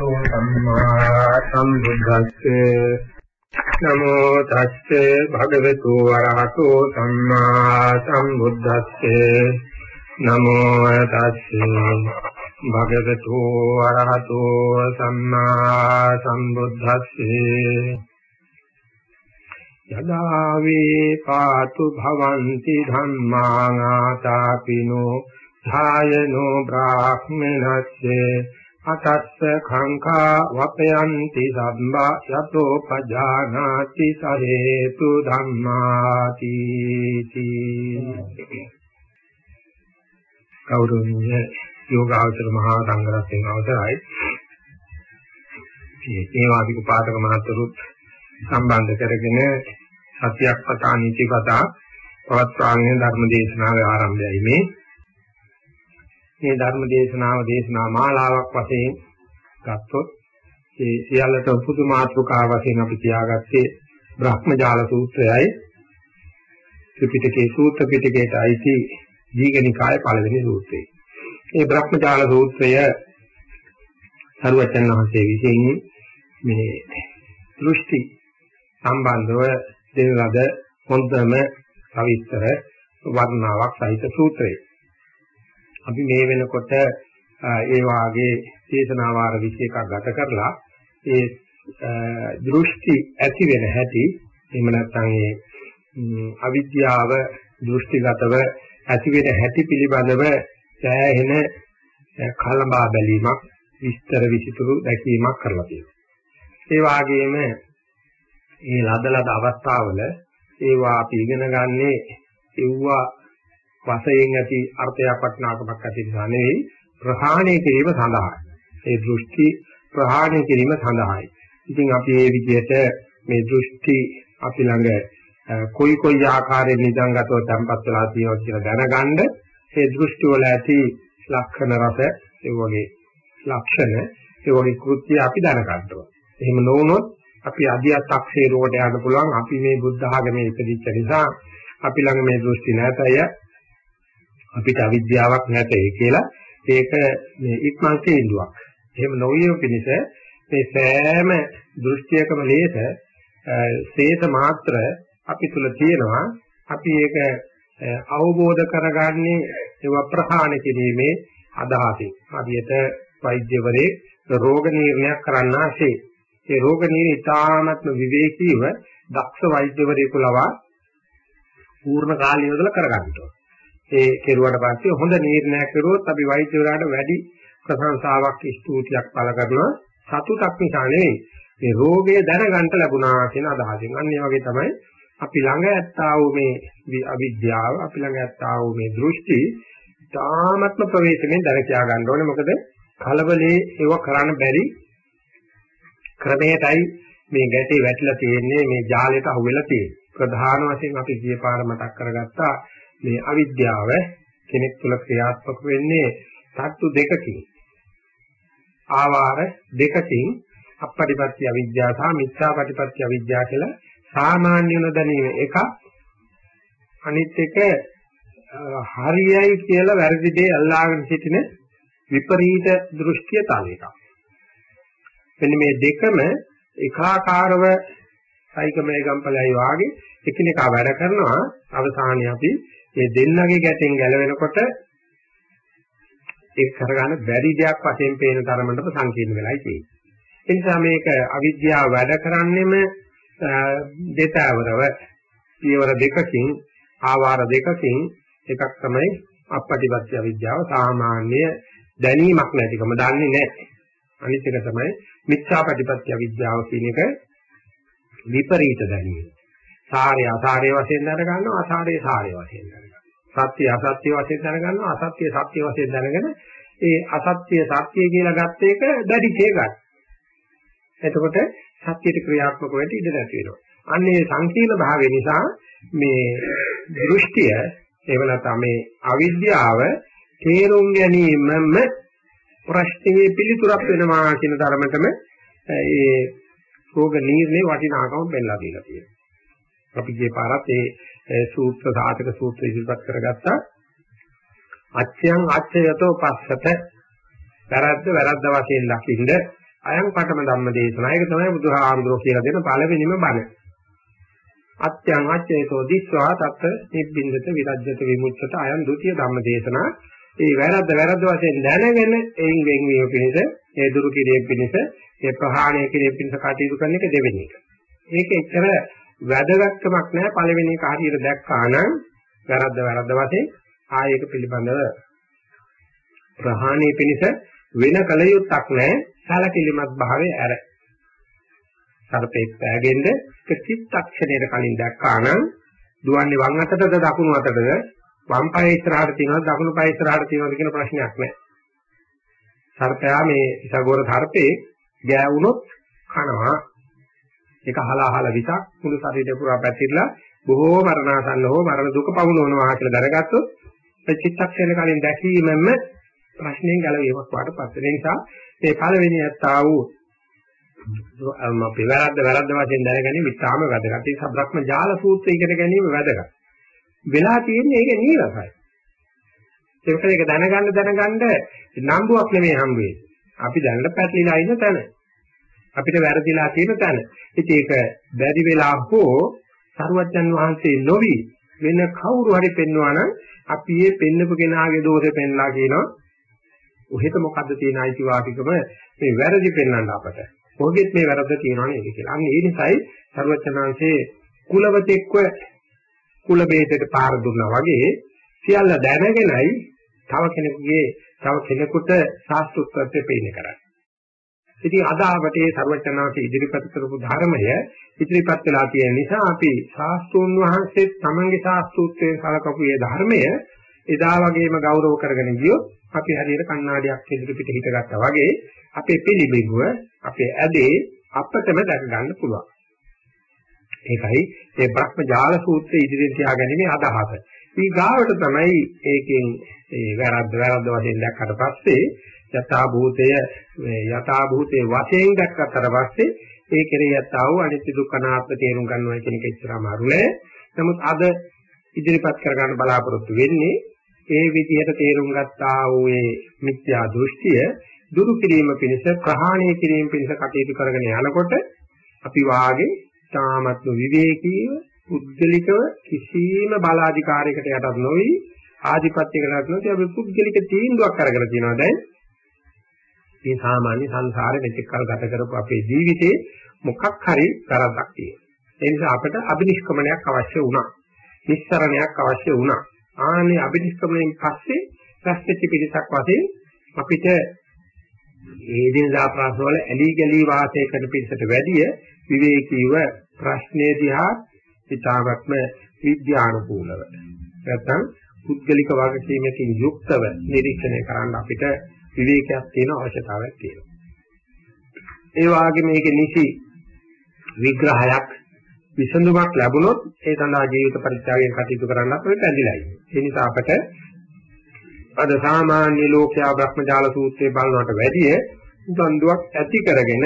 වරහතෝ සම්මා සම්බුද්දස්සේ. නමෝ තස්සේ භගවතු වරහතෝ සම්මා සම්බුද්දස්සේ. නමෝ තස්සේ භගවතු වරහතෝ සම්මා සම්බුද්දස්සේ යදා වේ පාතු භවಂತಿ ධම්මානාතාපිනෝ ධායනෝ බ්‍රාහ්මනස්සේ. අතස්ස khංඛා වපයන්ති සම්බා යතෝ පජානාති සහේතු ධම්මාති කෞරුණ්‍ය යෝගාචර මහා සංඝරත්නයන් අවසරයි. මේ සේවාදික පාදක මහතුරුත් සම්බන්ධ කරගෙන සත්‍යයක් පතා නීති පතා පවත්වාගෙන ධර්ම දේශනාවේ ආරම්භයයි මේ. මේ ධර්ම දේශනාව දේශනා මාලාවක් වශයෙන් ගත්තොත් ඒ සියල්ලට උපුදු මාතෘකාව වශයෙන් අපි තියාගත්තේ බ්‍රහ්මජාල සූත්‍රයයි ත්‍රිපිටකයේ සූත්‍ර පිටකයට අයිති දීඝනිකාය පළවෙනි සූත්‍රය. මේ බ්‍රහ්මජාල සූත්‍රය සරුවචන් වහන්සේ විසින් මේ දෘෂ්ටි සම්බන්ධව දෙන ලද හොඳම සවිස්තර වර්ණාවක් සහිත සූත්‍රය. අපි මේ වෙනකොට ඒ වාගේ දේශනා වාර 21ක් ගත කරලා ඒ දෘෂ්ටි ඇති වෙන හැටි එහෙම නැත්නම් ඒ අවිද්‍යාව දෘෂ්ටිගතව ඇති වෙන හැටි පිළිබඳව සෑහෙන කලබා බැලීමක් විස්තර විසිතුරු දැකීමක් කරලා තියෙනවා. ඒ වාගේම මේ ලදලද අවස්ථාවල ඒවා අපි ඉගෙන ගන්නේ ඒවා වශයෙන් ඇති අර්ථයක් වටනාකමක් ඇති නිසා නෙවෙයි ප්‍රහාණය කිරීම සඳහා. ඒ දෘෂ්ටි ප්‍රහාණය කිරීම සඳහායි. ඉතින් අපි මේ විදිහට මේ දෘෂ්ටි අපි ළඟ කොයි කොයි ආකාරයෙන් නිදන්ගතව තැම්පත් වෙලා තියෙනවා කියලා දැනගන්න ඒ දෘෂ්ටි වල ඇති ලක්ෂණ රස ඒ වගේ ලක්ෂණ ඒ වගේ කෘත්‍ය අපි දැනගන්නවා. එහෙම නොවුනොත් අපි අධියත් අක්ෂේරුවට යන්න පුළුවන් අපි මේ බුද්ධ ආගමේ ඉපදිච්ච නිසා අපි ළඟ මේ දෘෂ්ටි නැතය අපිට අවිද්‍යාවක් නැtei කියලා ඒක මේ ඉක්මන් තීන්දුවක්. එහෙම නොවිය පිණිස මේ සෑම දෘෂ්ටියකම ලේස සේත මාත්‍ර අපි තුල තියෙනවා. අපි ඒක අවබෝධ කරගන්නේ ඒව ප්‍රහාණය කිරීමේ අදහසින්. හරියට වෛද්‍යවරේ රෝග නිర్ణයක් කරන්නාසේ ඒ රෝග නිర్ణය ඉතාමත්ම විවේකීව දක්ෂ වෛද්‍යවරයෙකු ලවා පූර්ණ කාලය යොදලා කරගන්න ඕන. ඒ කෙරුවට පස්සේ හොඳ නිర్ణයක් කරුවොත් අපි වෛද්‍යවරයාට වැඩි ප්‍රශංසාවක් ස්තුතියක් පළ කරනවා. සතුටක් නිසා නෙවෙයි. මේ රෝගය දැනගන්න ලැබුණා කියන අදහසින්. අන්න ඒ වගේ තමයි අපි ළඟ ඇත්තා වූ මේ අවිද්‍යාව අපි ළඟ ඇත්තා වූ මේ දෘෂ්ටි තාමත්ම ප්‍රවේශමෙන් දැන කියා ගන්න ඕනේ. මොකද කලබලේ ඒව කරන්න බැරි ක්‍රමයටයි මේ ගැටේ වැටිලා තියෙන්නේ මේ ජාලයට අහු වෙලා තියෙන්නේ. ප්‍රධාන වශයෙන් අපි ගිය පාර මතක් කරගත්තා මේ අවිද්‍යාව කෙනෙක් තුළ ක්‍රියාත්මක වෙන්නේ තත්තු දෙකකින්. ආවාර දෙකකින් අපපටිපත්‍ය අවිද්‍යාව සහ මිත්‍යාපටිපත්‍ය අවිද්‍යාව කියලා සාමාන්‍ය නොදැනීම එක අනිත් එක හරියයි කියලා වැරදි දේ අල්ලාගෙන සිටින විපරීත දෘෂ්ටිය තලයක. මෙන්න මේ දෙකම එකාකාරව සයිකමේ ගම්පලයි වාගේ එකිනෙකා වැඩ කරනවා. අවසානයේ අපි මේ දෙන්නගේ ගැටෙන් ගැලවෙනකොට ඒක කරගන්න බැරි දෙයක් වශයෙන් පේන තරමටම සංකීර්ණ වෙලායි තියෙන්නේ. ඒ නිසා මේක අවිද්‍යාව වැඩ කරන්නේම දෙතවරව පියවර දෙකකින් ආවාර දෙකකින් එකක් තමයි අපපටිපත්‍ය අවිද්‍යාව සාමාන්‍ය දැනීමක් නැතිකම දන්නේ නැහැ. අනිත් එක තමයි මිත්‍යාපටිපත්‍ය අවිද්‍යාව කියන එක විපරීත දැනීම. සාරය අසාරය වශයෙන් දැනගන්නවා අසාරය සාරය වශයෙන් දැනගන්නවා. සත්‍ය අසත්‍ය වශයෙන් දැනගන්නවා අසත්‍ය සත්‍ය වශයෙන් දැනගෙන ඒ අසත්‍ය සත්‍ය කියලා ගත්ත එක දැඩිචේ ගන්න. එතකොට සත්‍යයට ක්‍රියාත්මක වෙන්න ඉඩ නැති වෙනවා. අන්න ඒ සංකීර්ණ භාවය නිසා මේ දෘෂ්ටිය එහෙම නැත්නම් මේ අවිද්‍යාව තේරුම් ගැනීමම ප්‍රශ්නේ පිළිතුරක් වෙනවා කියන ධර්මතම ඒ රෝග නිర్ణේ වටිනාකම බෙල්ලා දීලා තියෙනවා. අපි ගිය පාරත් ඒ සූත්‍ර සාතක සූත්‍ර ඉදිරිපත් කරගත්තා. අච්ඡයන් අච්ඡයතෝ පස්සත වැරද්ද වැරද්ද වශයෙන් දකින්ද අයං පඨම ධම්ම දේශනා. ඒක තමයි බුදුහාමුදුරුවෝ කියලා දෙන පළවෙනිම බණ. අත්‍යං අච්ඡේතෝ දිස්වා තත් නිබ්බින්දත විරජ්‍යත විමුක්තත අයං ဒုတိ ය ධම්ම දේශනා. ඒ වැරද්ද වැරද්ද වශයෙන් දැනගෙන එයින් වෙන්වීම පිණිස, ඒ දුරු කිරීම පිණිස, ඒ ප්‍රහාණය කිරීම පිණිස කටයුතු කරන එක දෙවෙනි එක. මේක එච්චර වැදගත්කමක් නැහැ පළවෙනි එක හරියට දැක්කා නම් වැරද්ද වැරද්ද වශයෙන් ආයෙක පිළිබඳව ප්‍රහාණය පිණිස වෙන කල යුත්තක් නැහැ සැලකිලිමත් භාවයේ ඇර. සර්පෙක් පෑගෙන්න එක චිත්තක්ෂණයක කලින් දැක්කා නම් දුවන්නේ වම් අතටද දකුණු අතටද වම් පාය ඉස්සරහට තියනවද දකුණු පාය ඉස්සරහට තියනවද කියන ප්‍රශ්නයක් නැහැ. සර්පයා මේ ඉසගෝර සර්පේ ගෑවුනොත් කනවා. ඒක අහලා අහලා විතක් මුළු ශරීරය පුරා පැතිරලා බොහෝ මරණාසන්න හෝ මරණ දුක පවුනවනවා කියලා දැනගත්තොත් ඒ චිත්තක්ෂණ කලින් දැකීමෙන්ම ප්‍රශ්නෙන් ගැලවීමක් වාටපත් වෙන නිසා මේ පළවෙනි යත්තා වූ අපි වැරද්ද වැරද්ද වශයෙන් දැනගැනීම ඉතාම වැදගත්. ඒ සබ්‍රක්‍ම ජාල සූත්‍රය ඉගෙන ගැනීම වැදගත්. වෙලා තියෙන්නේ ඒක නීරසයි. ඒක ඒක දැනගන්න දැනගන්න නම්බුවක් නෙමෙයි හම් වෙන්නේ. අපි දැනට පැටලිලා ඉන්න තැන. අපිට වැරදිලා තියෙන තැන. ඉතින් ඒක බැරි වෙලා හෝ සරුවච්චන් වහන්සේ නොවි වෙන කවුරු හරි පෙන්වනවා නම් අපි මේ පෙන්නපු කෙනාගේ දෝෂේ පෙන්ලා කියනවා. ඔහෙට මොකද්ද තියෙන අයිතිවාසිකම මේ වැරදි පෙන්වන්න අපට. ඔහුගෙත් මේ වැරද්ද තියෙනවා නේද කියලා. අන්න ඒ නිසායි සරුවච්චන්හන්සේ කුලවතෙක්ව කුල බේදයට පාර දුන්නා වගේ සියල්ල දැනගෙනයි තව කෙනෙකුගේ තව කෙනෙකුට සාස්ත්‍රුත්වත්වයේ පේන්නේ කරන්නේ. ඉතින් අද අපට මේ සර්වඥාන්සේ ඉදිරිපත් කරපු ධර්මය ඉදිරිපත් වෙලා තියෙන නිසා අපි ශාස්ත්‍රෝන් වහන්සේ තමන්ගේ ශාස්ත්‍රූත්වයෙන් කලකපු මේ ධර්මය එදා වගේම ගෞරව කරගෙන ගියොත් අපි හරියට කණ්ණාඩියක් ඉදිරි පිට හිටගත්තා වගේ අපේ පිළිබිඹුව අපේ ඇදේ අපටම දැක ගන්න පුළුවන්. ඒකයි මේ බ්‍රහ්මජාල සූත්‍රය ඉදිරියෙන් තියාගැනීමේ අදහස. ඊගාවට තමයි ඒකෙන් ඒ වැරද්ද වැරද්ද වශයෙන් දැක්කට පස්සේ යථා භූතය යථා භූතේ වශයෙන් දැක්කට පස්සේ ඒ කෙරේ යථා වූ අනිත්‍ය දුක්ඛ නාත්ම තේරුම් ගන්නවා කියන එක ඉස්සර අමාරු නෑ. නමුත් අද ඉදිරිපත් කරගන්න බලාපොරොත්තු වෙන්නේ ඒ විදිහට තේරුම් ගත්තා වූ ඒ මිත්‍යා දෘෂ්ටිය දුරු කිරීම පිණිස ප්‍රහාණය කිරීම පිණිස කටයුතු කරගෙන යනකොට අපි වාගේ තාමත්ම විවේකීව පුද්ගලිකව කිසිම බලාධිකාරයකට යටත් නොවි ආධිපත්‍යයකට නොවි අපි පුද්ගලික තීන්දුවක් අරගෙන තියෙනවා දැන් මේ සාමාන්‍ය සංසාරේ මෙතෙක් කල ගත කරපු අපේ ජීවිතේ මොකක් හරි කරදක් තියෙනවා. ඒ නිසා අපිට අභිනිෂ්ක්‍මණයක් අවශ්‍ය වුණා. නිස්සරණයක් අවශ්‍ය වුණා. ආනේ අභිනිෂ්ක්‍මණයෙන් පස්සේ රැස්වෙච්ච පිටසක් වශයෙන් අපිට ඒ දිනදා ප්‍රශ්නවල ඇලී ගලී වාසය කරන පිටසට වැඩිය විවේකීව ප්‍රශ්නේ දිහා හිතාවත්ම විද්‍යානුකූලව නැත්නම් පුද්ගලික වගකීමකින් යුක්තව නිරීක්ෂණය කරන්න අපිට විවේකයක් තියෙන අවශ්‍යතාවයක් තියෙනවා. ඒ වගේම මේක නිසි විග්‍රහයක් විසඳුමක් ලැබුණොත් ඒ සඳහා ජීවිත පරිත්‍යාගයෙන් කටයුතු කරන්න අපිට ඇඳිලා ඉන්නේ. ඒ නිසා අපට අද සාමාන්‍ය ලෝකයා බ්‍රහ්මජාල සූත්‍රයේ බලනවට වැඩිය උගන්දුවක් ඇති කරගෙන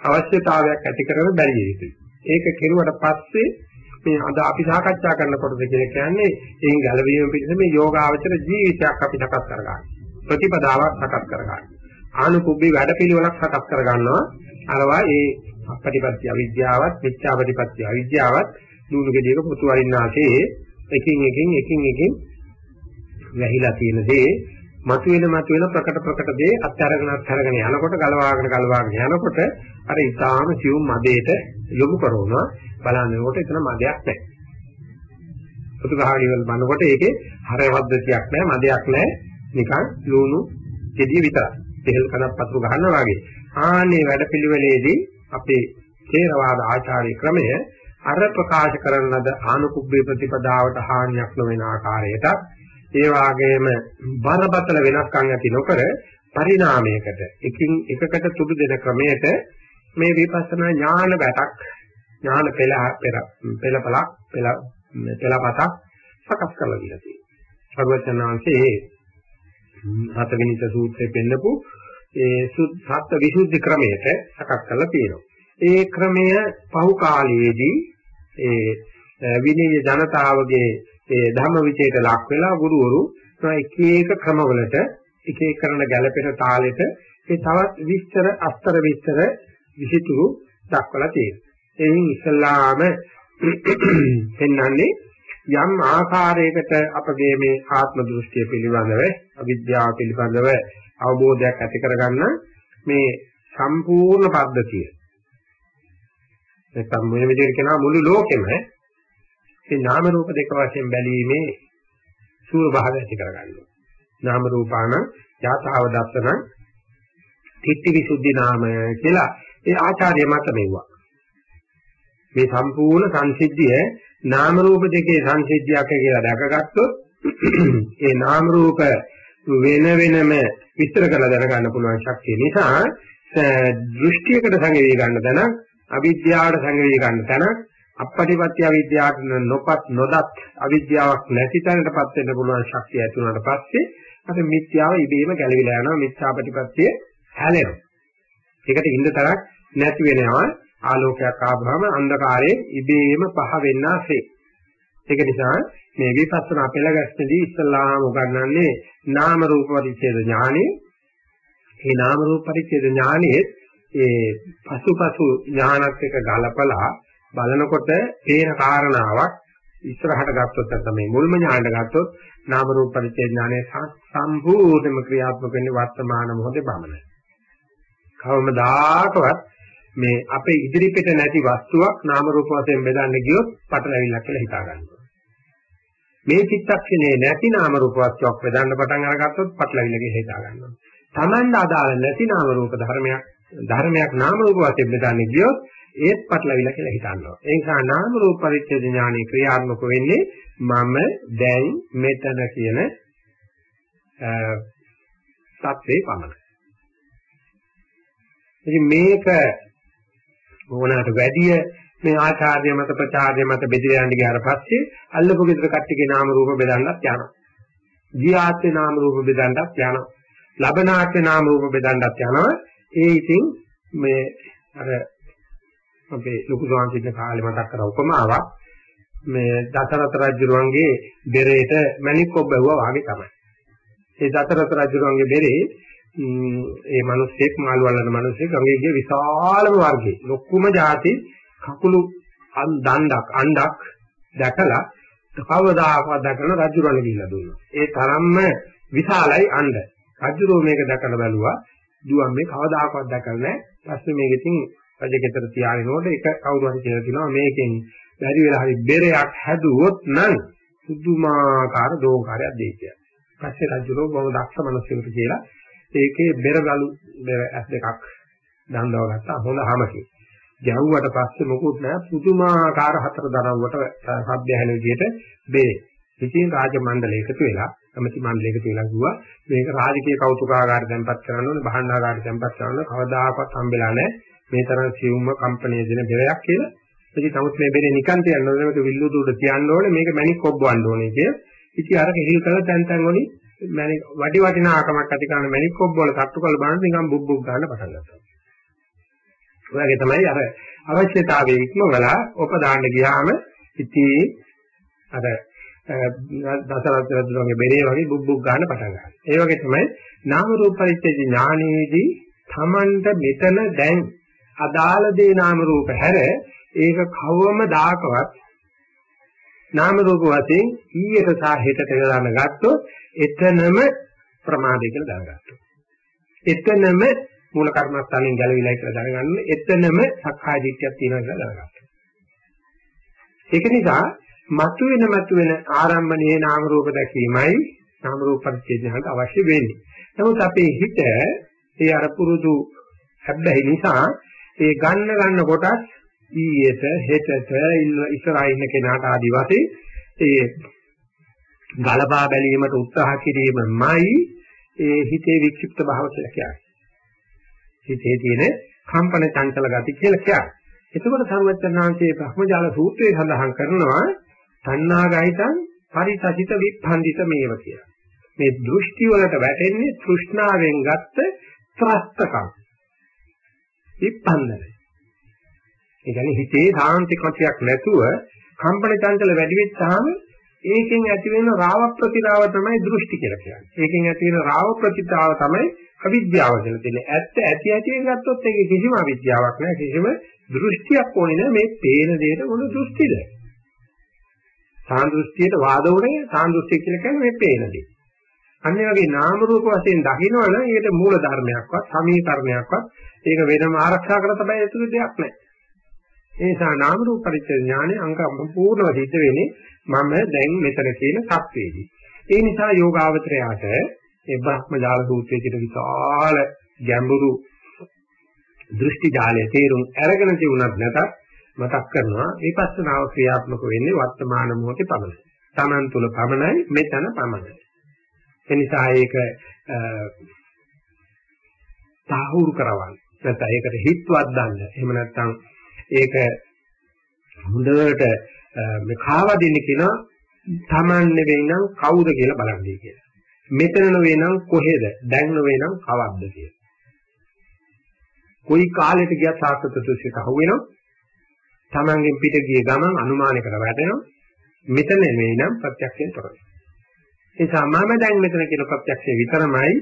අවශ්‍යතාවයක් ඇති කරගෙන බැරිය යුතුයි. ඒක කෙරුවට පස්සේ මේ අද අපි සාකච්ඡා කරනකොටද කියලා කියන්නේ එයින් ගැලවීම පිණිස මේ යෝගාවචර ජීවිතයක් අපි සකස් කරගන්න. ප්‍රතිපදාවක් සකස් කරගන්න. ආනුකුබ්බේ වැඩපිළිවෙලක් සකස් කරගන්නවා. අරවා ඒ අපටිපත්‍ය අවිද්‍යාවත් මිත්‍යාපටිපත්‍ය අවිද්‍යාවත් දුණු ගෙඩියක පුතු වරින්නාසේ එකින් එකින් එකින් එකින් වැහිලා තියෙන දේ මතුවෙන මතුවෙන ප්‍රකට ප්‍රකට දේ අත්‍යරගෙන අත්‍යරගෙන යනකොට ගලවාගෙන ගලවාගෙන යනකොට අර ඊටාම සියුම් මදේට යොමු කරනවා බලන්නකොට එතන මදයක් නැහැ. පුතු ගහගෙන ඉවර බලනකොට ඒකේ හරවද්දතියක් නැහැ මදයක් නැහැ නිකන් ලුණු කෙඩිය විතරයි. තෙල් කනක් පතුරු ගන්නවා වගේ. ආන්නේ වැඩපිළිවෙලේදී අපේ තේරවාද ආචාර්ය ක්‍රමය අර ප්‍රකාශ කරන ලද ආනුකුබ්බේ ප්‍රතිපදාවට හානියක් නොවන ආකාරයට ඒ වාගේම බරපතල වෙනස්කම් ඇති නොකර පරිණාමයකට එකින් එකකට තුඩු දෙන ක්‍රමයට මේ විපස්සනා ඥාන වැටක් ඥාන පෙළ පෙර පෙළපලක් පෙළ පෙළපතක් සකස් කරලා දීලා තියෙනවා. සර්වචනාංශයේ හත විනිත සූත්‍රයේ පෙන්නපු ඒ සත්‍ය විසුද්ධි ක්‍රමයට සකස් කරලා තියෙනවා. ඒ ක්‍රමය පහු කාලයේදී ඒ විනය ජනතාවගේ ඒ ධම්ම විචේත ලක් වෙලා ගුරුවරු එක එක ක්‍රමවලට එක එක කරන ගැළපෙන තාලෙට ඒ තවත් විස්තර අස්තර විස්තර විසිතුරු දක්වලා තියෙනවා. එයින් ඉස්ලාම පෙන්වන්නේ යම් ආකාරයකට අපගේ මේ ආත්ම දෘෂ්ටිය පිළිබඳව අවිද්‍යාව පිළිබඳව අවබෝධයක් ඇති කරගන්න මේ සම්පූර්ණ පද්ධතිය නැත්නම් මේ විදිහට කියනවා මුළු ලෝකෙම මේ නාම රූප දෙක වශයෙන් බැලීමේ සූර භාගය ඇති කරගන්නවා. නාම රූපාන යථාව දස්සන තිට්ටි විසුද්ධි නාම කියලා ඒ ආචාර්ය මත මෙවුවා. මේ සම්පූර්ණ සංසිද්ධිය නාම රූප දෙකේ සංසිද්ධියක් කියලා දැකගත්තොත් ඒ නාම රූප වෙන වෙනම විස්තර කරලා දැනගන්න පුළුවන් ශක්තිය නිසා දෘෂ්ටියකට සංවේදී ගන්න තැනක් අවිද්‍යාවට සංවේදී ගන්න තැනක් අපපටිපත්‍ය අවිද්‍යාවට නොපත් නොදත් අවිද්‍යාවක් නැති තැනටපත් වෙන්න පුළුවන් ශක්තිය ඇති වුණාට පස්සේ අර මිත්‍යාව ඉබේම ගැලවිලා යනවා මිත්‍යාපටිපත්‍ය හැලෙනවා. ඒකට ඉන්න තරක් නැති වෙනවා ආලෝකයක් ආවම අන්ධකාරයේ ඉබේම පහ වෙන්නාසේ. ඒක නිසා මේ විපස්සනා පෙළගැස්මේදී ඉස්සල්ලාම උගන්වන්නේ නාම රූප පරිච්ඡේද ඥානෙ. මේ නාම රූප පරිච්ඡේද ඥානෙ ඒ පසුපසු ඥානත් එක්ක ගලපලා බලනකොට පේන කාරණාවක් ඉස්සරහට ගත්තොත් නැත්නම් මේ මුල්ම ඥානට ගත්තොත් නාම රූප පරිච්ඡේද ඥානය සම්පූර්ණයෙන්ම ක්‍රියාත්මක වෙන්නේ වර්තමාන මොහොතේ පමණයි. කවමදාකවත් මේ අපේ ඉදිරිපිට නැති වස්තුවක් නාම රූප වශයෙන් බෙදන්න ගියොත් පටලැවිල්ලක් කියලා හිතා ගන්නවා. මේ චිත්තක්ෂණේ නැති නාම රූප වස්තුවක් බෙදන්න පටන් අරගත්තොත් පටලැවිල්ල කියලා හිතා ගන්නවා. Tamanda අදාළ නැති නාම රූප ධර්මයක් ධර්මයක් නාම රූප වශයෙන් බෙදන්න ගියොත් ඒත් පටලවිලා කියලා හිතනවා. ඒ නිසා නාම රූප පරිච්ඡේද ඥානෙ ක්‍රියාත්මක වෙන්නේ මම දැන් මෙතන කියන සත්‍යේ පමණයි. ඉතින් මේක ඕනකට වැඩිය මේ ආචාර්ය මත ප්‍රචාර්ය මත බෙදලා යන්න ගියාට පස්සේ අල්ලපු ගෙදර කට්ටියගේ නාම රූප බෙදන්නත් යනවා. ගියාත්ේ නාම රූප බෙදන්නත් යනවා. ලබනාත්ේ නාම රූප බෙදන්නත් යනවා. ඒ ඉතින් මේ අර අපේ ලොකු ස්වාමීන් කාලේ මතක් කර උපමාවක් මේ දසරත රජුරුවන්ගේ බෙරේට මණික් ඔබ්බුවා වගේ තමයි. ඒ දසරත රජුරුවන්ගේ බෙරේ ඒ මිනිස්සෙක් මාළු වලන මිනිස්සෙක් ගඟේ ගිය විශාලම වර්ගයේ ලොකුම જાති කකුළු දණ්ඩක් අණ්ඩක් දැකලා කවදාකවත් දැකලා රජුරණ දීලා දුන්නා. ඒ තරම්ම විශාලයි අණ්ඩ. රජුරෝ මේක දැකලා බැලුවා. දුවන් මේ කවදාකවත් දැකලා නැහැ. පස්සේ මේක ඉතින් රජකෙතර තියාගෙනකොට එක කවුරු හරි කියලා කියනවා මේකෙන් බැරි වෙලා හරි බෙරයක් හැදුවොත් නම් පුදුමාකාර දෝංකාරයක් දෙයි කියලා. පස්සේ රජුරෝ බොහොම දක්ෂ මිනිස්සුන්ට කියලා ඒකේ බෙරගලු බෙර ඇස් දෙකක් දන්දව ගත්තා හොඳ හැමකේ. ගැහුවට පස්සේ මොකුත් නැහැ පුදුමාකාර හතර දරව්වට සබ්ද ඇහෙන විදිහට බෙරේ. ඉතින් රාජ මණ්ඩලය එකතු වෙලා කමිටි මණ්ඩලය එකතු වෙලා කිව්වා මේක රාජකීය කෞතුකාගාර දැන්පත් කරන්න ඕනේ බහන්නාගාර දැන්පත් කරන්න ඕනේ කවදාකවත් හම්බෙලා නැහැ මේ තරම් සියුම්ම කම්පණය දෙන බෙරයක් කියලා. ඉතින් නමුත් මේ බෙරේ නිකන් තියන්න ඕනේ මේක විල්ලුද උඩ තියන්න ඕනේ මේක මැණික් කොබ්බවන්න ඕනේ කිය. ඉතින් අර කෙහිල් කරලා තැන් තැන් වලින් මැණික් වටි වටිනාකමක් ඇති කරන මැණික් කොබ්බවල තට්ටු කරලා බලන්න නිකන් බුබ් බුබ් ගන්න පටන් ගත්තා. ඔයගේ තමයි අර අවශ්‍යතාවයේ ඉක්මවලා ඔප දාන්න ගියාම ඉතින් අර දසරත් රජුගේ බෙරේ වගේ බුබ් බුබ් ගන්න පටන් ගන්නවා. ඒ වගේ තමයි නාම රූප පරිච්ඡේද ඥානයේදී Tamanට මෙතන දැන් අදාළ දේ නාම රූප හැර ඒක කවම දාකවත් නාම රූප වශයෙන් ඊයට සහ හෙටට ගලන ගත්තොත් එතනම ප්‍රමාදය කියලා දැනගන්නවා. එතනම මූල කර්මස්ථානෙන් ගැලවිලා කියලා දැනගන්න එතනම සක්කාය දිට්ඨියක් තියෙනවා කියලා දැනගන්නවා. ඒක නිසා මතුවෙන මතුවෙන ආරම්භණයේ නාම රූප දැකීමයි නාම රූප පරිච්ඡේදයට අවශ්‍ය වෙන්නේ. නමුත් අපේ හිත ඒ අර පුරුදු හැබැයි නිසා ඒ ගන්න ගන්න කොටස් ඊයට හෙටට ඉස්සරහා ඉන්න කෙනාට ආදි වශයෙන් ඒ ගලපා බැලීමට උත්සාහ කිරීමමයි ඒ හිතේ වික්ෂිප්ත භාව කියලා කියන්නේ. හිතේ තියෙන කම්පන චංචල ගති කියලා කියන්නේ. එතකොට සරුවචනාංශයේ බ්‍රහ්මජාල සූත්‍රයේ සඳහන් කරනවා තණ්හාගයිතං පරිසසිත විප්ඛන්දිත මේව කියලා. මේ දෘෂ්ටි වලට වැටෙන්නේ තෘෂ්ණාවෙන් ගත්ත ත්‍රස්තකම්. විප්ඛන්දන. ඒ කියන්නේ හිතේ සාන්තිකතියක් නැතුව කම්පන චංචල වැඩි වෙච්චාම ඒකෙන් ඇති වෙන රාව ප්‍රතිලාව තමයි දෘෂ්ටි කියලා කියන්නේ. ඒකෙන් ඇති වෙන රාව ප්‍රතිලාව තමයි අවිද්‍යාව කියලා තියෙන්නේ. ඇත්ත ඇති ඇතියෙන් ගත්තොත් ඒකේ කිසිම අවිද්‍යාවක් නැහැ. කිසිම දෘෂ්ටියක් ඕනේ නැහැ. මේ පේන දෙයට මොන දෘෂ්ටිද? සාන්දෘෂ්ටියට වාද උනේ සාන්දෘෂ්ටිය කියලා කියන්නේ මේ පේන දේ. අන්නේ වගේ නාම රූප වශයෙන් දකින්නවනම් ඒකට මූල ධර්මයක්වත් සමීකරණයක්වත් ඒක වෙනම ආරක්ෂා කරලා තමයි ඒක දෙයක් නැහැ. ඒ නිසා නාම රූප පරිච්ඡේද ඥානෙ අංග සම්පූර්ණව සිද්ධ වෙන්නේ මම දැන් මෙතන කියන සත්‍යයේදී. ඒ නිසා යෝගාවචරයට මේ බ්‍රහ්මජාල සූත්‍රයේ කියන විශාල ගැඹුරු දෘෂ්ටි ජාලය තේරුම් අරගෙන තිබුණත් නැතත් මතක් කරනවා විපස්සනාව ක්‍රියාත්මක වෙන්නේ වර්තමාන මොහොතේ පමණයි. Taman තුල පමණයි මෙතන පමණයි. ඒ නිසා ඒක තාහුරු කරවන්න. නැත්නම් ඒකට හිතවත් දාන්න. එහෙම නැත්නම් ඒක හොඳට මේ කාවදින්න කියන Taman නෙවෙයි නම් කවුද කියලා බලන්නේ කියලා. මෙතන නෙවෙයි නම් කොහෙද? දැන් නෙවෙයි නම් කවද්ද කියලා. කොයි කාලෙට ගියත් සාර්ථක දෘශ්‍යක අහුවෙනවා. Tamanගෙන් පිට ගිය ගමන් අනුමානයකට වැටෙනවා. මෙතන නෙවෙයි නම් ප්‍රත්‍යක්ෂයෙන් තොරයි. ඒ නිසා මම දැන් මෙතන කියන ප්‍රත්‍යක්ෂය විතරමයි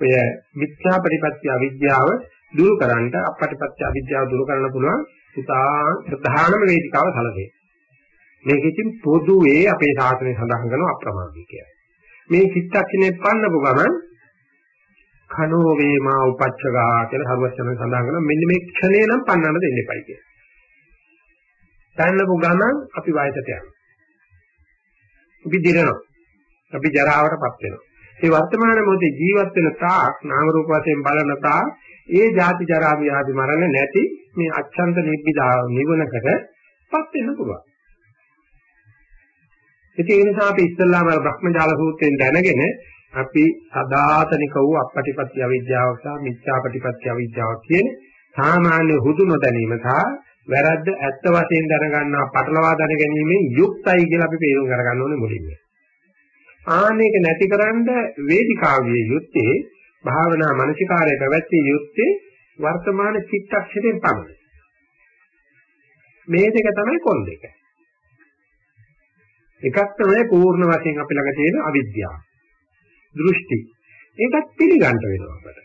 ඔය මිත්‍යා ප්‍රතිපත්‍ය අවිද්‍යාව දුරු කරන්නට අපටිපත්‍ය අවිද්‍යාව දුරු කරන්න පුළුවන් පුතා ප්‍රධානම වේදිකාව සැලකේ. මේක ඉතින් පොදුවේ අපේ ශාසනය සඳහන් කරන අප්‍රමාදී කියලා. මේ චිත්තක්ෂණේ පන්නපු ගමන් කනෝ වේමා උපච්චගා කියලා හරුවචන සඳහන් කරනවා මෙන්න මේ ක්ෂණේ නම් පන්නන්න දෙන්න එපයි කියලා. පන්නපු ගමන් අපි වයසට යනවා. අපි දිරනවා. අපි ජරාවටපත් වෙනවා. මේ වර්තමාන මොහොතේ ජීවත් වෙන තාක් නාම රූප වශයෙන් බලන තාක් ඒ ජාති ජරා ව්‍යාධි මරණ නැති මේ අච්ඡන්ත නිබ්බිදා නිවනකටපත් වෙන්න පුළුවන්. ඒ නිසා අපි ඉස්සල්ලාම බ්‍රහ්මජාල සූත්‍රයෙන් දැනගෙන අපි සදාතනික වූ අපපටිපත්‍ය අවිද්‍යාව සහ මිච්ඡාපටිපත්‍ය අවිද්‍යාව කියන සාමාන්‍ය හුදු නොදැනීම සහ වැරද්ද ඇත්ත වශයෙන් දැනගන්නා පටලවා දැන ගැනීමෙන් යුක්තයි කියලා අපි තේරුම් ගන්න ඕනේ මුලින්ම. ආනේක නැතිකරන්න වේදිකාවේ යුත්තේ භාවනා මානසිකාරය පැවැත්විය යුත්තේ වර්තමාන චිත්තක්ෂණයෙන් පමණයි. මේ දෙක තමයි කොන් දෙක. එකක් තමයි පූර්ණ වශයෙන් අපි ළඟ තියෙන අවිද්‍යාව. දෘෂ්ටි. ඒකත් පිළිගන්න වෙනවා අපට.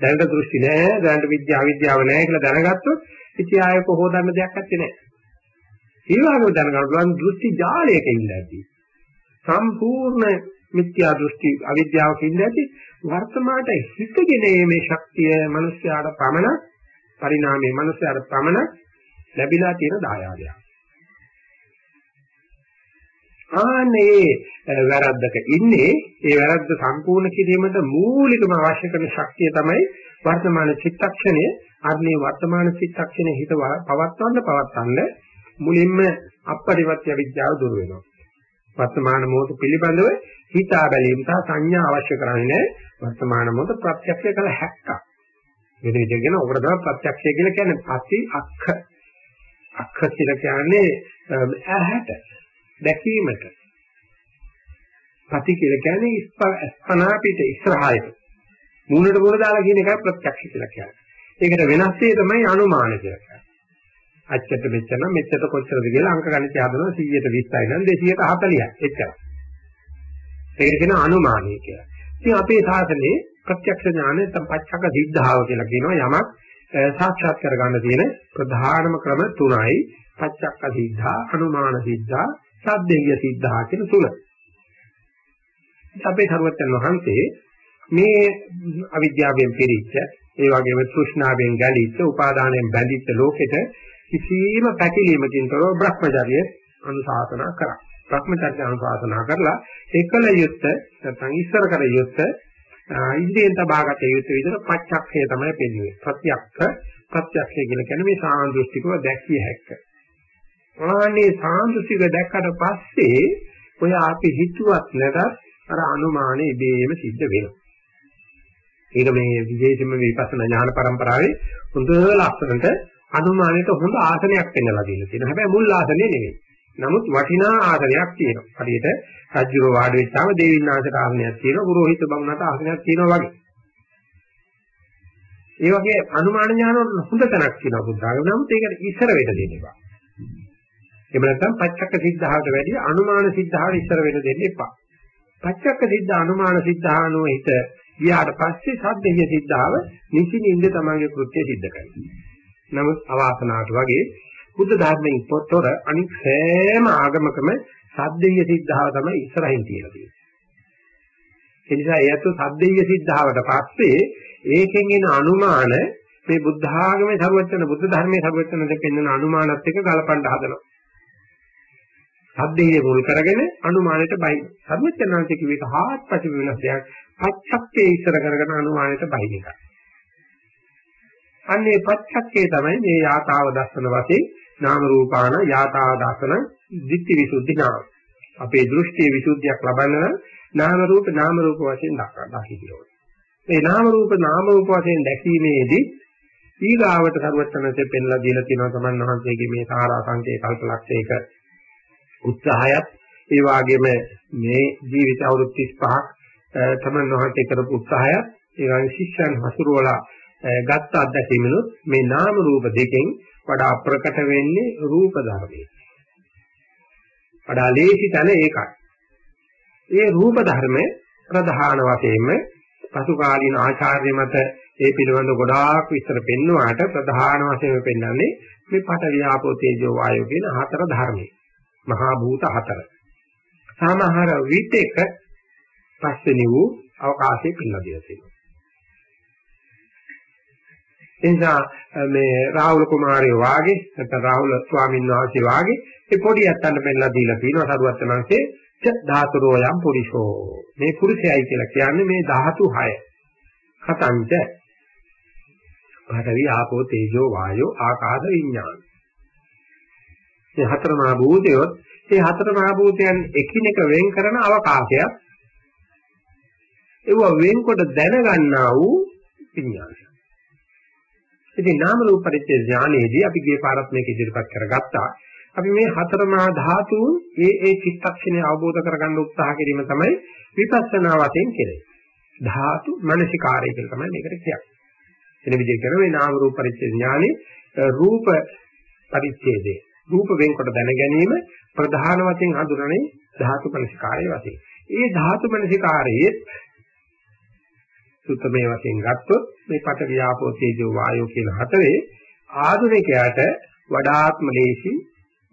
දැනට දෘෂ්ටි නෑ, දැනට විද්‍යාව විද්‍යාව නෑ කියලා දැනගත්තොත් ඉතින් ආයෙ කොහොදන්න දෙයක් නැත්තේ නෑ. ඊළඟට දැනගන්න පුළුවන් දෘෂ්ටි ජාලයක ඉඳලාදී. සම්පූර්ණ මිත්‍යා දෘෂ්ටි අවිද්‍යාවක ඉඳලාදී වර්තමානට හිතගෙන මේ ශක්තිය මිනිස්යාට පමණ පරිණාමයේ මිනිස්යාට පමණ ලැබිලා තියෙන දායාදයක්. ආනේ වැරද්දක ඉන්නේ. ඒ වැරද්ද සම්පූර්ණ කිරීමට මූලිකම අවශ්‍ය කරන ශක්තිය තමයි වර්තමාන චිත්තක්ෂණය. අර්ණේ වර්තමාන චිත්තක්ෂණය හිත පවත්වන්න පවත්වන්න මුලින්ම අපරිවර්ත්‍ය විද්‍යාව දුර වෙනවා. වර්තමාන මොහොත පිළිබඳව හිතා බැලීම සහ සංඥා අවශ්‍ය කරන්නේ වර්තමාන මොහොත ප්‍රත්‍යක්ෂ කළ හැක්කක්. මේ විදිහට කියන ඔකට තමයි ප්‍රත්‍යක්ෂය කියලා කියන්නේ පති අක්ඛ. අක්ඛ කියලා කියන්නේ ඇහැට. දැකීමට. පති කියලා කියන්නේ ස්පනා පිට ඉස්සරහයට. මූණට මූණ දාලා කියන එකයි ප්‍රත්‍යක්ෂ කියලා කියන්නේ. ඒකට වෙනස් වෙයි තමයි අනුමාන කියලා කියන්නේ. අච්චට මෙච්චර නම් මෙච්චර කොච්චරද කියලා අංක ගණිතය හදනවා 120යි නම් 240යි එච්චරයි. ඒක කියන අනුමානය කියලා. ඉතින් අපේ සාසනේ ප්‍රත්‍යක්ෂ ඥාන නැත්නම් පච්චක සිද්ධාව කියලා කියනවා යමක් සාක්ෂාත් කරගන්න තියෙන ප්‍රධානම ක්‍රම තුනයි පච්චක්ක සිද්ධා, අනුමාන සිද්ධා, සද්දේය සිද්ධා කියන තුන. අපේ සරුවත්යන් වහන්සේ මේ අවිද්‍යාවෙන් පිරිච්ච ඒ වගේම තෘෂ්ණාවෙන් ගැලිච්ච උපාදානයෙන් බැඳිච්ච ලෝකෙට කිසියම් පැකිලීමකින් තොරව Brahmacharya අනුශාසනා කරා. Brahmacharya අනුශාසනා කරලා එකල යුත්ත නැත්නම් ඉස්සර කර යුත්ත ඉන්දියෙන් තබාගත යුතු විදිහට පච්චක්ෂය තමයි පෙන්වන්නේ. ප්‍රත්‍යක්ෂ ප්‍රත්‍යක්ෂය කියලා කියන්නේ මේ සාන්දෘෂ්ටිකව දැක්විය හැක්ක. ආනේ සාන්දෘෂ්ටික දැක්කට පස්සේ ඔය අපි හිතුවත් නැතත් අර අනුමානෙ ඉබේම සිද්ධ වෙනවා. ඒක මේ විශේෂයෙන්ම විපස්සනා ඥාන පරම්පරාවේ හොඳ ලක්ෂණට අනුමානෙට හොඳ ආසනයක් පෙන්වලා දීලා තියෙනවා. හැබැයි මුල් ආසනේ නෙවෙයි. නමුත් වටිනා ආසනයක් තියෙනවා. හරියට රජුව වාඩි වෙච්චාම දේවින්නාසට ආසනයක් තියෙනවා. පුරোহিত බමුණට ආසනයක් තියෙනවා වගේ. ඒ වගේ අනුමාන ඥාන වල හොඳ තැනක් තියෙනවා බුද්ධාගම. නමුත් ඒකට ඉස්සර වෙන්න දෙන්න එපා. එහෙම නැත්නම් පච්චක්ක සිද්ධාවට වැඩිය අනුමාන සිද්ධාවට ඉස්සර වෙන්න දෙන්න එපා. පච්චක්ක සිද්ධ අනුමාන සිද්ධානෝ හිත ගියාට පස්සේ සද්දේය සිද්ධාව නිසින්ින්ද තමන්ගේ කෘත්‍ය සිද්ධ කරනවා. නමුත් අවාසනාවට වගේ බුද්ධ ධර්මයෙන් පොතොර අනික් සෑම ආගමකම සද්දේය සිද්ධාව තමයි ඉස්සරහින් තියෙලා තියෙන්නේ. ඒ නිසා ඒත් සද්දේය සිද්ධාවට පස්සේ ඒකෙන් එන අනුමාන මේ බුද්ධ ආගමේ සර්වචන බුද්ධ ධර්මයේ සර්වචන දෙපෙන්නන අනුමානත් එක්ක ගලපන්න හදනවා. සද්දේය මුල් කරගෙන අනුමානයට බයි. සර්වචනාන්ත කිව්ව එක හාත්පස වෙනස් දෙයක්. පච්චක්කේ ඉස්සර කරගෙන අනුමානයට බයි එක. අන්නේ පච්චක්කේ තමයි මේ යථාව දර්ශන වශයෙන් නාම රූපාන යථා දර්ශන ditthi visuddhi නාම. අපේ දෘෂ්ටියේ විසුද්ධියක් ලබන්න නාම රූප නාම රූප වශයෙන් දක්වා දකින්න ඕනේ. මේ නාම රූප නාම රූප වශයෙන් දැකීමේදී ඊගාවට සර්වඥන්සේ පෙන්ලා දීලා තියෙනවා තමන් වහන්සේගේ මේ සාරා සංකේ කල්පලක්ෂයක උත්සාහයත් ඒ වගේම මේ ජීවිත අවුරුදු 35ක් තමන් වහන්සේ කරපු උත්සාහයත් ඒ වගේ ශිෂ්‍යයන් හසුරුවලා ගත්ත අත්දැකීමනොත් මේ නාම රූප දෙකෙන් වඩා ප්‍රකට වෙන්නේ රූප ධර්මයේ. වඩා ලේසි තැන ඒකයි. ඒ රූප ධර්ම ප්‍රධාන වශයෙන්ම පසු කාලීන ආචාර්ය මත ඒ පිළිබඳ ගොඩාක් විස්තර පෙන්වුවාට ප්‍රධාන වශයෙන් පෙන්වන්නේ මේ පඨ වියාපෝ තේජෝ වායෝ කියන හතර ධර්මයි. මහා භූත හතර. සමහර විටක පස්වෙනි වූ අවකාශයේ පිළිලා දෙලා තියෙනවා. එනිසා මේ රාහුල කුමාරයෝ වාගේ නැත්නම් රාහුල ස්වාමීන් වහන්සේ වාගේ ඒ පොඩි යත්තන්ට පෙන්නලා දීලා තියෙනවා. සරුවත් වහන්සේ ච ධාතුරෝ යම් පුරිෂෝ. මේ පුරුෂයයි කියලා කියන්නේ මේ ධාතු 6 කතංච පඨවි ආපෝ තේජෝ වායෝ ආකාශ විඥාන මේ හතර මහා භූතයොත් මේ හතර මහා භූතයන් එකිනෙක වෙන් කරන අවකාශයක් ඒව වෙන්කොට දැනගන්නා වූ විඥානය ඉතින් නාම රූප පරිච්ඡේ ඥානයේදී අපි ගිය පාරත් මේක ඉදිරිපත් කරගත්තා. අපි මේ හතර මහා ධාතුන් ඒ ඒ චිත්තක්ෂණය අවබෝධ කරගන්න උත්සාහ කිරීම තමයි විපස්සනා වශයෙන් කෙරේ. ධාතු මනසිකාරය කියලා තමයි මේකට කියන්නේ. එන විදිහට කරන මේ නාම රූප පරිච්ඡේ ඥානේ රූප පරිච්ඡේදේ රූප වෙන්කොට දැන ගැනීම ප්‍රධාන වශයෙන් හඳුනන්නේ ධාතු මනසිකාරය වශයෙන්. ඒ ධාතු මනසිකාරයේ සුත්තමේ වශයෙන් ගත්තොත් මේ පට වියාපෝ තේජෝ වායෝ කියන හතරේ ආධුනිකයාට වඩාත්ම ලේසි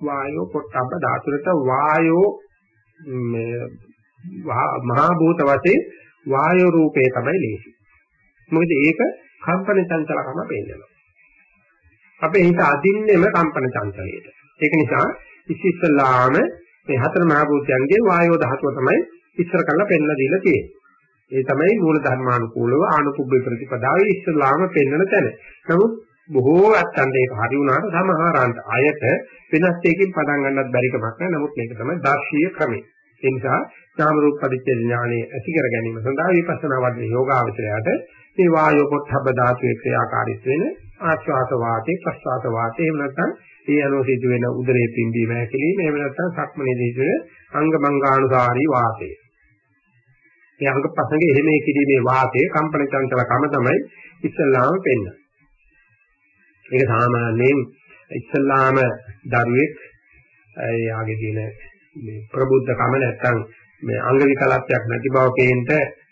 වායෝ පොට්ටබ්බ ධාතුරට වායෝ මහා භූත වශයෙන් වායෝ රූපේ තමයි ලේසි. මොකද ඒක කම්පන චංචලකම පෙන්නනවා. අපේ හිත අදින්නෙම කම්පන චංචලයට. ඒක නිසා ඉස්සෙල්ලාම මේ හතර මහා භූතයන්ගේ වායෝ ධාතුව තමයි ඉස්සර කරලා පෙන්නලා දීලා තියෙන්නේ. ඒ තමයි මූල ධර්මානුකූලව ආනුපුබ්බේ ප්‍රතිපදාවේ ඉස්සලාම පෙන්වන තැන. නමුත් බොහෝ අත්තන්ට ඒක හරි වුණාට සමහරන්ට අයට වෙනස් දෙයකින් පටන් ගන්නත් බැරි කමක් නැහැ. නමුත් මේක තමයි දාර්ශීය ක්‍රමය. ඒ නිසා නාම රූප පරිච්ඡේද ඥානෙ ඇති කර ගැනීම සඳහා විපස්සනා වඩන යෝගාවචරයට මේ වායෝ පොට්ටබ්බ ධාතුවේ ක්‍රියාකාරීත්ව වෙන ආශ්වාස වාතේ ප්‍රශ්වාස වාතේ එහෙම නැත්නම් ඒ අනුව සිදු වෙන උදරයේ පිම්බීම හැකිලිම එහෙම නැත්නම් සක්මනේ දිහුන අංග මංගානුසාරී වාතේ මේ අංග ප්‍රසංගේ එහෙම කිරීමේ වාතයේ කම්පන චංචල කම තමයි ඉස්සල්ලාම පෙන්වන්නේ. ඒක සාමාන්‍යයෙන් ඉස්සල්ලාම දරුවෙක් එයාගේ තියෙන මේ ප්‍රබුද්ධ කම නැත්තම් මේ අංග විකලත්වයක් නැති බව පේන්න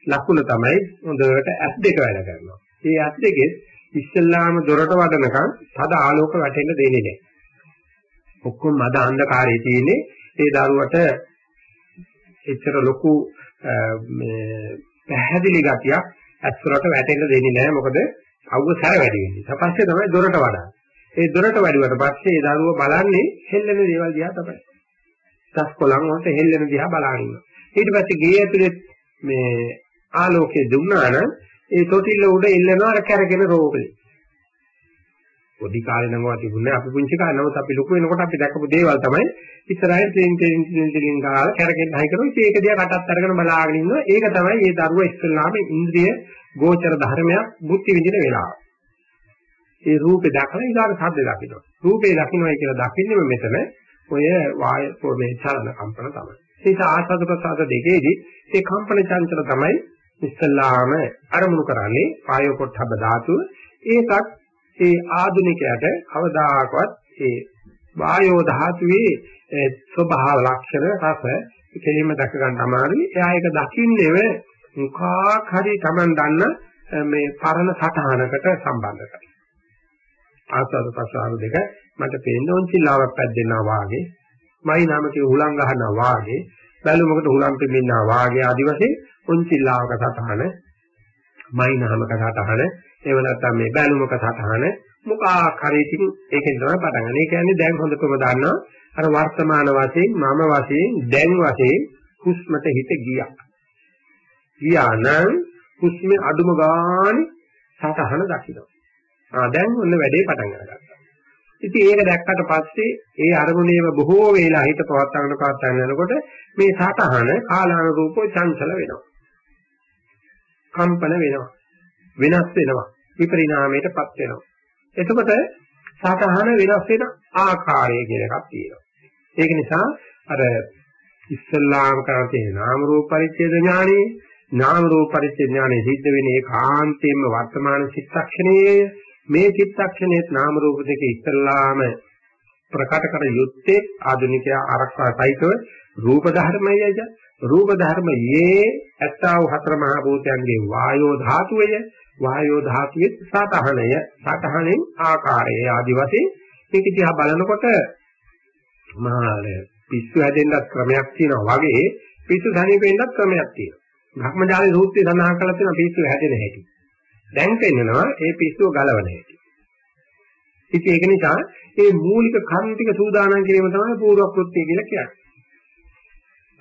ලකුණ තමයි හොඳට ඇස් දෙක වැඩ කරනවා. මේ ඇස් දෙකේ ඉස්සල්ලාම දොරට වඩනකම් තද ආලෝක වැටෙන්න දෙන්නේ නැහැ. ඔක්කොම මද අන්ධකාරයේ තියෙන්නේ ඒ දරුවට එච්චර ලොකු මේ පැහැදිලි ගතියක් ඇස්වලට වැටෙන්න දෙන්නේ නැහැ මොකද අවුව සැර වැඩි වෙන්නේ. ඊට පස්සේ තමයි දොරට වඩන්නේ. ඒ දොරට වැඩුවට පස්සේ ඒ දරුව බලන්නේ හෙල්ලෙන දේවල් දිහා තමයි. තස් කොළන් වලට හෙල්ලෙන දිහා බලන ඉන්නවා. ඊට පස්සේ ගේ ඇතුලේ මේ ආලෝකය දුන්නා නම් ඒ තොටිල්ල උඩ ඉල්ලනවා අර කැරගෙන රෝගලේ. පොඩි කාලේ නම් වා තිබුණේ අපි පුංචි කාලේ නමුත් අපි ලොකු වෙනකොට අපි දැකපු දේවල් තමයි ඉස්සරහින් ට්‍රේන් ට්‍රේන් ට්‍රේන් ට්‍රේන් ගාලා කැරකෙන් හයි කරනවා ඒක දිහා කටත් අරගෙන බලාගෙන ඉන්නවා ඒක තමයි මේ දරුවා ඉස්සෙල්ලාම ඉන්ද්‍රිය ගෝචර ධර්මයක් බුද්ධි විඳින වෙලාව. ඒ රූපේ දැකලා ඊගාට ශබ්ද දකින්න. රූපේ දකින්නයි කියලා දකින්නම මෙතන ඔය වාය මේ චලන කම්පන තමයි. ඒක ආස්වාද ප්‍රසආද දෙකේදී ඒ කම්පන චංචල තමයි ඉස්සල්ලාම අරමුණු කරන්නේ ආයෝ පොට්ටබ්බ ධාතුව. ඒකත් ඒ ආධුනිකයට කවදාකවත් ඒ වායෝ ධාතුවේ ස්වභාව ලක්ෂණ රස කෙලින්ම දැක ගන්න අමාරුයි. එයා ඒක දකින්නේව මුඛාක් හරි Taman දන්න මේ පරණ සටහනකට සම්බන්ධ කරලා. ආස්වාද ප්‍රසාර දෙක මට පේන්න ඔන්චිල්ලාවක් පැද්දෙනවා වාගේ, මයි නාමකේ හුලං ගහනවා වාගේ, බැලුමකට හුලං පෙමින්නවා වාගේ ආදි වශයෙන් ඔන්චිල්ලාවක සටහන, මයි නාමක සටහන, එහෙම නැත්නම් මේ බැලුමක සටහන මොකක් හරි ඉතින් ඒකෙන් තමයි පටන් ගන්න. ඒ කියන්නේ දැන් හොඳටම දන්නවා අර වර්තමාන වශයෙන් මම වශයෙන් දැන් වශයෙන් හුස්මට හිත ගියා. ගියා නම් හුස්මේ අඩුම ගානේ සතහන දකින්න. ආ දැන් ඔන්න වැඩේ පටන් ගන්නවා. ඉතින් ඒක දැක්කට පස්සේ ඒ අරමුණේම බොහෝ වේලා හිත පවත්වාගෙන පවත්වාගෙන යනකොට මේ සතහන කාලානුරූපව චංචල වෙනවා. කම්පන වෙනවා. වෙනස් වෙනවා. විපරිණාමයටපත් වෙනවා. එතකොට සතහන වෙනස් වෙන ආකාරය කියන එකක් තියෙනවා. ඒක නිසා අර ඉස්සල්ලාම කරන තියෙන නාම රූප පරිච්ඡේද ඥානෙ නාම රූප පරිච්ඡේද ඥානෙ සිද්ධ වෙන්නේ ඒකාන්තයෙන්ම වර්තමාන චිත්තක්ෂණයේ මේ චිත්තක්ෂණයේ නාම රූප දෙක ඉස්සල්ලාම ප්‍රකට කර යුත්තේ ආධුනිකයා ආරක්ෂා සහිතව රූප ධර්මයේද රූප ධර්මයේ ඇත්තා වූ හතර මහා භූතයන්ගේ වායෝ ධාතුවය වායෝ ධාතුවේ සතහනය සතහනෙන් ආකාරය ආදි වශයෙන් මේක දිහා බලනකොට මහාල පිස්සු හැදෙන්නත් ක්‍රමයක් තියෙනවා වගේ පිස්සු ධනිපෙන්නත් ක්‍රමයක් තියෙනවා. භක්මජාලේ සූත්‍රයේ සඳහන් කරලා තියෙනවා පිස්සු හැදෙන හැටි. දැන් පෙන්නනවා ඒ පිස්සුව ගලවන හැටි. ඉතින් ඒක නිසා මේ මූලික කර්ම ටික සූදානම් කිරීම තමයි පූර්ව කෘත්‍ය කියලා කියන්නේ.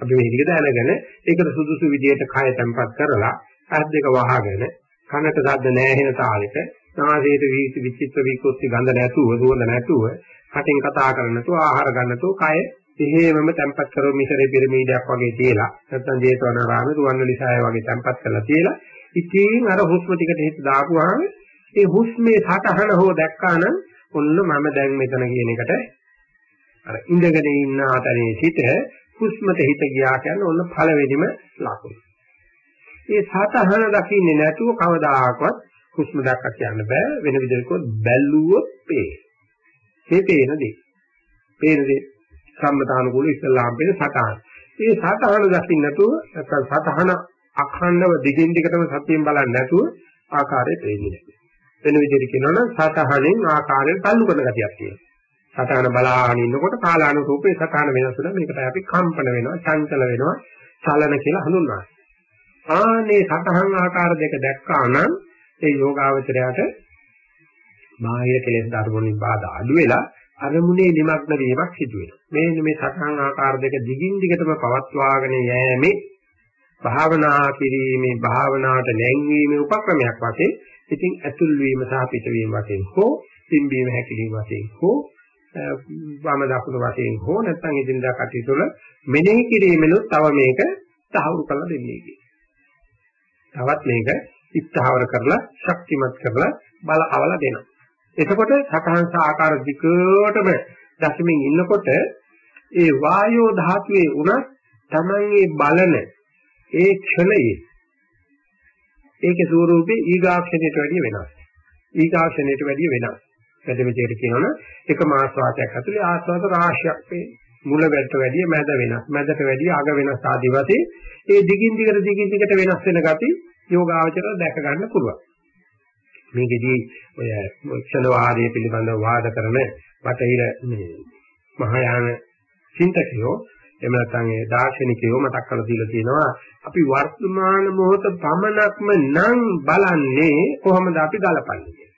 අපි මේ ටික දැනගෙන ඒකට සුදුසු විදියට කය තැම්පත් කරලා අත් දෙක වහගෙන කනට ශබ්ද නැහැ තාලෙට නාසයට වීසි විචිත්‍ර විකෘති ගඳ නැතුව දුවඳ නැතුව කටින් කතා කරන්න නැතුව ආහාර ගන්න නැතුව කය එහෙමම තැම්පත් කරව මිසරේ පිරමීඩයක් වගේ තියලා නැත්නම් ජේතවනාරාමේ රුවන්වැලිසෑය වගේ තැම්පත් කරලා තියලා ඉතින් අර හුස්ම ටිකට හිත දාපුවාම ඒ හුස්මේ සටහන හෝ දැක්කානම් ඔන්න මම දැන් මෙතන කියන එකට අර ඉඳගෙන ඉන්න ආතරේ සිට හුස්මට හිත ගියා කියන්නේ ඔන්න පළවෙනිම ලකුණ. මේ සතහන දකින්නේ නැතුව කවදාකවත් හුස්ම දැක්ක කියන්න බෑ වෙන විදිහකට බැලුවොත් පේ. මේ පේන දේ. පේන දේ සම්මතානුකූල ඉස්ලාම් පේන සතහන. මේ සතහන දකින්න නැතුව නැත්නම් සතහන අඛණ්ඩව දිගින් දිගටම සතියෙන් බලන්නේ නැතුව ආකාරය පේන්නේ නැහැ. වෙන විදිහට කියනවා නම් සතහනෙන් ආකාරයෙන් තල්ලු කරන ගතියක් තියෙනවා. සතහන බලාගෙන ඉන්නකොට කාලානුරූපේ සතහන වෙනස් වෙනවා. මේකට අපි කම්පන වෙනවා, චංචල වෙනවා, චලන කියලා හඳුන්වනවා. ආනේ සතහන් ආකාර දෙක දැක්කා නම් ඒ යෝගාවචරයට බාහිර කෙලෙස් ධර්මෝනින් බාධා අඩු වෙලා අරමුණේ නිමග්න වීමක් සිදු වෙනවා. මේ මේ සතහන් ආකාර දෙක දිගින් දිගටම පවත්වාගෙන යෑමේ භාවනා කිරීමේ භාවනාවට නැංවීමේ උපක්‍රමයක් වශයෙන් ඉතින් ඇතුල් වීම සහ පිටවීම වශයෙන් හෝ පිම්බීම හැකිලිම වශයෙන් හෝ වම දකුණු වශයෙන් හෝ නැත්නම් ඉදින්දා කටයුතු වල මෙනෙහි කිරීමෙනුත් තව මේක තහවුරු කරලා දෙන්නේ කියලා. තවත් මේක ඉස්තහවර කරලා ශක්තිමත් කරලා බල අවල දෙනවා. එතකොට සතහන් ආකාර දිකටම දශමින් ඉන්නකොට ඒ වායෝ ධාතුවේ උනත් තමයි බලන ඒ ක්ෂණයේ ඒකේ ස්වරූපේ ඊගාක්ෂණයට වැඩිය වෙනස්. ඊගාක්ෂණයට වැඩිය වෙනස්. වැඩිමෙතේට කියනවනේ එකම ආස්වාදයක් ඇතුලේ ආස්වාද රාශියක් වේ. මුල වැට වැඩිය මැද වෙනස්. මැදට වැඩිය අග වෙනස් ආදී වශයෙන් ඒ දිගින් දිගට දිගින් දිගට වෙනස් වෙන gati යෝගාවචර දැක ගන්න පුළුවන්. මේකෙදී ඔය ක්ෂණ වාදයේ පිළිබඳව වාද කරන වටහිර මේ මහායාන චින්තකයෝ එහෙම නැත්නම් ඒ දාර්ශනිකයෝ මතක් කරලා දීලා තියෙනවා අපි වර්තමාන මොහොත පමණක්ම නම් බලන්නේ කොහොමද අපි ගලපන්නේ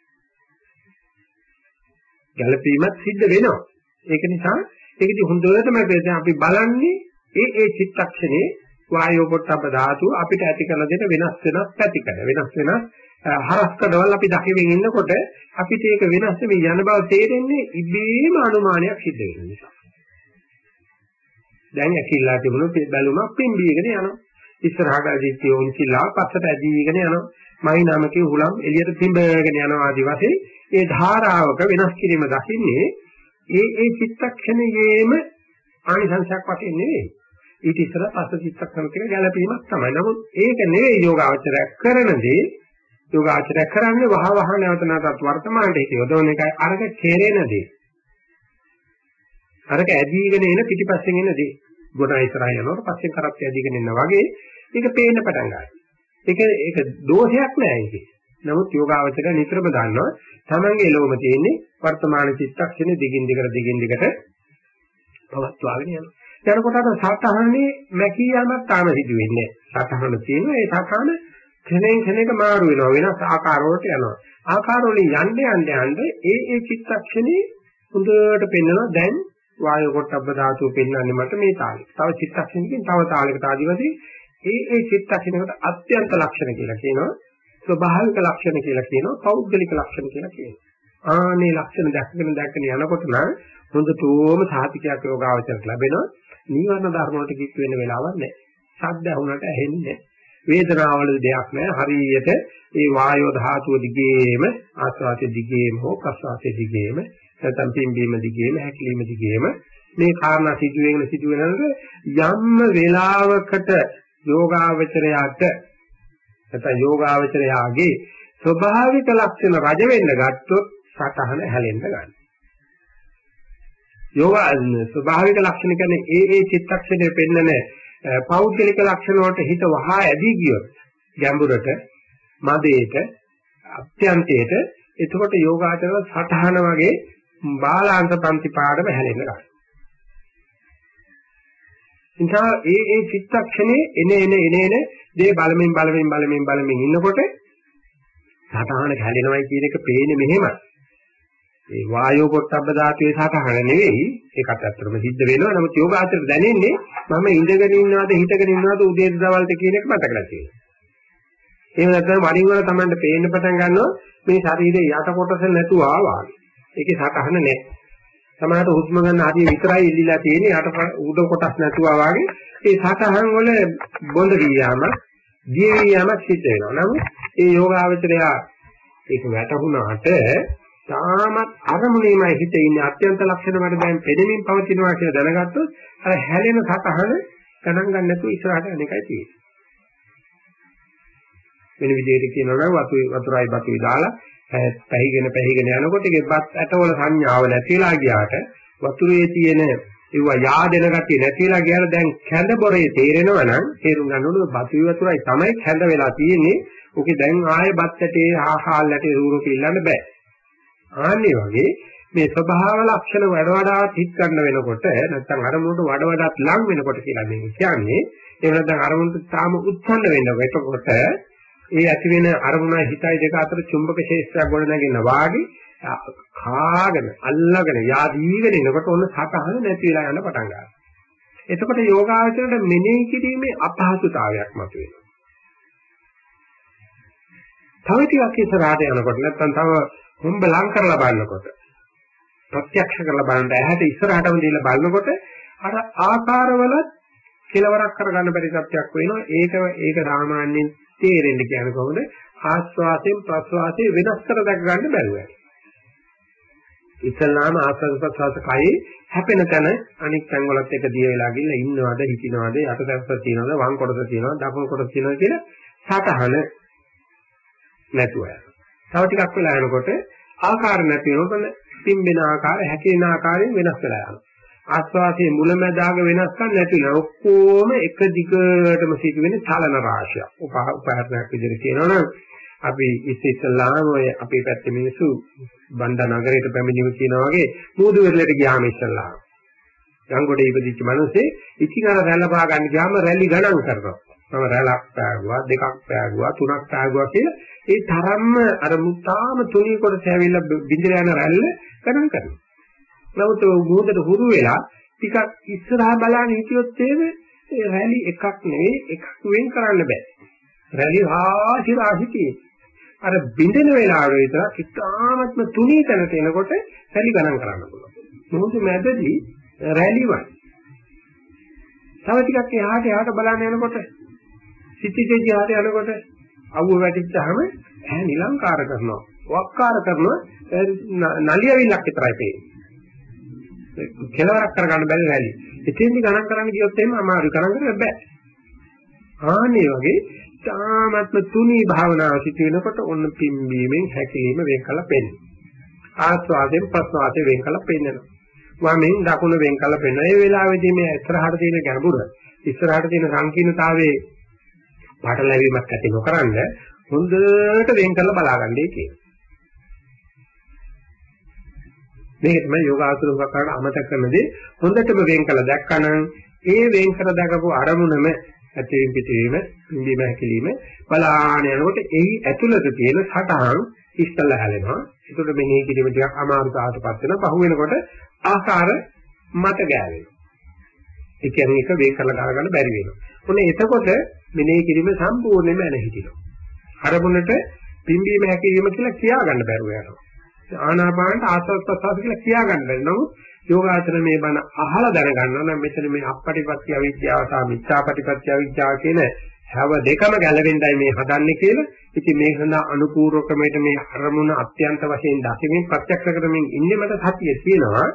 ගැළපීමත් සිද්ධ වෙනවා ඒක නිසා ඒකදී හොඳටම අපි බලන්නේ ඒ ඒ චිත්තක්ෂණේ වායෝ පොට්ටබ්බ ධාතු අපිට ඇති කරන දෙන වෙනස් වෙනස් පැතිකඩ වෙනස් වෙනස් හරස්කඩවල අපි දකිමින් ඉන්නකොට අපිට ඒක වෙනස් වෙමි යන බව තේරෙන්නේ ඉබේම අනුමානයක් සිද්ධ වෙන නිසා. දැන් ඇකිල්ලා තිබුණොත් බැලුමක් පිම්බීගෙන යනවා. ඉස්සරහට ඇදිච්ච උන්චිලා පස්සට ඇදීගෙන යනවා. මයි නාමකේ හුලම් එළියට පිම්බගෙන යනවා ආදි වශයෙන් ඒ ධාරාවක වෙනස් කිරීම දකින්නේ ඒ ඒ චිත්තක්ෂණයේම ආනිසංසයක් වශයෙන් නෙවෙයි. ඊට ඉස්සර පස්ස චිත්තක්ෂණ කියන ගැළපීමක් තමයි. නමුත් ඒක නෙවෙයි යෝගාචරය කරන දේ යෝගාචරය කරන්නේ වහ වහ නැවත නැවතත් වර්තමානයේ හිත යොදවන එකයි අරක කෙරෙන දේ. අරක ඇදීගෙන එන පිටිපස්සෙන් එන දේ. ගොඩ ඉස්සරහ යනකොට පස්සෙන් කරත් ඇදීගෙන එනවා වගේ ඒක පේන්න පටන් ගන්නවා. ඒක ඒක දෝෂයක් නෑ ඒකේ. නමුත් යෝගාවචර නිතරම දන්නවා තමන්ගේ ලෝම තියෙන්නේ වර්තමාන චිත්තක්ෂණේ දිගින් දිගට දිගින් දිගට පවත්වාගෙන යනවා. යනකොට අර සතහනේ මැකී යamak තාම සිදු වෙන්නේ නැහැ. සතහන තියෙනවා ඒ සතහන කෙනෙන් කෙනෙක් මාරු වෙනවා වෙනස් ආකාරවලට යනවා. ආකාරවලින් යන්න යන්න යන්න ඒ ඒ චිත්තක්ෂණේ හොඳට පෙන්වනවා දැන් වායු කොටබ්බ ධාතුව පෙන්වන්නේ මට මේ තාලෙ. තව චිත්තක්ෂණකින් තව තාලයකට ආදිවාසී ඒ ඒ චිත්තක්ෂණයකට අත්‍යන්ත ලක්ෂණ කියලා කියනවා. ස්වභාවික ලක්ෂණ කියලා කියනවා. පෞද්ගලික ලක්ෂණ කියලා කියනවා. ආනේ ලක්ෂණ දැක්කගෙන දැක්කගෙන යනකොට නම් හොඳටම සාතිකයක් යෝගාවචරයට ලැබෙනවා. නීවරණ ධර්ම වලට කිත් වෙන්න වෙලාවක් නැහැ. ශබ්ද ඇහුනට ඇහෙන්නේ නැහැ. වේදනාවල දෙයක් නැහැ. හරියට ඒ වායෝ ධාතුව දිගේම ආස්වාදයේ දිගේම හෝ ප්‍රස්වාසයේ දිගේම නැත්නම් පිම්බීම දිගේම හැකිලිම දිගේම මේ කාරණා සිදුවෙන සිදුවෙනකොට යම්ම වේලාවකට යෝගාවචරයට නැත්නම් යෝගාවචරයාගේ ස්වභාවික ලක්ෂණ රජ වෙන්න ගත්තොත් සතහන හැලෙන්න ගන්නවා. යෝග ස්වභාවික ලක්ෂණ කියන්නේ ඒ ඒ චිත්තක්ෂණය පෙන්නන පෞද්ගලික ලක්ෂණ වලට හිත වහා ඇදී ගියොත් ගැඹුරට මදේට අත්‍යන්තයට එතකොට යෝගාචරය සතහන වගේ බාලාන්ත පන්ති පාඩම හැලෙන්න ගන්නවා. නිසා ඒ ඒ චිත්තක්ෂණේ එන එන එන එන දේ බලමින් බලමින් බලමින් බලමින් ඉන්නකොට සතහන හැලෙනවයි කියන එක පේන්නේ මෙහෙමයි. ඒ වායෝ පොට්ටබ්බ ධාතුවේ සතහන නෙවෙයි ඒකත් ඇත්තටම සිද්ධ වෙනවා නමුත් යෝගාචර දැනෙන්නේ මම ඉඳගෙන ඉන්නවද හිටගෙන ඉන්නවද උදේට දවල්ට කියන එක මතකලා තියෙනවා. එහෙම නැත්නම් වරින් වර Tamanට පේන්න පටන් ගන්නවා මේ ශරීරයේ යට කොටස නැතුව ආවා. ඒකේ සතහන නැහැ. සමහරට හුස්ම ගන්න හරිය විතරයි ඉල්ලීලා තියෙන්නේ යට උඩ කොටස් නැතුව ආවාගේ ඒ සතහන් වල බොඳ ගියාම ජීවියාම සිද්ධ වෙනවා. නමුත් ඒ යෝගාවචරය ඒක වැටහුණාට තාමත් අරමුණේමයි හිතේ ඉන්නේ අත්‍යන්ත ලක්ෂණ වල දැන් පෙනෙමින් පවතිනවා කියලා දැනගත්තොත් අර හැලෙන සතහන ගණන් ගන්න නැතුව ඉස්සරහට යන එකයි තියෙන්නේ. වෙන විදිහට කියනවා නම් වතු වතුරයි බතුයි දාලා පැහිගෙන පැහිගෙන යනකොට ඒකේ බත් ඇටවල සංඥාව නැතිලා ගියාට වතුරේ තියෙන ඒවා yaadena ගතිය නැතිලා ගියාට දැන් කැඳ බොරේ තේරෙනවා නම් තේරුම් ගන්න ඕනේ බතුයි වතුරයි තමයි කැඳ වෙලා තියෙන්නේ. ඕකේ දැන් ආයේ බත් ඇටේ ආහාල් ඇටේ රූරුක ඉල්ලන්න බෑ. ආන්නේ වගේ මේ ස්වභාව ලක්ෂණ වඩ වඩාත් හිත් ගන්න වෙනකොට නැත්නම් අරමුණට වඩ වඩාත් ලං වෙනකොට කියලා මේ කියන්නේ ඒ නැත්නම් අරමුණට තාම උත්සන්න වෙනකොට ඒ ඇති වෙන අරමුණයි හිතයි දෙක අතර චුම්බක ශේෂ්ත්‍රයක් ගොඩ නැගෙන වාගේ කාගෙන අල්ලගෙන යාදීගෙන එනකොට ඔන්න සතහන නැති වෙලා යන පටන් ගන්නවා. එතකොට යෝගාවචරයට මෙනෙහි කිරීමේ අපහසුතාවයක් මතුවෙනවා. තව ටිකක් ඉස්සරහට යනකොට නැත්නම් තව හොම්බ ලං කරලා බලනකොට ප්‍රත්‍යක්ෂ කරලා බලන්න ඇහැට ඉස්සරහටම දීලා බලනකොට අර ආකාරවල කෙලවරක් කරගන්න බැරි සත්‍යක් වෙනවා ඒක ඒක සාමාන්‍යයෙන් තේරෙන්න කියන්නේ කොහොමද? ආස්වාසයෙන් ප්‍රස්වාසයෙන් වෙනස් කර දැක ගන්න බැරුව. ඉස්සල්ලාම ආස්වාද ප්‍රස්වාස කයි හැපෙන තැන අනික් තැන් වලත් එක දිය වෙලා ගිහින් ඉන්නවද හිටිනවද යටතැස්ස තියනවද වම් කොටස තියනවද දකුණු කොටස තියනවද කියලා සතහන නැතුව යනවා. තව ටිකක් වෙලා යනකොට ආකාර නැති වෙනකොට පිම්බෙන ආකාර හැකේන ආකාරයෙන් වෙනස් වෙලා යනවා. ආස්වාසේ මුලැමැදාග වෙනස්කම් නැතිලා ඔක්කොම එක දිගටම සිදුවෙන චලන රාශියක්. උපහාරයක් විදිහට කියනවනම් අපි ඉස්සෙල්ලාම ඔය අපේ පැත්තේ මිනිස්සු බණ්ඩා නගරයට පැමිණීම කියනවා වගේ මූදු වෙරළට ගියාම ඉස්සෙල්ලා. ගංගොඩේ ඉපදිච්ච මිනිස්සේ ඉතිගාර රැළ පහ ගන්න ගියාම රැලි ගණන් කරනවා. මම රැළක් පෑගුවා දෙකක් පෑගුවා තුනක් පෑගුවා කියලා ඒ තරම්ම අර මුත්තාම තුනී කොටස ඇවිල්ලා බින්දලා යන රැල්ල ගණන් කරනවා. නමුත් මොහොතට හුරු වෙලා ටිකක් ඉස්සරහා බලන්න හිටියොත් ඒ රැලි එකක් නෙවෙයි එකක් වෙන් කරන්න බෑ. රැලි රාශි රාශි තියෙනවා. අර බින්දෙන වෙලාවට විතරක් ඉතාමත්ම තුනී තැනට එනකොට රැලි ගණන් කරන්න පුළුවන්. මොහොත මැදදී රැලිවන්. තව ටිකක් එහාට එහාට බලන්න යනකොට සිටිතේ දිහාට යනකොට අවුව වැටිච්චාම ඈ නිලංකාර කරනවා. වක්කාර කරන නලියවිල්ලක් විතරයි පේන්නේ. කෙලවරක් කරගන්න බැරි රැලි. එතෙන්දි ගණන් කරන්න ගියොත් එහෙම අමාරු ගණන් කරන්න බෑ. ආන්නේ වගේ තාමත්ම තුනී භාවනාව සිට වෙනකොට ඔන්න පිම්බීමෙන් හැකිලිම වෙන් කළා පෙන්නේ. ආස්වාදයෙන් ප්‍රස්වාදයෙන් වෙන් කළා පෙන්නනවා. වමෙන් දකුණ වෙන් කළා පෙන්නන. ඒ වෙලාවේදී මේ ඉස්සරහට තියෙන ගැඹුර, ඉස්සරහට තියෙන සංකීර්ණතාවයේ පාටලැවීමක් ඇති නොකරනද හොඳට වෙන් කරලා බලාගන්නයි කියන්නේ. මේක තමයි යෝගාසුරක කරන අමතක කරනදී හොඳටම වෙන් කළා දැක්කනම් ඒ වෙන් කර දැකපු අරමුණම ඇතිවීම පිටවීම ඉන්දීම හැකිලිම බලාන යනකොට එහි ඇතුළත තියෙන සටහන් ඉස්සල්ලා හැලෙනවා. ඒකට මෙනෙහි කිරීම ටිකක් අමාරුතාවටපත් වෙනවා. පහු වෙනකොට ආකාර මත ගෑවෙනවා. ඒ කියන්නේ එක වෙන් කරලා ගන්න බැරි වෙනවා. ඔන්න එතකොට මෙනෙහි කිරීම සම්පූර්ණයෙන්ම නැහිටිනවා. අරමුණට පිම්බීම හැකිලිම කියලා කියා ගන්න බැරුව යනවා. ආනාපානට ආස්වාද ප්‍රසආස කියලා කියා ගන්න බැරි. නමුත් යෝගාචර මේ බණ අහලා දැනගන්නවා නම් මෙතන මේ අපපටිපත්‍ය අවිද්‍යාව සහ මිච්ඡාපටිපත්‍ය අවිද්‍යාව කියන හැව දෙකම ගැලවෙන්නයි මේ හදන්නේ කියලා. ඉතින් මේ සඳහා අනුපූර්ව ක්‍රමයට මේ අරමුණ අත්‍යන්ත වශයෙන් දකිමින් ප්‍රත්‍යක්ෂ කරමින් ඉන්නේ මට සතිය තියෙනවා.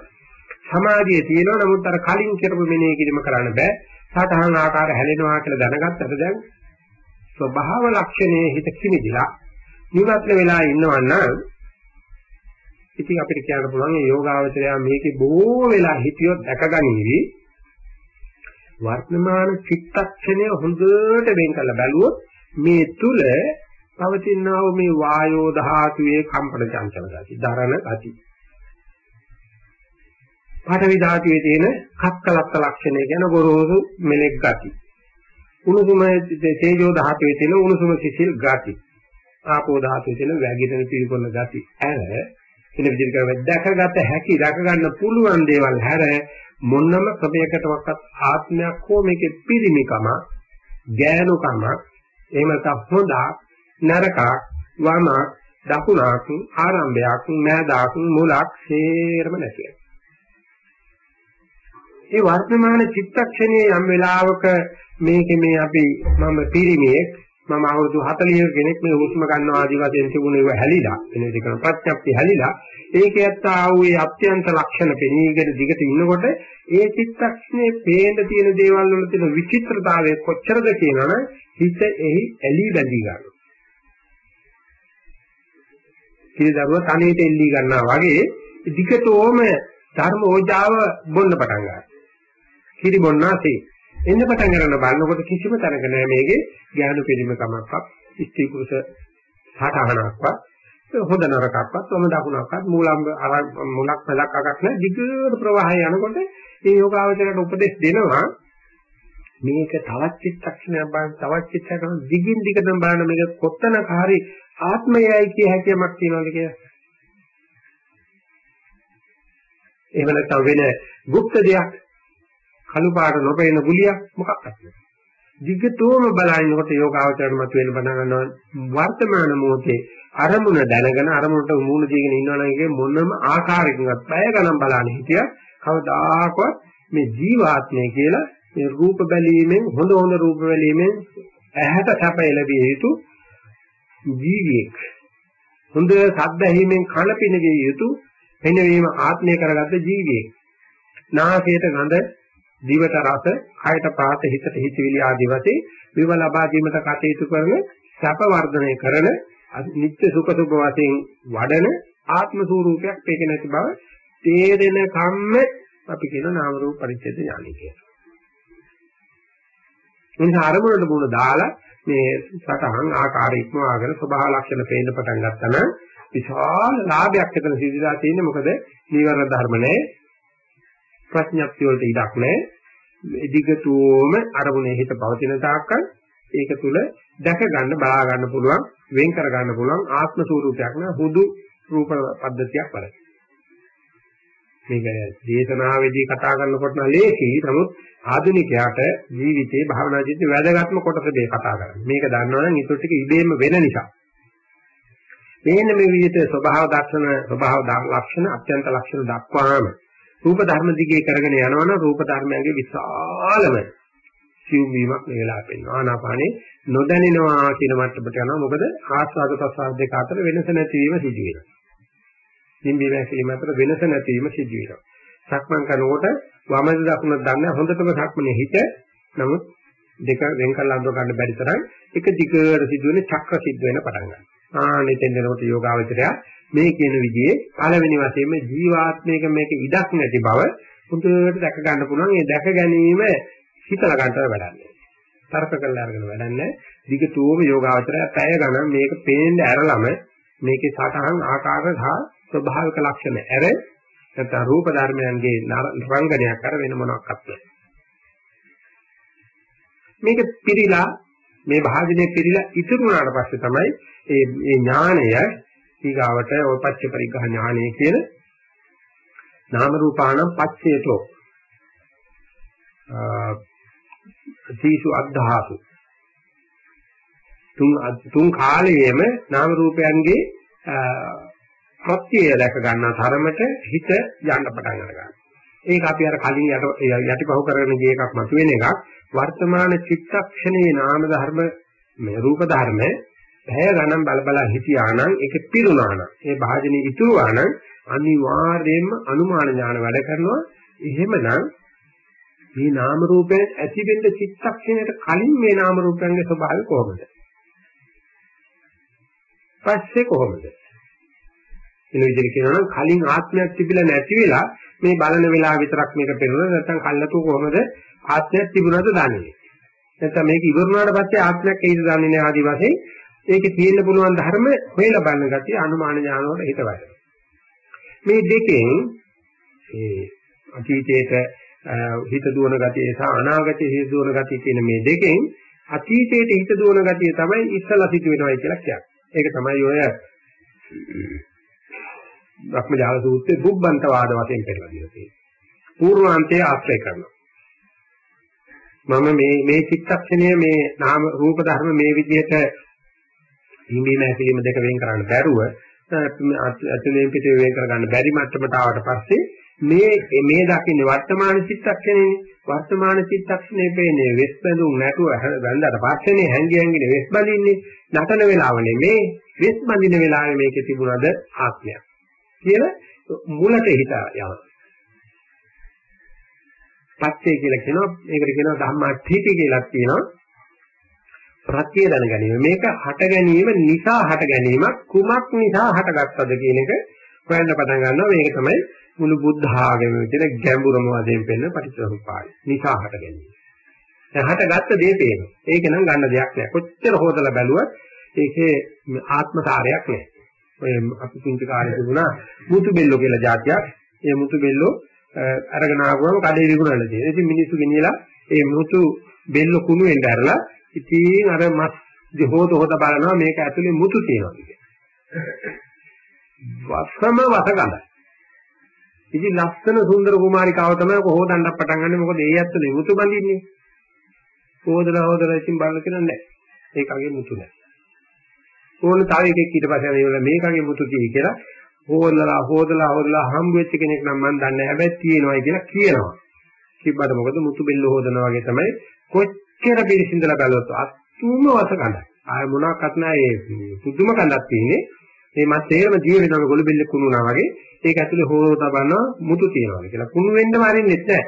සමාධිය තියෙනවා නමුත් අර කලින් කරපු මෙනෙහි කිරීම කරන්න බෑ. සතහන් ආකාර හැලෙනවා කියලා දැනගත්තට දැන් ස්වභාව ලක්ෂණයේ හිත කිමිදිලා නිවත්න වෙලා ඉන්නවා නම් ඉතින් අපිට කියන්න පුළුවන් මේ යෝගාවචරය මේකේ බොහෝ වෙලා හිතියොත් දැකගනිවි වර්තමාන චිත්තක්ෂණය හොඳට වෙන් කරලා බැලුවොත් මේ තුල පවතිනා වූ මේ වායෝ ධාතුවේ කම්පන චංචල ගති, දරණ ගති. පාඨවි ධාතුවේ තියෙන කක්කලක්ක ලක්ෂණය කියන ගොරෝසු මෙලෙක් ගති. උණුසුම තේජෝ ධාතුවේ තියෙන උණුසුම සිසිල් ගති. ආපෝ ධාතුවේ තියෙන වැగిරෙන පිළිකොන ගති. ඇර එන විදිහට කරව දැකගත හැකි දැක ගන්න පුළුවන් දේවල් හැර මොනම ක්‍රමයකටවත් ආත්මයක් හෝ මේකේ පිරිමිකම ගෑනුකම එහෙම නැත්නම් හොඳක් නරකක් වමක් දකුණක් ආරම්භයක් මෑදක් මුලක් හේරම නැති ඒ වර්තමාන චිත්තක්ෂණයේ යම් වෙලාවක මේකේ මේ අපි මම පිරිමියෙක් මම අවුරුදු 40 කෙනෙක් මේ හුස්ම ගන්නවා ආදි වශයෙන් තිබුණේ ඒව හැලිලා එන දෙකම ප්‍රත්‍යක්ෂය හැලිලා ඒකේ ඇත්තා වූ ඒ අත්‍යන්ත ලක්ෂණ පෙනීගෙන දිගට ඉන්නකොට ඒ චිත්තක්ෂණේ පේන තියෙන දේවල් වල තියෙන විචිත්‍රතාවය කොච්චරද කියනවනම් හිත එහි ඇලි බැඳී ගන්නවා. කිරිදරුව තනියට එල්ලී ගන්නවා වගේ දිගටම ධර්ම ඕජාව බොන්න පටන් ගන්නවා. කිරි බොන්නාසේ එන්න පටන් ගන්න බලනකොට කිසිම තැනක නෑ මේකේ ඥාන පිළිමකමක්වත් ස්ත්‍රී පුරුෂ සාධාරණක්වත් හොඳ නරකක්වත් වම දකුණක්වත් මූලම් මුලක් පළක් අකක් නෑ දිගට ප්‍රවාහය යනකොට මේ යෝගාවචරයට උපදෙස් දෙනවා මේක තවත් චිත්තක්ෂණයක් බලන්න තවත් චිත්තක්ෂණයක් දිගින් දිගටම බලන මේක කොත්තනක හරි ආත්මයයි කිය හැකියාවක් තියනවාද කියලා එහෙම නැත්නම් වෙන গুপ্ত දෙයක් කළු පාට නොපෙනෙන ගුලියක් මොකක්වත් නැහැ. දිගටම බලනකොට යෝගාවචරණ මත වෙන බණ ගන්නවා වර්තමාන මොහොතේ අරමුණ දැනගෙන අරමුණට මූණ දීගෙන ඉන්නවනම් ඒකේ මොනම ආකාරයකින්වත් බය ගණන් බලන්නේ හිටිය. කවදාකවත් මේ ජීවාත්මය කියලා මේ රූප බැලීමෙන් හොඳ හොඳ රූප බැලීමෙන් ඇහැට සැප එළවිය යුතු ජීවියෙක්. හොඳ ශබ්ද ඇහිීමෙන් කන පිනවිය යුතු වෙනවීම ආත්මය කරගත්ත ජීවියෙක්. නාසයට ගඳ දිවට රස, කයට පාත, හිතට හිතවිලි ආදී වශයෙන් විව ලබා දීමට කටයුතු කරන සැප වර්ධනය කරන නිත්‍ය සුඛ සුභ වශයෙන් වඩන ආත්ම ස්වરૂපයක් මේක නැති බව තේරෙන කම්ම අපි කියන නාම රූප පරිච්ඡේද ඥානයි කියලා. එනිසා අරමුණට මුණ දාලා මේ සතහන් ආකාර ඉක්මවාගෙන ස්වභාව ලක්ෂණ පේන්න පටන් ගත්තම විශාල ලාභයක් එතන සිදුලා තියෙන්නේ මොකද නීවරණ ධර්ම නැහැ ප්‍රඥප්තිය වලට ඉඩක් නැහැ. එදිගටම අරමුණේ හිත පවතින තාක්කල් ඒක තුල දැක ගන්න බලා ගන්න පුළුවන් වෙන් කර ගන්න පුළුවන් ආත්ම ස්වરૂපයක් න හුදු රූප පද්ධතියක් වල. මේක දේශනාවේදී කතා කරනකොට නම් ලේසි නමුත් ආධුනිකයාට ජීවිතේ භාවනා ජීවිතේ වැදගත්ම කොටස මේ කතා කරන්නේ. මේක දන්නවනම් ඊට ටික ඉබේම වෙන නිසා. මේන මේ විදිහට ස්වභාව දර්ශන ස්වභාව ලක්ෂණ අත්‍යන්ත ලක්ෂණ දක්වාම රූප ධර්ම දිගේ කරගෙන යනවනම් රූප ධර්මයන්ගේ විශාලම සියුම් වීමක් මේ වෙලාවට පෙන්වනවා. ආනාපානේ නොදැනෙනවා කියන මට්ටමට යනවා. මොකද ආස්වාද ප්‍රසආද දෙක අතර වෙනස නැතිවීම සිදු වෙනවා. නිම්බීම ඇසීම අතර වෙනස නැතිවීම සිදු වෙනවා. සක්මන් කරනකොට වමද දකුණ දන්න හොඳටම සක්මනේ හිත නමුත් දෙක වෙන් කරලා අඳුර ගන්න බැරි තරම් එක දිගට සිදුවෙන චක්‍ර සිද්ධ වෙන පටන් ගන්නවා. ආනෙතෙන් දෙනකොට යෝගාවචරය මේ කියන විදිහේ පළවෙනි වශයෙන්ම ජීවාත්මයක මේක ඉඩක් නැති බව හොඳට දැක ගන්න පුළුවන්. ඒ දැක ගැනීම හිතලා ගන්නට වැඩන්නේ. තර්ක කරලා අරගෙන වැඩන්නේ. දිගටම යෝගාවචරය පැය ගණන් මේක පේන්න ඇරලම මේකේ සටහන් ආකාර සහ ස්වභාවික ලක්ෂණ ඇර නැත්නම් රූප ධර්මයන්ගේ රංගනයක් කර වෙන මොනක්වත් නැහැ. මේක පිළිලා මේ භාජනයේ පිළිලා ඉතුරු වුණාට පස්සේ තමයි ඒ මේ ඥාණය ඊගාවට ඔය පච්ච පරිග්‍රහ ඥාණය කියන නාම රූපානම් පච්චේතෝ තීසු අද්ධාසු තුන් තුන් කාලයේම නාම රූපයන්ගේ ප්‍රත්‍යය දැක ගන්න තරමට හිත යන්න පටන් ගන්නවා. ඒක අපි අර කලින් යට යටිපහුව කරගෙන ගිය එකක් මතුවෙන එකක්. වර්තමාන චිත්තක්ෂණයේ නාම ධර්ම මේ රූප ධර්ම පැය ගණන් බල බල හිටියා නම් ඒක පිරුණා නම් ඒ භාජනයේ ඉතුරුවා නම් අනිවාර්යයෙන්ම අනුමාන ඥාන වැඩ කරනවා. එහෙමනම් මේ නාම රූපයෙන් ඇති වෙන්න චිත්තක්ෂණයට කලින් මේ නාම රූපයන්ගේ ස්වභාවය කොහොමද? පස්සේ කොහොමද? එන විදිහට කියනවා නම් කලින් ආත්මයක් තිබිලා නැති වෙලා මේ බලන වෙලාව විතරක් මේක පෙනුනොත් නැත්නම් කල්ලාතු කොහොමද ආත්මයක් තිබුණාද දන්නේ? නැත්නම් මේක ඉවරුනාට පස්සේ ආත්මයක් එයිද දන්නේ නැහැ ආදි වශයෙන් ඒකේ තියෙන්න පුළුවන් ධර්ම හොයලා බලන ගතිය අනුමාන ඥාන වල හිත වැඩ මේ දෙකෙන් ඒ අතීතයේට හිත දුවන ගතිය සහ අනාගතයේ හිත දුවන ගතිය කියන මේ දෙකෙන් අතීතයේ හිත දුවන ගතිය තමයි ඉස්සලා සිදු වෙනවයි කියලා කියන්නේ. ඒක තමයි ඔය බ්‍රහ්මජාල සූත්‍රයේ බුබ්බන්ත වාද වශයෙන් පෙන්නලා දීලා තියෙනවා. පූර්වාන්තයේ ආශ්‍රය කරනවා. මම මේ මේ චිත්තක්ෂණය මේ නාම රූප ධර්ම මේ විදිහට හිඳීම ඇතිවීම දෙක වෙන් කරන්න බැරුව අතුලෙන් පිටේ වෙන් කරගන්න බැරි මට්ටමට ආවට පස්සේ මේ මේ දකින්නේ වර්තමාන චිත්තක්ෂණේ වර්තමාන චිත්තක්ෂණේ පේන්නේ වෙස් බඳුන් නැතුව වැන්දට පස්සේනේ හැංගි හැංගිනේ වෙස් බඳින්නේ නටන වෙලාවනේ මේ වෙස් බඳින වෙලාවේ මේකේ තිබුණද ආත්මයක් කියලා මුලට හිත යනවා. පච්චේ කියලා කියනවා ඒකට කියනවා ධම්මා තීටි කියලා කියනවා. ප්‍රත්‍ය දැන ගැනීම මේක හට ගැනීම නිසා හට ගැනීමක් කුමක් නිසා හටගත්තද කියන එක හොයන්න පටන් ගන්නවා. මේක තමයි මුළු බුද්ධ ආගමේ තියෙන ගැඹුරම වශයෙන් පෙන්න පටිච්චසමුප්පාදය. නිසා හට ගැනීම. දැන් හටගත්ත දේ පේනවා ඒක නම් ගන්න දෙයක් නෑ. කොච්චර හොදලා බැලුවත් ඒකේ ආත්මකාරයක් නෑ. ඔය අපි පුංචි කාලේ තිබුණා මුතු බෙල්ලෝ කියලා જાතියක්. ඒ මුතු බෙල්ලෝ අරගෙන ආවම කඩේ විකුණන්න තියෙනවා. ඉතින් මිනිස්සු ගෙනියලා ඒ මුතු බෙල්ලෝ කුණු වෙන්න ඇරලා ඉතින් අර මස් දෙහොත හොත බලනවා මේක ඇතුලේ මුතු තියෙනවා කියන්නේ. වස්සම වසගඳ. ඉතින් ලස්සන සුන්දර කුමාරිකාව තමයි කොහොදන්න පටන් ගන්නෙ මොකද ඒ ඇත්තනේ මුතු බඳින්නේ. හොදලා හොදලා ඉතින් බලන්න කියන්නේ නැහැ. ඒකගේ මුතු නැහැ. ඕන තව එකෙක් ඊට පස්සේ අනේ වල මේකගේ මුතු කී කියලා හොදලා හොදලා හොදලා හම්බ වෙච්ච කෙනෙක් නම් මම දන්නේ හැබැයි තියෙනවායි කියලා කියනවා. කිව්වට මොකද මුතු බෙල්ල හොදනවා වගේ තමයි කොච්චර පිළිසිඳලා බලවත් අත්තුම වස ගඳ. ආය මොනවාක්වත් නැහැ ඒ පුදුම කඳක් තියෙන්නේ. මේ මත් තේරම ජීව වෙනම ගොළු බෙල්ල කුණුනා වගේ ඒක ඇතුලේ හොදලා බලනවා මුතු තියෙනවා කියලා. කුණු වෙන්නම අරින්නෙත් නැහැ.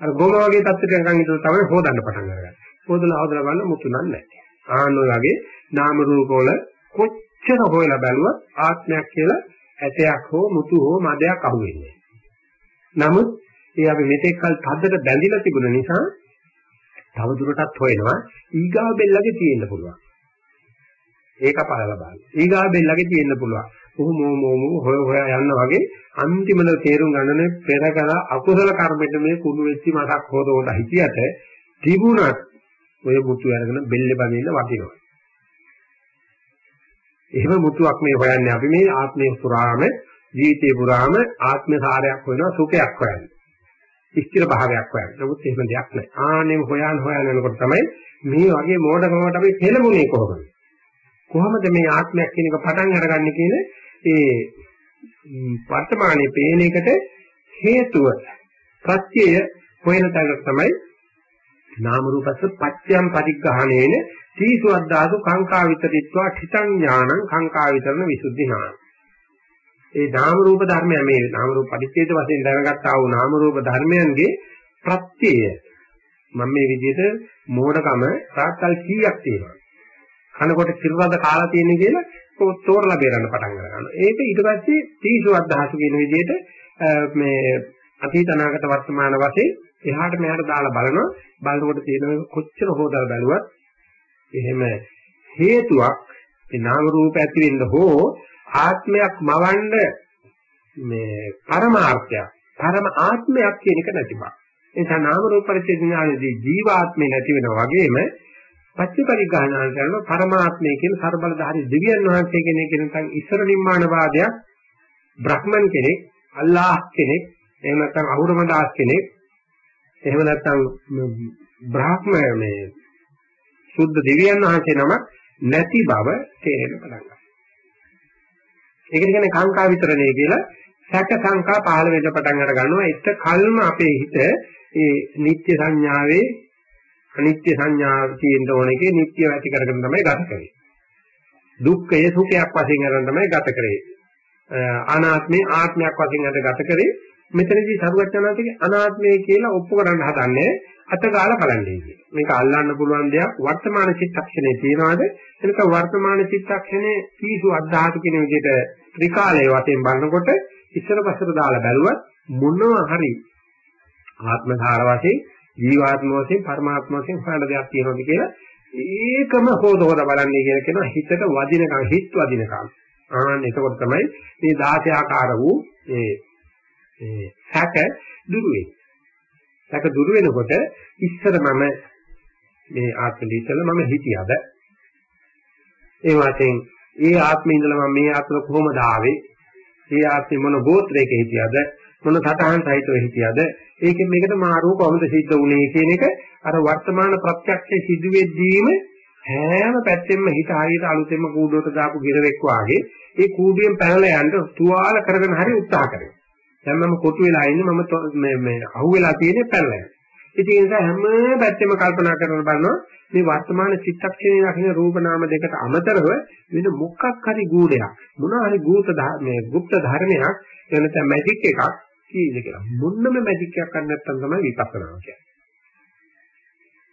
අර ගොම වගේ තත්ත්වයක නිකන් ඉඳලා තමයි හොදන්න පටන් අරගන්නේ. හොදලා හොදලා බලන මුතු නන්නේ. ආන්න ඔය වගේ නාම රූප වල කොච්චර හොයලා බැලුවත් ආත්මයක් කියලා ඇටයක් හෝ මුතු හෝ මදයක් අහුවෙන්නේ නමුත් ඒ අපි මෙතෙක් කල තද්දට බැඳිලා තිබුණ නිසා තව දුරටත් හොයනවා ඊගා බෙල්ලගේ තියෙන්න පුළුවන්. ඒක පාලලා බලන්න ඊගා බෙල්ලගේ තියෙන්න පුළුවන්. උහු මෝ මෝ මෝ හොය හොය යන්න වගේ අන්තිමට තේරුම් ගන්නනේ පෙර කල අකුසල කර්මෙට මේ කුණු වෙච්ච මසක් හොද හොද හිටියට තිබුණත් ඔය මුතු අරගෙන බෙල්ලේ බඳින්න වටිනවා. එහෙම මුතුවක් මේ හොයන්නේ අපි මේ ආත්මයේ පුරාම ජීවිතේ පුරාම ආත්ම සාරයක් වෙනවා සුඛයක් හොයන්නේ. ස්ථිර භාවයක් හොයන්නේ. නමුත් එහෙම දෙයක් නැහැ. ආනෙම හොයන හොයන යනකොට තමයි මේ වගේ මෝඩකමකට අපි පෙළඹුණේ කොහොමද? කොහොමද මේ ආත්මයක් කියන එක පටන් අරගන්නේ කියන ඒ වර්තමානයේ පේන එකට හේතුව ප්‍රත්‍යය හොයන තැන තමයි නාම රූපස්ස පත්‍යම් පරිග්‍රහණේන සීසු අද්දාසු කාංකා විතරිත්වා ठितං ඥානං කාංකා විතරන විසුද්ධි ඥාන. ඒ නාම රූප ධර්මය මේ නාම රූප පරිච්ඡේද වශයෙන් දැනගත්තා වූ නාම රූප ධර්මයන්ගේ ප්‍රත්‍යය මම මේ විදිහට මෝඩකම තාත්තල් කීයක් තියෙනවා. කනකොට කිරුවද කාලා තියෙන කියලා තෝරලා බේරන්න පටන් ගන්නවා. ඒක ඊට පස්සේ සීසු අද්දාසු කියන විදිහට මේ අතීත අනාගත වර්තමාන වශයෙන් එහාට මෙහාට දාලා බලනවා බලනකොට තියෙන කොච්චර හොදලා බැලුවත් එහෙම හේතුවක් මේ නාම රූප ඇති වෙන්න හෝ ආත්මයක් මවන්න මේ පරමාර්ථයක් පරම ආත්මයක් කියන එක නැති බව. ඒ නිසා නාම රූප පරිච්ඡේදනාදී ජීවාත්මේ නැති වෙනා වගේම පච්චපරිග්‍රහණය කරන පරමාත්මය කියන ਸਰබලධාරී දෙවියන් වහන්සේ කෙනෙක් කියන ඉස්සර නිර්මාණ වාදයක් බ්‍රහ්මන් කෙනෙක් අල්ලාහ් කෙනෙක් එහෙම නැත්නම් අහුරම දාස් කෙනෙක් එහෙම නැත්නම් බ්‍රාහ්ම මේ සුද්ධ දෙවියන් වහන්සේ නම නැති බව තේරෙන්න පටන් ගන්නවා. ඒකට කියන්නේ කාංකා විතරණේ කියලා සැක සංකා පහළ වෙන්න පටන් අර ගන්නවා. ඒක කල්ම අපේ හිත ඒ නිත්‍ය සංඥාවේ අනිත්‍ය සංඥාව තියෙන්න ඕන එකේ නිත්‍ය ඇති කරගෙන තමයි ගත කරන්නේ. දුක්ඛය සුඛයක් වශයෙන් අරන් තමයි ගත කරේ. අනාත්මේ ආත්මයක් වශයෙන් අද ගත කරේ මෙතනදී සරුවචනාතිගේ අනාත්මය කියලා ඔප්පු කරන්න හදන්නේ අතගාලා බලන්නේ කියලා. මේක අල්ලන්න පුළුවන් දෙයක් වර්තමාන චිත්තක්ෂණේ තියනවාද? එනක වර්තමාන චිත්තක්ෂණේ සීසු අද්ධාතු කියන විදිහට ත්‍රිකාලයේ වශයෙන් බලනකොට ඉස්සර පස්සට දාලා බැලුවත් මොනවා හරි ආත්ම ධාර වශයෙන් ජීවාත්ම වශයෙන් පරමාත්ම වශයෙන් හොයන දෙයක් තියෙනවද කියලා ඒකම හොද හොද බලන්නේ කියලා කියනවා හිතට වදිනකම් හිත වදිනකම්. ආන්න එතකොට තමයි මේ 16 ආකාර වූ ඒ ඒ සැක දුරු වෙයි. සැක දුරු වෙනකොට ඉස්සර මම මේ ආත්මෙ ඉතල මම හිතියද ඒ වශයෙන් ඒ ආත්මෙ ඉඳලා මම මේ ආත්ම කොහොමද ආවේ? ඒ ආත්මෙ මොන ගෝත්‍රයක හිටියද? මොන සතහන් සහිතව හිටියද? ඒකෙන් මේකට මාරුව කොහොමද සිද්ධ වුනේ කියන එක අර වර්තමාන ප්‍රත්‍යක්ෂයේ සිදුවෙද්දීම හැම පැත්තෙම හිත හරියට අලුතෙන්ම කූඩුවට දාපු ගිරවෙක් වාගේ ඒ කූඩුවෙන් පැනලා යන්න තුවාල කරගෙන හරි උත්සාහ කරනවා. දැන් මම කොටු වෙලා ඉන්නේ මම මේ මේ අහුවෙලා තියෙන්නේ පැනලා. ඉතින් ඒ නිසා හැම පැත්තෙම කල්පනා කරන බලනවා මේ වර්තමාන චිත්තක්ෂණයේ දකින්න රූප නාම දෙකට අමතරව වෙන මොකක් හරි ගුණයක් මොනවා හරි ගූත මේ গুপ্ত ධර්මයක් එනත මැජික් එකක් කීයද කියලා. මොන්නම මැජික් එකක් ගන්න නැත්නම් තමයි විපස්සනා කියන්නේ.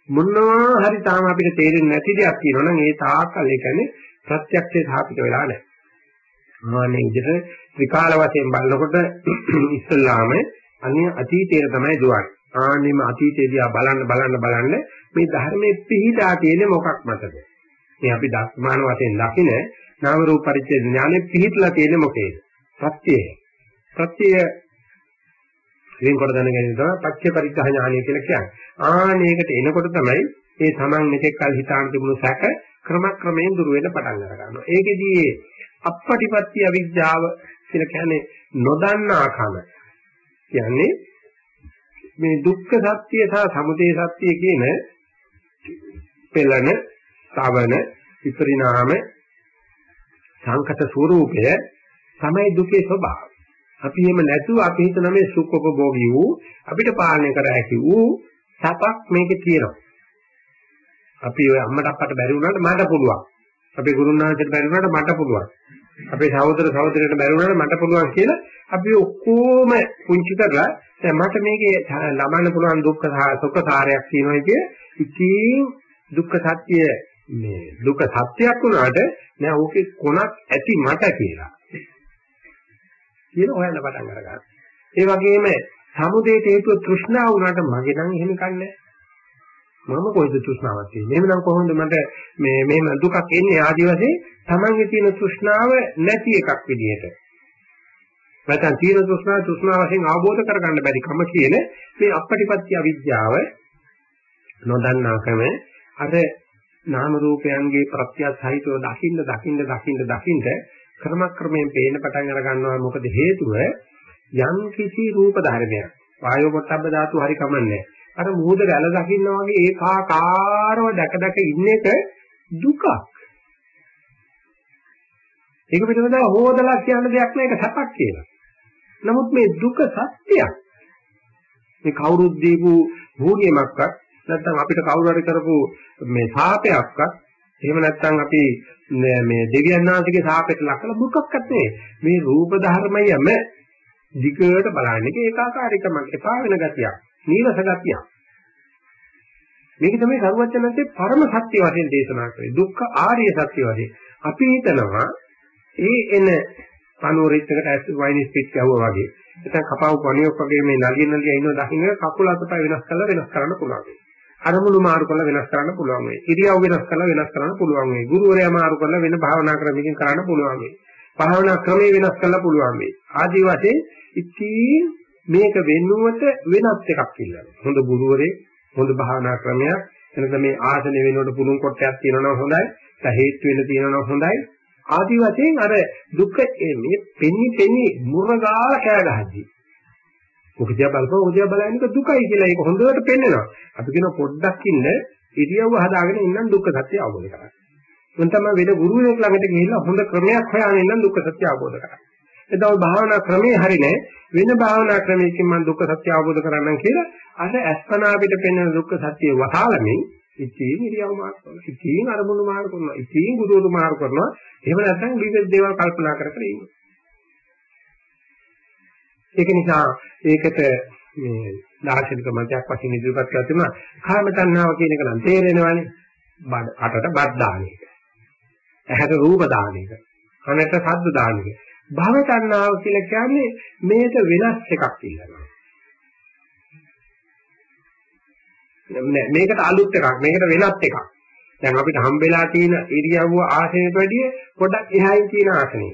මොනවා හරි තාම අපිට තේරෙන්නේ නැති දෙයක් තියෙනවා නම් ඒ තාකල් ඒ කියන්නේ ප්‍රත්‍යක්ෂේ සාපිත වෙලා නැහැ. ආනේ විදිහට විකාල වශයෙන් බලනකොට ඉස්සල්ලාම අනිය අතීතයේ තමයි දුවන්නේ. ආනෙම අතීතයේදී ආ බලන්න බලන්න බලන්න මේ ධර්මයේ පිහිටා තියෙන්නේ මොකක් මතද? මේ අපි දස්මාන වශයෙන් දකින නාම රූප පරිච්ඡේද ඥානෙ පිහිටලා තියෙන්නේ මොකේද? ප්‍රත්‍යය. ප්‍රත්‍යය වෙනකොට දැනගැනීම තමයි පච්ච පරිග්‍රහ ඥානය කියලා කියන්නේ. ආනේකට එනකොට තමයි මේ Taman මෙතෙක් කල හිතාන තිබුණු සැක ක්‍රමක්‍රමයෙන් දුර වෙන්න පටන් අර ගන්නවා. ඒකෙදී අපපටිපත්‍ය අවිද්‍යාව කියලා කියන්නේ නොදන්නාකම. කියන්නේ මේ දුක්ඛ සත්‍ය සහ සමුදය සත්‍ය කියන පෙළන, ශවන, විපරිණාම සංකත ස්වરૂපය තමයි දුකේ ස්වභාවය. අපි එහෙම නැතුව අපි හිතන මේ සුඛෝපභෝගී වූ අපිට පාලනය කර හැකි වූ සපක් මේකේ තියෙනවා. අපි ඔය අම්මට අප්පට බැරි වුණාට මට පුළුවන්. අපේ ගුරුනාථට බැරි වුණාට මට පුළුවන්. අපේ සහෝදර සහෝදරයට බැරි වුණාට මට පුළුවන් කියලා අපි ඔක්කොම පුංචි කරලා දැන් මට මේකේ ලබන්න පුළුවන් දුක්ඛ සුඛ සාරයක් තියෙනවා කිය ඉතින් දුක්ඛ සත්‍ය මේ දුක්ඛ සත්‍යයක් වුණාට නෑ ඕකේ කොනක් ඇති මට කියලා. කියන හොයන්න පටන් අරගන්න. ඒ වගේම සමුදේට හේතුව තෘෂ්ණාව වුණාට මගේ නම් එහෙම කන්නේ මම කොහෙද තෘෂ්ණාවක් තියෙන්නේ? එහෙමනම් කොහොමද මට මේ මෙහෙම දුකක් එන්නේ ආදි වශයෙන් තමන්ගේ තියෙන තෘෂ්ණාව නැති එකක් විදිහට. නැත්නම් තියෙන තෘෂ්ණාව තෘෂ්ණාව වශයෙන් අවබෝධ කරගන්න බැරි කම කියන මේ අපටිපත්‍ය අවිද්‍යාව නොදන්නාකම අර නාම රූපයන්ගේ ප්‍රත්‍යසහිතව දකින්න දකින්න දකින්න දකින්න ක්‍රමක්‍රමයෙන් පේන පටන් අර ගන්නවා මොකද හේතුව යම් කිසි රූප ධර්මයක් වායෝ පොට්ටබ්බ ධාතු හරි කමන්නේ අර මුහුද ගැල දකින්න වගේ ඒකාකාරව දැක දැක ඉන්න එක දුකක් ඒක පිටවෙලා හොදලා කියන දෙයක් නෑ ඒක සැපක් කියලා. නමුත් මේ දුක සත්‍යයක්. මේ කවුරුත් දීපු භූනියමක්වත් නැත්නම් අපිට කවුරු හරි කරපු මේ සාපයක්වත් එහෙම නැත්නම් අපි මේ දෙවියන් වහන්සේගේ සාපයට ලක්කලා දුකක්වත් නෙවෙයි. මේ රූප ධර්මයම දිගට බලන්නේ ඒකාකාරීකමක් එපා වෙන ගතියක්. නීරස ගතියක්. මේක තමයි සරුවචනන්සේ පරම සත්‍ය වශයෙන් දේශනා කරේ. දුක්ඛ ආර්ය සත්‍ය වශයෙන්. අපි හිතනවා ඒ එන පනෝරිච්චකට ඇස් වයින් ස්පිච් ගැහුවා වගේ. නැත්නම් කපාව පණියක් වගේ මේ නලිය නලිය ඉන්නව දකින්න කකුල අතපය වෙනස් කරලා වෙනස් කරන්න පුළුවන්. අරමුණු මාරු කරලා වෙනස් කරන්න පුළුවන් වෙයි. ඉරියව් වෙනස් කරලා වෙනස් කරන්න පුළුවන් වෙයි. ගුරුවරයා මාරු කරලා වෙන භාවනා ක්‍රමයකින් කරන්න පුළුවන් වෙයි. භාවනා ක්‍රමේ වෙනස් කරලා පුළුවන් වෙයි. ආදි වශයෙන් ඉතින් මේක වෙනුවට වෙනත් එකක් ඉල්ලනවා. හොඳ ගුරුවරේ හොඳ භාවනා ක්‍රමයක් එනද මේ ආසන වෙනුවට පුරුම් කොටයක් තියෙනවා හොඳයි. සහේත් වෙන තියෙනවා හොඳයි. ආදි වශයෙන් අර දුක මේ පෙනි පෙනි මුරගාල කෑ ගහද්දි. ඔක දිහා බලපුවා ඔක දිහා බලනකොට දුකයි කියලා ඒක හොඳට පෙන්නනවා. අපි කියන පොඩ්ඩක් ඉන්න ඉරියව්ව හදාගෙන ඉන්නම් දුක්ඛ සත්‍ය අවබෝධ කරගන්න. උන් තමයි වෙන ගුරුවරයෙක් ළඟට ගිහිල්ලා හොඳ ක්‍රමයක් හොයාගෙන ඉන්නම් දුක්ඛ සත්‍ය අවබෝධ කරගන්න. එතකොට භාවනා ක්‍රමේ හරිනේ වෙන භාවනා ක්‍රමයකින් මම දුක්ඛ සත්‍ය අවබෝධ කරගන්නම් කියලා අර අස්පනා පිට පෙනෙන දුක්ඛ සත්‍ය වහාලමින් ඉතින් ඉරියව් මාරු කරනවා. ඉතින් අරමුණු මාරු කරනවා. ඉතින් ගුරුවරු මාරු කරනවා. එහෙම නැත්නම් විවිධ දේවල් කල්පනා කර කර ඉන්නවා. ඒක නිසා ඒකට මේ දාර්ශනික මතයක් වශයෙන් ඉදිරිපත් කරලා තිබුණා කාම තණ්හාව කියන එක නම් තේරෙනවානේ. බඩ අටට බත් දාන එක. ඇහැට රූප දාන එක. කනට ශබ්ද දාන එක. භව තණ්හාව කියලා කියන්නේ මේක වෙනස් එකක් කියලා. නෑ මේකට අලුත් එකක් මේකට වෙනත් එකක්. දැන් අපිට හම්බෙලා තියෙන ඉරියව්ව ආසනයට වැඩිය පොඩ්ඩක් එහායින් තියෙන ආසනෙ.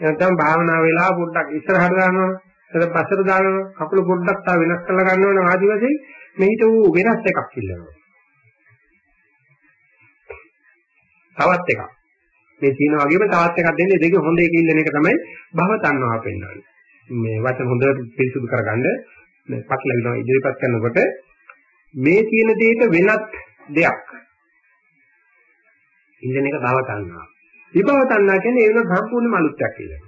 නැත්නම් භාවනා වෙලා පොඩ්ඩක් ඉස්සරහට දානවා, ඊට පස්සට දානවා, කකුල පොඩ්ඩක් තව වෙනස් කරලා ගන්නවා නම් ආදි වශයෙන් මෙහිට වූ වෙනස් එකක් ඉල්ලනවා. තවත් එකක්. මේ තියෙන වගේම තවත් එකක් දෙන්නේ දෙක හොඳ එක ඉල්ලන එක තමයි භව තණ්හාව පෙන්වන්නේ. මේ වචන හොඳට පිරිසුදු කරගන්න මේ පටලවිනවා ඉදිරිපත් කරනකොට මේ තියෙන දෙයක වෙනත් දෙයක්. ඉන්දියන එක භව තණ්හා. විභව තණ්හා කියන්නේ ඒ වෙන සම්පූර්ණ මලුත්‍යක් කියලා.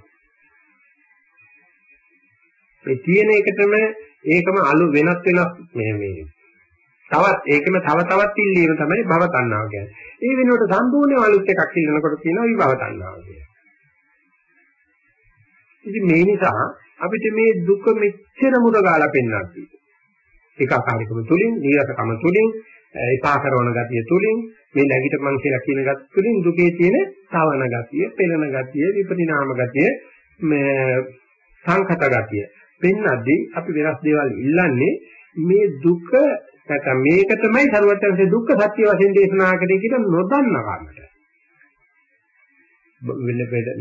මේ තියෙන එකටම ඒකම අලු වෙනත් වෙනස් මේ මේ තවත් ඒකම තව තවත් ඉල්ලීම තමයි භව තණ්හාව කියන්නේ. ඒ වෙනුවට සම්පූර්ණ අලුත් එකක් ඉල්ලනකොට කියනවා විභව තණ්හාව කියලා. ඉතින් මේ නිසා අපිට මේ දුක මෙච්චර මුර ගාලා පෙන්වන්නේ. ඒකාකාරීකම තුලින්, නීරසකම තුලින්, එපා කරන ගතිය තුලින්, මේ නැගිටමන් කියලා කියන ගතිය තුලින් දුකේ තියෙන තවන ගතිය, පෙළෙන ගතිය, විපරිණාම ගතිය, මේ සංකත ගතිය. පෙන්නද්දී අපි වෙනස් දේවල් ඉල්ලන්නේ මේ දුක නැත්නම් මේක තමයි ਸਰවඥාන්සේ දුක්ඛ සත්‍ය වශයෙන් දේශනා කරේ කියලා නොදන්නවකට.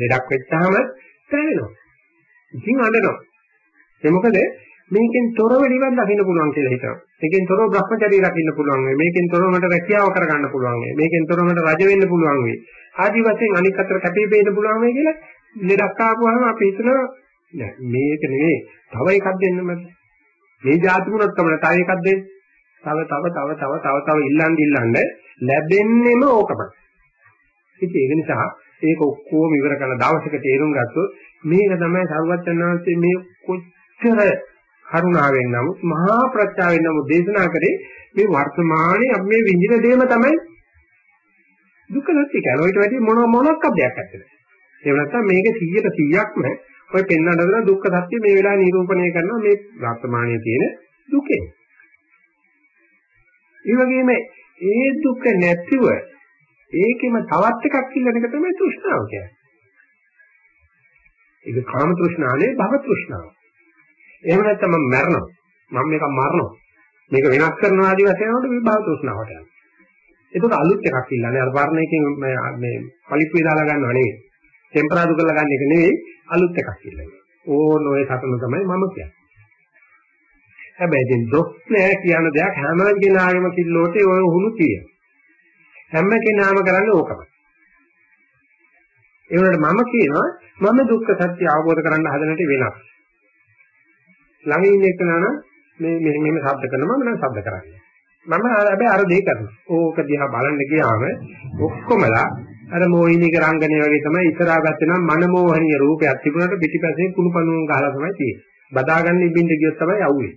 ලෙඩක් වෙච්චාම දැනෙනවා. ඉතින් අඬනවා. ඒ මොකද මේකෙන් තොරව නිවන් දකින්න පුළුවන් කියලා හිතනවා. මේකෙන් තොරව භ්‍රමචර්යය රකින්න පුළුවන් වෙයි. මේකෙන් තොරව මට රැකියාව කරගන්න පුළුවන් වෙයි. මේකෙන් තොරව මට රජ වෙන්න පුළුවන් වෙයි. ආදි වශයෙන් අනික් අතට කැපී පෙනෙන්න පුළුවන් වෙයි කියලා ලෙඩක් ආපුවාම අපි හිතනවා නෑ මේක නෙවෙයි. තව එකක් දෙන්න මට. මේ ධාතුමුණක් තමයි තව එකක් දෙන්න. තව තව තව තව තව තව ඉල්ලන් ඉල්ලන්න ලැබෙන්නෙම ඕකමයි. ඉතින් ඒක නිසා ඒක ඔක්කොම ඉවර කරන දවසක තේරුම් ගත්තොත් මේක තමයි සරුවචනාංශයේ මේ කොච්චර කරුණාවෙන් නමුත් මහා ප්‍රත්‍යාවෙන් නමුත් දේශනා කරේ මේ වර්තමානයේ අපි මේ විඳින දේම තමයි දුක්ඛ සත්‍ය කියන ඔයිට වැඩි මොන මොනක් අධ්‍යයක් ඇත්තද? ඒ නැත්තම් මේක 100ට 100ක්ම ඔය පෙන්වන්න හදන දුක්ඛ සත්‍ය මේ වෙලාවේ නිරූපණය කරනවා මේ වර්තමානයේ තියෙන දුකේ. ඒ වගේම ඒ දුක නැතිව ඒකෙම තවත් එකක් ඉල්ලන එක තමයි තෘෂ්ණාව කියන්නේ. ඒක කාම තෘෂ්ණාවේ භව තෘෂ්ණාව. එහෙම නැත්නම් මම මරනවා. මම මේක මරනවා. මේක වෙනස් කරනවා ආදී වශයෙන් වලට මේ භව තෘෂ්ණාවට යනවා. ඒකට අලුත් එකක් ඉල්ලන්නේ අර වර්ණ එකෙන් මේ පලිප්පේ දාලා ගන්නව නෙවෙයි. ටෙම්පරාදු කරලා ගන්න එක නෙවෙයි අලුත් එකක් ඉල්ලන්නේ. ඕන ඔය සතන තමයි මම කියන්නේ. හැබැයි ඉතින් දොස් නෑ කියන දෙයක් හැම කෙනාගේම කිල්ලෝටේ ඔය උහුණු තියෙනවා. හැම කෙනාම කරන්නේ ඕකමයි. ඒ වුණාට මම කියනවා මම දුක්ඛ සත්‍ය අවබෝධ කරගන්න හදනට වෙනස්. ළඟ ඉන්න එක නන මේ මෙහෙම මෙහෙම ශබ්ද කරනවා මම නම් ශබ්ද කරන්නේ. මම හැබැයි අර දෙය කරනවා. ඕක දිහා බලන්න ගියාම ඔක්කොමලා අර මොහිනීක රංගනය වගේ තමයි ඉස්සරහා ගත්තේ නම් මනමෝහනීය රූපයක් තිබුණාට පිටිපස්සේ කුණුපණුවන් ගහලා තමයි තියෙන්නේ. බදාගන්න ඉබින්ද ගියොත් තමයි යවුවේ.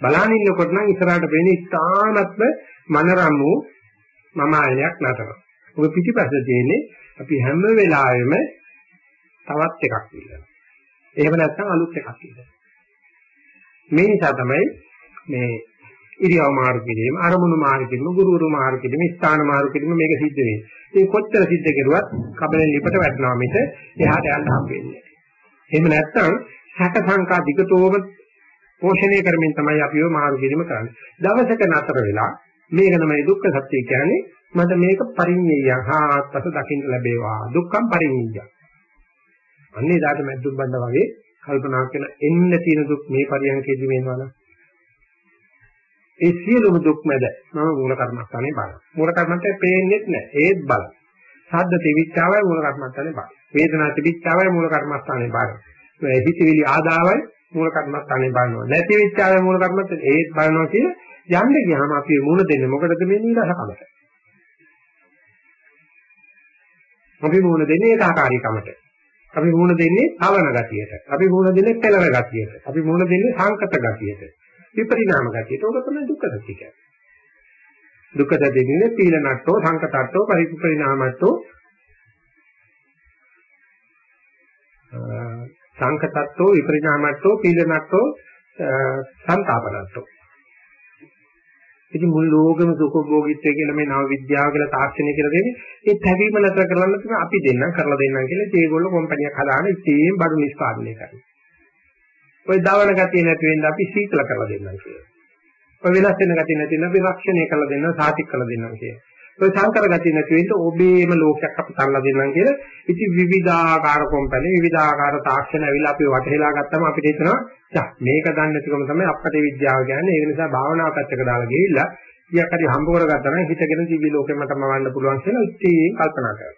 බලාන ඉන්නකොට නම් ඉස්සරහට වෙන්නේ ඉතාමත්ම මනරම්මු මම ආයයක් නතරනවා. ඔබ පිටිපස්සේ තියෙන්නේ අපි හැම වෙලාවෙම තවත් එකක් ඉල්ලනවා. එහෙම නැත්නම් අලුත් එකක් ඉල්ලනවා. මේ නිසා තමයි මේ ඉරියව් මාරු කිරීම, අරමුණු මාරු කිරීම, ගුරුවරු මාරු කිරීම, ස්ථාන මාරු කිරීම මේක සිද්ධ වෙන්නේ. ඒ කොච්චර සිද්ධ කෙරුවත් කබලෙන් ලිපට වැටෙනවා මිස එහාට යන්න හම්බෙන්නේ නැහැ. එහෙම නැත්නම් සැක සංකා දිගටම පෝෂණය කරමින් තමයි අපිව මාරු කිරීම කරන්නේ. දවසක නතර වෙලා මේක තමයි දුක්ඛ සත්‍ය කියන්නේ මට මේක පරිඤ්ඤය හාත්පස දකින්න ලැබේවා. දුක්ඛම් පරිඤ්ඤය. අන්නේ දාට මැද්දුම් බණ්ඩ වගේ කල්පනා කරන එන්න තියෙන දුක් මේ පරියන්කේදී වෙනවනම් ඒ සියලුම දුක් මැද මම මූල කර්මස්ථානේ බලනවා. මූල කර්මස්ථානේ පේන්නේ නැහැ. ඒත් බලනවා. සද්ද තිවිච්චාවයි මූල කර්මස්ථානේ බලනවා. වේදනා තිවිච්චාවයි මූල කර්මස්ථානේ බලනවා. හිතවිලි ආදාවයි මූල කර්මස්ථානේ බලනවා. නැති විච්චාවයි මූල කර්මස්ථානේ ඒත් බලනවා කිය යන්නේ ගියාම අපි මූල දෙන්නේ මොකටද මේ නිරසකමට. අපි මූල දෙන්නේ ඒකාකාරීකමට. අපි මූල දෙන්නේ අවන ගතියට. අපි මූල දෙන්නේ පෙළව ගතියට. අපි මූල දෙන්නේ සංකත ගතියට. විපරිණාම ගතියට. ඕක තමයි දුක්ඛ සත්‍ය කියන්නේ. දුක්ඛ සත්‍ය දෙන්නේ පීලනට්ටෝ සංකතට්ටෝ පරිපරිණාමට්ටෝ සංකතට්ටෝ විපරිණාමට්ටෝ පීලනට්ටෝ සංතාපනට්ටෝ ඉතින් මුළු ලෝකෙම සුඛභෝගීත්වය කියලා මේ නව විද්‍යාව කියලා තාක්ෂණය කියලා දෙන්නේ ඒ තැවීම නතර කරන්න තමයි අපි දෙන්නම් කරලා දෙන්නම් කියලා ඒගොල්ලෝ කම්පැනියක් හදාන ඉතින් බඩු නිෂ්පාදනය කරනවා. ඔය දවන ගතිය නැති වෙන්න අපි සීතල කරලා දෙන්නම් කියලා. ඔය වෙනස් වෙන ගතිය නැති වෙන්න අපි රක්ෂණය කරලා දෙන්නම් සාතික් කරලා දෙන්නම් කියලා. ඔය සංකර ගතිය නැති වෙන්න ඔබේම ලෝකයක් අපි තල්ලා දෙන්නම් කියලා. ඉතින් විවිධාකාර කම්පැනි විවිධාකාර තාක්ෂණ ඇවිල්ලා අපි වටහෙලා ගත්තම අපිට හිතනවා යා මේක දන්නේ නැතිකම තමයි අපට විද්‍යාව කියන්නේ. ඒක නිසා භාවනාව පැත්තක දාලා ගිහිල්ලා ටිකක් හරි හම්බ කරගත්තා නම් හිතගෙන දිවි ලෝකෙම තමයි වන්න පුළුවන් කියලා ඉතින් කල්පනා කරනවා.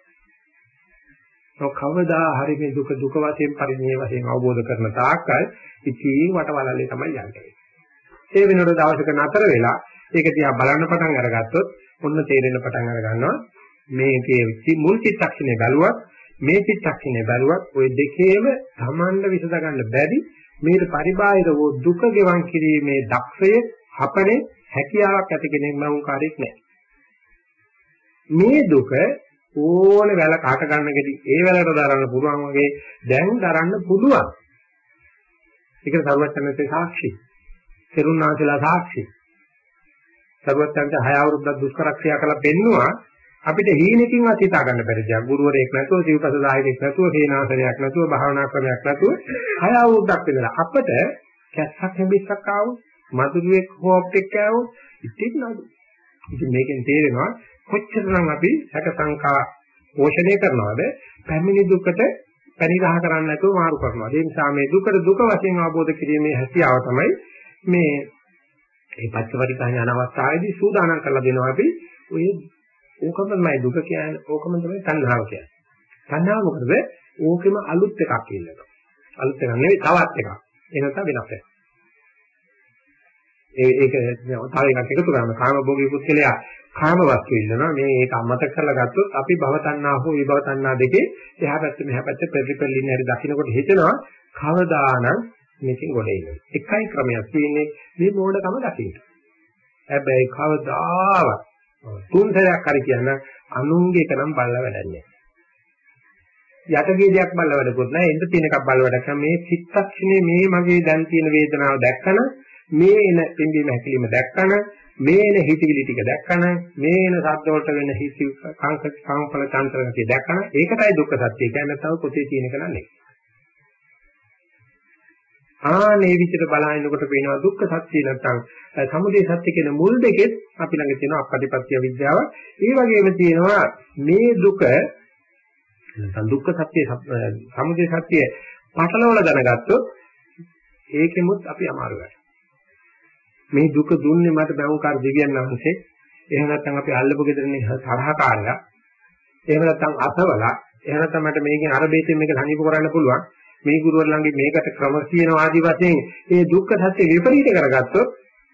ඔව් කවදා හරි මේ දුක දුක වශයෙන් පරිණිය වශයෙන් අවබෝධ කරන තාක්කල් ඉතින් වටවලල්ලේ තමයි යන්නේ. ඒ වෙනකොට දවසක නතර වෙලා ඒක දිහා බලන්න පටන් අරගත්තොත් ඔන්න තේරෙන පටන් අර ගන්නවා මේකේ මුල් චිත්තක්ෂණය බැලුවත් මේ චිත්තක්ෂණය බැලුවත් ওই දෙකේම සමන්ඩ විසඳ ගන්න බැරි මේක පරිබාහිර වූ දුක ගෙවන් කිරීමේ දක්ෂය හපනේ හැකියාවක් ඇති කෙනෙක් නම් කාර්යයක් නැහැ. මේ දුක ඕන වැල කාට ගන්නකදී ඒ වැලට දරන්න පුළුවන් වගේ දැන් දරන්න පුළුවන්. ඒක සර්වඥන්සේ සාක්ෂි. තෙරුණාසලා සාක්ෂි. සර්වඥන්ට 6 අවුරුද්දක් දුෂ්කරක්ෂයා කළා පෙන්නවා අපිට හීනකින්වත් හිතා ගන්න බැරි දෙයක්. ගුරුවරයෙක් නැතුව, සිව්පසදායකයෙක් නැතුව, හේනාසනයක් නැතුව, භාවනා ක්‍රමයක් නැතුව 6 අවුරුද්දක් විතර අපිට කැස්සක් හැඹිස්සක් ආවොත්, මధుරුවෙක් හොප් එක්ක ආවොත් ඉතින් නඩු. ඉතින් මේකෙන් තේරෙනවා කොච්චරනම් අපි සැක සංකා පෝෂණය කරනවද පැමිණි දුකට පරිගහ කරන්න නැතුව මාරු කරනවා. ඒ නිසා මේ දුකට දුක වශයෙන් අවබෝධ කිරීමේ හැකියාව තමයි මේ මේ පච්චපරිකාණ යන අවස්ථාවේදී සූදානම් කරලා දෙනවා අපි ඔය ඕකම තමයි දුක කියන්නේ ඕකම තමයි තණ්හාව කියන්නේ. තණ්හාව මොකද? ඕකෙම අලුත් එකක් ඉන්නවා. අලුත් එකක් නෙවෙයි තවත් එකක්. ඒ නැත්නම් වෙනස් එකක්. ඒ ඒක තව එකක් එකතු කරාම කාම භෝගී පුත්කලයා කාම වස්තු ඉන්නවා මේ ඒක අමතක කරලා ගත්තොත් අපි භව තණ්හා හෝ විභව තණ්හා දෙකේ එහා පැත්ත මෙහා පැත්ත ප්‍රතිපලින් හරි දකින්නකොට හිතෙනවා කවදානම් මේකෙන් ගොඩ එන්නේ එකයි ක්‍රමයක් තියෙන්නේ මේ මොඩකම දකින්න. හැබැයි කවදාවත් තුන් සැරයක් හරි කියන අනුන්ගේ එක නම් බලලා වැඩන්නේ යටගේ දෙයක් බලලා වැඩකුත් නැහැ. එන්න තියෙන එකක් බලලා වැඩක් මේ චිත්තක්ෂණේ මේ මගේ දැන් තියෙන වේදනාව දැක්කම මේ එන පිම්බීම හැකිලිම දැක්කම මේ එන හිතවිලි ටික දැක්කම මේ එන ශබ්ද වලට වෙන හිත කාංක කාංකල චන්ත්‍රගතිය දැක්කම ඒකටයි දුක්ඛ සත්‍ය කියන්නේ. තව පොතේ තියෙන එක නෙවෙයි. ආනේ විදිහට බලනකොට පේනවා දුක්ඛ සත්‍ය නැත්නම් සමුදය සත්‍ය කියන මුල් දෙකෙත් අපි ළඟ තියෙන අපපටිපත්‍ය විද්‍යාව. ඒ වගේම තියෙනවා මේ දුක නැත්නම් දුක්ඛ සත්‍ය සමුදය සත්‍ය පටලවල දැනගත්තොත් ඒකෙමුත් අපි අමාරු වෙනවා. මේ දුක දුන්නේ මට බැවුකාර දෙවියන් වහන්සේ. එහෙම නැත්නම් අපි අල්ලපු ගෙදරනේ තරහකාරයා. එහෙම නැත්නම් අසවලා. එහෙම නැත්නම් මට මේකෙන් අර බේතෙන් මේක සනීප කරන්න පුළුවන්. මේ ගුරුවර ළඟින් මේකට ක්‍රම කියන ආදි වශයෙන් මේ දුක්ඛ සත්‍ය විපරීත කරගත්තොත්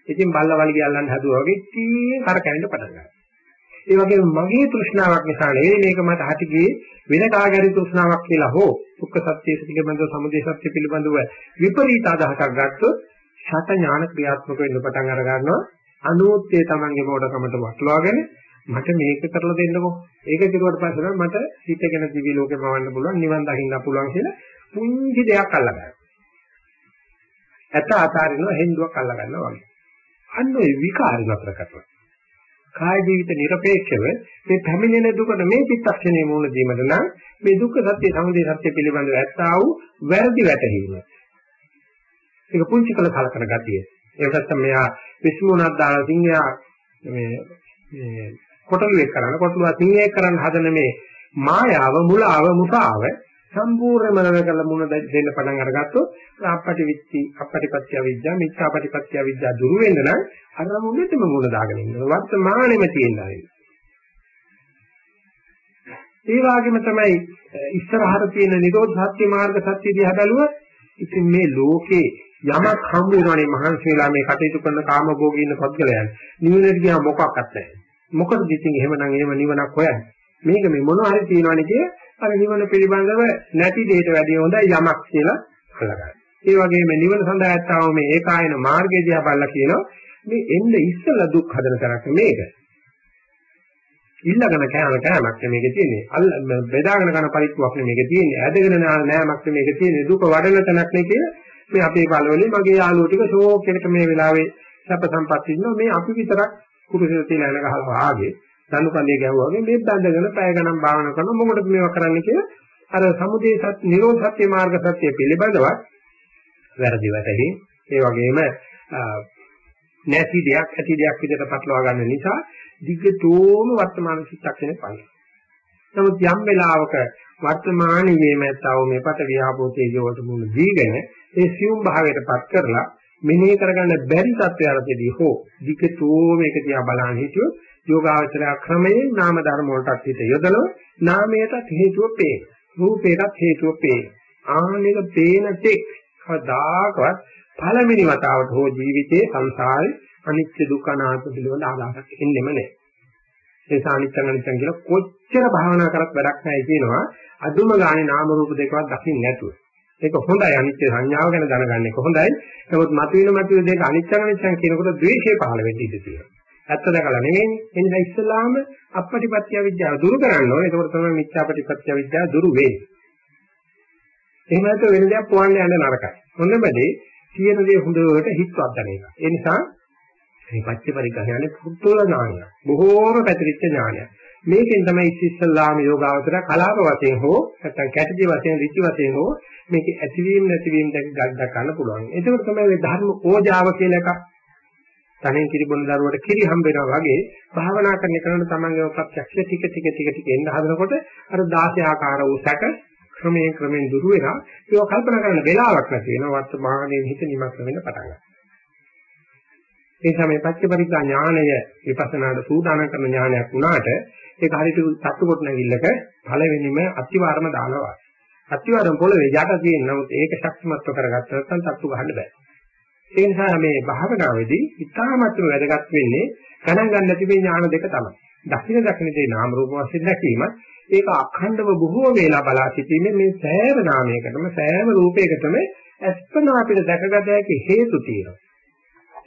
ඉතින් බල්ලවල් කියල්ලන් හදුවා වගේ ඉතින් කරකැවෙන්න පටන් ගන්නවා. ඒ වගේම මගේ තෘෂ්ණාවක් නිසා නෙවෙයි මේක මට හටිගේ වෙන කාගරි තෘෂ්ණාවක් කියලා හෝ දුක්ඛ සත්‍ය පිළිබඳව සමුදය සත්‍ය පිළිබඳව විපරීත අදහසක් ගත්තොත් ෂට ඥාන ක්‍රියාත්මක වෙන්න පටන් අර ගන්නවා අනෝත්‍ය තමන්ගේ මොඩකමට වටලවාගෙන මට මේක කරලා දෙන්නකෝ ඒක කිරුවට පස්සේ මට හිතගෙන දිවි ලෝකෙ මවන්න පුළුවන් නිවන් දකින්න පුළුවන් කියලා පුංචි දෙයක් අල්ලගන්න. ඇත අතාරිනව හෙන්දුවක් අල්ලගන්නවා වගේ. අන්න ඒ විකාර නතර කරනවා. කාය ජීවිත নিরপেক্ষව මේ පැමිණෙන දුකට මේ පිටක්ෂණය මුණ දීමද නම් මේ දුක් සත්‍ය සමුදය සත්‍ය පිළිබඳව ඇත්තා වූ වැරදි වැටහීම. ඒක පුංචි කළ කලකන ගතිය. ඒක නැත්නම් මෙයා විශ්මුණක් දාලා සිංහයා මේ මේ කොටලුවෙක් කරන කොටලුවා සිංහයෙක් කරන්න හදන මේ මායාව මුලාව මුසාව සම්පූර්ණයෙන්ම නතර කරලා මුණ දෙන්න පටන් අරගත්තොත් අපපටි විච්චි අපපටිපත්‍ය විද්‍යා මිච්ඡාපටිපත්‍ය විද්‍යා දුරු වෙන්න නම් අර මුණෙතම මුණ දාගෙන ඉන්න වර්තමානෙම තියෙනවා ඒ වගේම තමයි ඉස්සරහට තියෙන නිරෝධ සත්‍ය මාර්ග සත්‍ය දිහා බැලුවොත් ඉතින් මේ ලෝකේ යමක් හම්බ වෙනවනේ මහන්සි වෙලා මේ කටයුතු කරන කාමභෝගී ඉන්න පොත්ගලයන් නිවනට ගියා මොකක්වත් නැහැ. මොකද ඉතින් එහෙමනම් එහෙම නිවනක් හොයන්නේ? මේක මේ මොනවා හරි තියෙනවනේ කිය අර නිවන පිළිබඳව නැති දෙයකට වැඩිය හොඳයි යමක් කියලා අල්ලගන්න. ඒ වගේම නිවන සඳහා ඇත්තව මේ ඒකායන මාර්ගය දිහා බලලා කියනවා මේ එන්න ඉස්සලා දුක් හදන තරක් මේක. ඉල්ලගෙන කෑම කෑමක් මේකේ තියෙන්නේ. අල්ල බෙදාගෙන කරන පරිප්පුවක් මේකේ තියෙන්නේ. ඇදගෙන නෑමක් මේකේ තියෙන්නේ. දුක වඩන තැනක් නේ කියලා මේ අපේ බලවලින් මගේ යාළුවෝ ටික ෂෝක් එකට මේ වෙලාවේ සැප සම්පත් ඉන්නවා මේ අපි විතරක් කුරුසෙ තියලා යන ගහලා වාගේ දනු කඳේ ගැහුවා වගේ මේ බඳගෙන පැය ගණන් භාවනා කරනවා. මොකටද මේවා කරන්න කියලා? අර සමුදේ සත් නිරෝධ සත්‍ය මාර්ග සත්‍ය පිළිබඳව වැරදි වැටහි. ඒ වගේම නැති දෙයක් ඇති දෙයක් විදිහට පටලවා ගන්න නිසා දිග්ගතෝම වර්තමාන චිත්තක්ෂණේ පයි. නමුත් යම් වෙලාවක වර්තමානයේ මෙතව මේ පට විහාපෝතේ ජීවිත මුල දීගෙන ඒ සියුම් භාවයටපත් කරලා මෙනෙහි කරගන්න බැරි තත්ත්වයකදී හෝ දිගටෝ මේක දිහා බලන්න හිටියොත් යෝගාවචරය ක්‍රමයෙන් නාම ධර්ම වලටත් හිත යොදලව නාමයටත් හේතුව පේන. රූපයටත් හේතුව පේන. ආනෙක පේන තෙක් කවදාකවත් පළවෙනි වතාවට හෝ ජීවිතේ සංසාරේ අනිත්‍ය දුක්ඛ අනාත්ම පිළිබඳ ආදාහක් එන්නෙම නැහැ. ඒ සානිච්ච අනිච්ච කියලා කොච්චර භාවනා කරත් වැඩක් නැහැ කියනවා අදුම ගානේ නාම රූප දෙකවත් දකින්න නැතුව. ඒක හොඳයි අනිත්‍ය සංඥාව ගැන දැනගන්න එක හොඳයි. නමුත් මතුවෙන මතුවෙන දෙක අනිත්‍ය අනිච්ච කියනකොට ද්වේෂය පහළ වෙන්න ඉඩ තියෙනවා. ඇත්ත දැකලා නෙවෙයි. එනිසා ඉස්සලාම අපපටිපත්‍ය විද්‍යාව දුරු කරන්න ඕනේ. ඒකෝට තමයි මිත්‍යාපටිපත්‍ය විද්‍යාව දුරු වෙන්නේ. එහෙම නැත්නම් වෙන දෙයක් පොවන්න යන්න නරකයි. හොඳමදී කියන දේ හොඳට හිතවත් දැන එක. ඒ නිසා මේ පච්ච පරිග්‍රහණය පුදුල ඥානය. බොහෝම පැතිරිච්ච ඥානය. මේකෙන් තමයි ඉස්සල්ලාම යෝගාවතර කලාප වශයෙන් හෝ නැත්නම් කැටි වශයෙන් ඍචි වශයෙන් හෝ මේක ඇතිවීම නැතිවීම දැක ගන්න පුළුවන්. ඒක තමයි මේ ධර්ම ඕජාව කියලා එකක් තනෙන් කිරිබොන දරුවට කිරි හම්බ වෙනවා වගේ භාවනා කරන කෙනාට තමන්ගේ ප්‍රත්‍යක්ෂ ටික ටික ටික ටික එන්න හදනකොට අර 16 ආකාර වූ සැක ක්‍රමයෙන් ක්‍රමයෙන් දුරු වෙනවා. ඒක කල්පනා කරන්න වෙලාවක් නැති වෙනවා. වර්තමානයේ හිත නිමග්න වෙන්න පටන් ගන්නවා. ඒ සමේ පච්චපරිග්ගා ඥානය විපස්සනාට සූදානම් කරන ඥානයක් වුණාට ඒක හරියට තත්තු කොට නැගිල්ලක පළවෙනිම අතිවාරම දානවා. අතිවාරම පොළවේ යට තියෙන නමුත් ඒක ශක්තිමත්ව කරගත්ත නැත්නම් තත්තු ගහන්න බෑ. ඒ නිසා මේ භාවනාවේදී ඉතාමත්ම වැදගත් වෙන්නේ ගණන් ගන්න නැති මේ ඥාන දෙක තමයි. දකින දකින දේ නාම රූප වශයෙන් දැකීමත් ඒක අඛණ්ඩව බොහෝ වේලා බලා සිටීමේ මේ සෑම නාමයකටම සෑම රූපයකටම අස්පනා අපිට දැකගත හැකි හේතු තියෙනවා.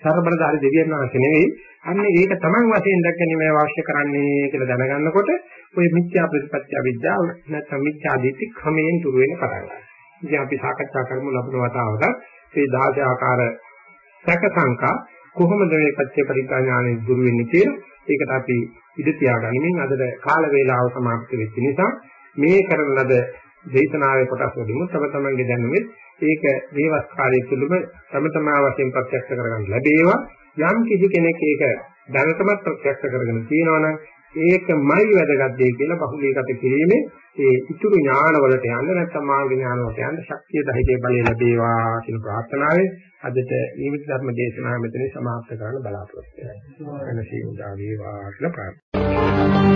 සර්බලදාරි දෙවියන් වහන්සේ නෙවෙයි අන්න ඒක Taman වශයෙන් දැක්කනේ මේ අවශ්‍ය කරන්නේ කියලා දැනගන්නකොට ඔය මිත්‍යා ප්‍රතිපත්‍ය විද්‍යාව නැත්නම් මිත්‍යා දිට්ඨි ක්‍රමයෙන් දුර වෙන පටන් ගන්නවා. ඉතින් අපි සාකච්ඡා කරමු ලබන වතාවට මේ 16 ආකාර සැක සංකා කොහොමද මේ පත්‍ය පරිඥා ඥානෙ දුරු වෙන්නේ කියලා ඒකට අපි ඉඳ තියාගනිමින් අද කාල වේලාව සමාප්ත වෙච්ච නිසා මේ කරන ලද දේශනාවේ කොටස් වලින් තම තමන්ගේ දැනුමේ ඒක මේවස් කාලයේ තුලම තම තමා වශයෙන් ප්‍රත්‍යක්ෂ කරගන්න ලැබේවා. යම් කිසි කෙනෙක් ඒක දැනටමත් ප්‍රත්‍යක්ෂ කරගෙන තියෙනවනම් ඒකමයි වැදගත් දෙය කියලා බහුලීගත කිරීමේ ඒ ඉතුරු ඥානවලට යන්න නැත්නම් මාර්ග ඥානවලට යන්න ශක්තිය ධෛර්ය බලය ලැබේවා කියන ප්‍රාර්ථනාවෙන් අදට නිමිති ධර්ම දේශනාව මෙතන සමාප්ත කරන්න බලාපොරොත්තු වෙනවා. එනසී උදා වේවා කියලා ප්‍රාර්ථනා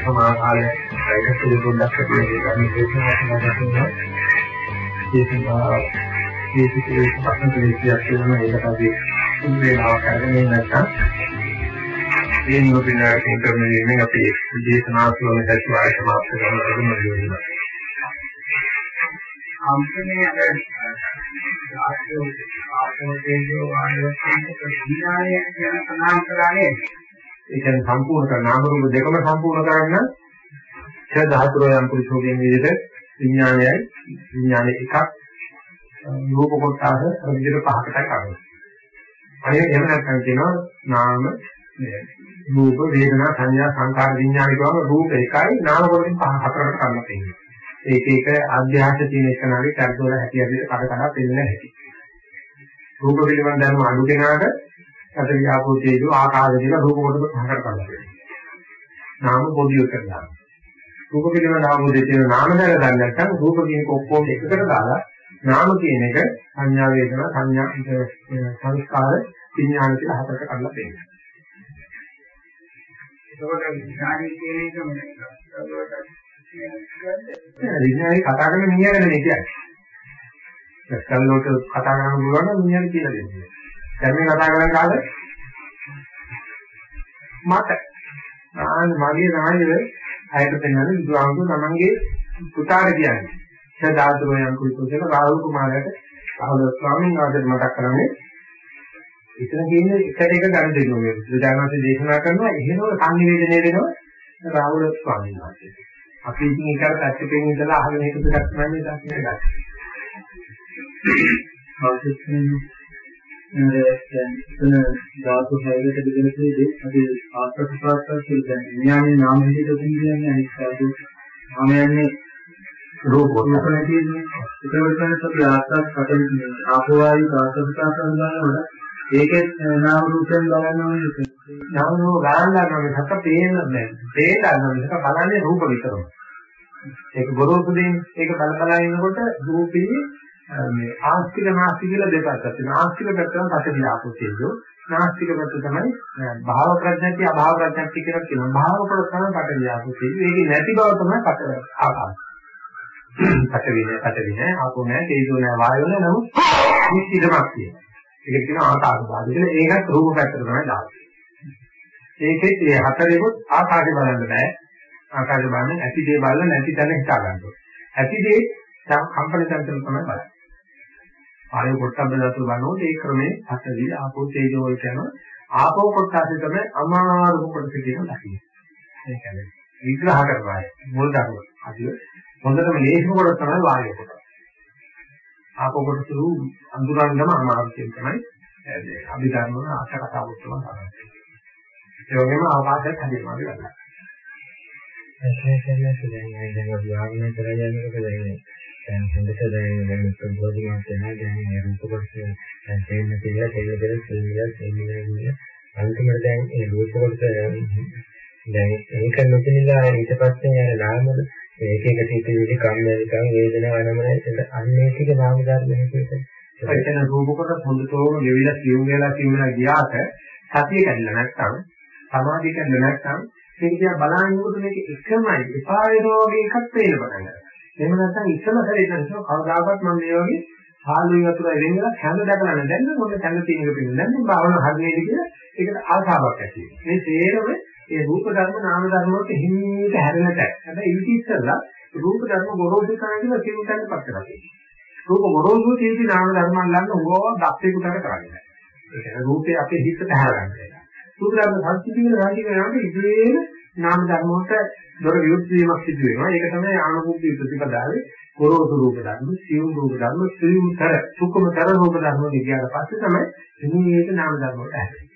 සමාකාලය ඒක පිළිබඳව අපි දේශනා කරනවා දේශනා මේකේ ප්‍රශ්න දෙකක් තියෙනවා ඒකට අපි වේලාවක් අරගෙන නැත්නම් මේ නොබිනාක ඉන්ටර්නෙට් අපි දේශනා කරන දැක්වාය සමාප්ත කරන මොනවා කම්පනයේ අර ආශ්‍රය ආශ්‍රයේදී වායුවන්ට විඥානය කියන සඳහන් කරන්නේ ඒ කියන්නේ සම්පූර්ණ කරන නාම රූප දෙකම සම්පූර්ණ කරන්න ඡ ධාතුරෝ යම් පුරුෂෝගෙන් විදිහට විඥානයයි විඥාන එකක් රූප කොටස අර විදිහට පහකට කරනවා. අනේ එහෙම නැත්නම් කියනවා නාම රූප වේදනා සංඥා සංකාර විඥාන කියවම රූප එකයි නාම කොටින් පහ හතරකට කරලා තියෙනවා. ඒක එක අධ්‍යාස තියෙන එකනාගේ චර්තවල හැටි හැටි කඩ කඩ පෙන්නන හැටි. රූප පිළිබඳ ධර්ම අඩු අත වියාපෝ තේජෝ ආකාශ කියලා රූප කොටක පහකට කරලා තියෙනවා. නාම පොදිය කරලා. රූප පිළිබඳ ආමෝදේ තියෙන නාම දැන ගන්න නැත්නම් රූප කියන ඔක්කොම එකකට දාලා නාම කියන එක සංඥා වේදනා සංඥා සංස්කාර විඥාන කියලා හතරකට කඩලා තියෙනවා. ඒකෝට විඥානය කියන එක මොනවද? විඥානය කතා කරන මිනිහා ගැන නේ කියන්නේ. දැක්කල්ලෝට කතා කරන්න පුළුවන් නම් මිනිහට කියලා දෙන්නේ. දැන් මේ කතා කරන්නේ කාද? මට. ආන්න මගේ නායක අයට පෙන්වන විද්වාංශ තමන්ගේ පුතාට කියන්නේ. සදාතුරයන් කුරුසෙක රාහුල කුමාරයාට රාහුල ස්වාමීන් වහන්සේට මතක් කරන්නේ එතන කියන්නේ එකට එක ගන්න දෙනවා මේ බුදුදානන්සේ දේශනා කරනවා එහෙම සංනිවේදනය වෙනවා රාහුල ස්වාමීන් වහන්සේ. අපි ඉතින් ඒකට පැත්තකින් ඉඳලා අහගෙන හිටපු එකක් තමයි දකින්න ගන්න. අවශ්‍යයෙන් එතන ධාතු හයකට බෙදෙන කීදී අපි ආස්වාද ප්‍රාස්වාද කියලා දැන් විඥානයේ නාම හිතට කියන්නේ අනිත් සාදු නාමයන්නේ රූප රූපනේ කියන්නේ ඒකවල තමයි අපි ආස්වාද කටේ ආපෝ ආයු ආස්වාද ප්‍රාස්වාද ගන්නකොට ඒකේ නාම රූපෙන් බලනවා නාම රූප ගන්න ගන්න හත පේන නැහැ. පේන ගන්න බලන්නේ රූප විතරයි. ඒක ගොරෝසු දෙන්නේ ඒක බල බල ඉන්නකොට රූපේ මේ ආස්තික නාස්තික කියලා දෙකක් තියෙනවා. ආස්තික පැත්තෙන් පස්සේ ආපෝතේජෝ නාස්තික පැත්ත තමයි භාව ප්‍රඥාති අභාව ප්‍රඥාති කියලා කියනවා. භාව කොට තමයි පට ආපෝතේජෝ. ඒකේ නැති බව තමයි පට ආකාශ. පට විනේ පට විනේ ආපෝ නැහැ තේජෝ නැහැ වායෝ නැහැ නමුත් නිශ්චිතමක් තියෙනවා. ඒක කියනවා ආකාශ භාගය කියලා. ඒකත් රූප පැත්තට තමයි දාන්නේ. ඒකෙත් මේ හතරෙමුත් ආකාශය බලන්න බෑ. ආකාශය බලන්නේ ඇති දේ බලලා නැති තැන හිතා ගන්නවා. ඇති දේ කම්පන චංචල තමයි බලන්නේ. ආයෝ කොටබ්බ ධාතු බලනකොට ඒ ක්‍රමේ හතරදී ආපෝ තේජෝ වලට යනවා. ආපෝ කොටසේ තමයි අමාරු කොටස කියන දකින්න. ඒ කියන්නේ විග්‍රහ කරනවා. මුල් ධර්ම. අදිය හොඳටම ලේසිම කොටස තමයි වායු කොටස. ආපෝ කොටස අඳුරන්නම අමාරු කියන තමයි අභිධර්ම වල අට කතාවක් තමයි කරන්නේ. ඒ වගේම අවකාශයක් හැදෙනවා කියලා. ඒකේ කියන්නේ දැන් අපි ආවනේ කරලා යනකොට දැන් දැන් හොඳට දැන් දැන් ප්‍රබෝධි මාත්‍යනා දැන් මේ රූප කොටස දැන් තේන්න කියලා තේන්න දෙල තේන්න තේන්න අන්තිමට දැන් ඒ රූප කොටස දැන් ඒක නොපෙනිලා ඊට පස්සේ යන නාමවල ඒක එක සිතුවිලි කම්මැලිකම් වේදනාව අනමනයි අන්නේ ටික නාම ධර්ම හැටියට එතන රූප කොටස හොඳටම ගෙවිලා සියුම් වෙලා සියුම් වෙලා ගියාට සතිය කැඩලා නැත්නම් සමාධිය කැඩලා නැත්නම් මේක දිහා බලනකොට මේක එකමයි එපා වෙනවා වගේ එකක් පේන්න පටන් ගන්නවා. එහෙම නැත්නම් ඉස්සම සැරේ දැනසෝ කවදාකවත් මම මේ වගේ හාලුවෙන් වතුරයි වෙන්නලා හැම දැකලා නැහැ. දැන් මොකද හැම තියෙනක පින්න. දැන් මේ භාවන හරියේද කියලා ඒකට ආශාවක් ඇති වෙනවා. මේ තේරම ඒ රූප ධර්ම නාම ධර්ම වලට හිමීට හැරෙන තැන. හැබැයි ඊට ඉස්සෙල්ලා රූප ධර්ම ගොරෝසු කරන කියලා සිවුතන්න පත් කරලා තියෙනවා. රූප ගොරෝසු තියෙති නාම ධර්ම අල්ලන්න උගව දක්ෂේකුට කරන්නේ. ඒ කියන්නේ රූපේ අපේ හිතට හැරගන්න. රූප ධර්ම සංස්කෘතිය රාජ්‍ය කරනකොට ඉතින් නාම ධර්ම වලට දොර විරුද්ධ වීමක් සිදු වෙනවා. ඒක තමයි ආනුභූති ප්‍රතිපදාවේ ගොරෝසු රූප ධර්ම, සියුම් රූප ධර්ම, සියුම්තර, සුකුමතර රූප ධර්ම විද්‍යාවට පස්සේ තමයි මේක නාම ධර්ම වලට හැදෙන්නේ.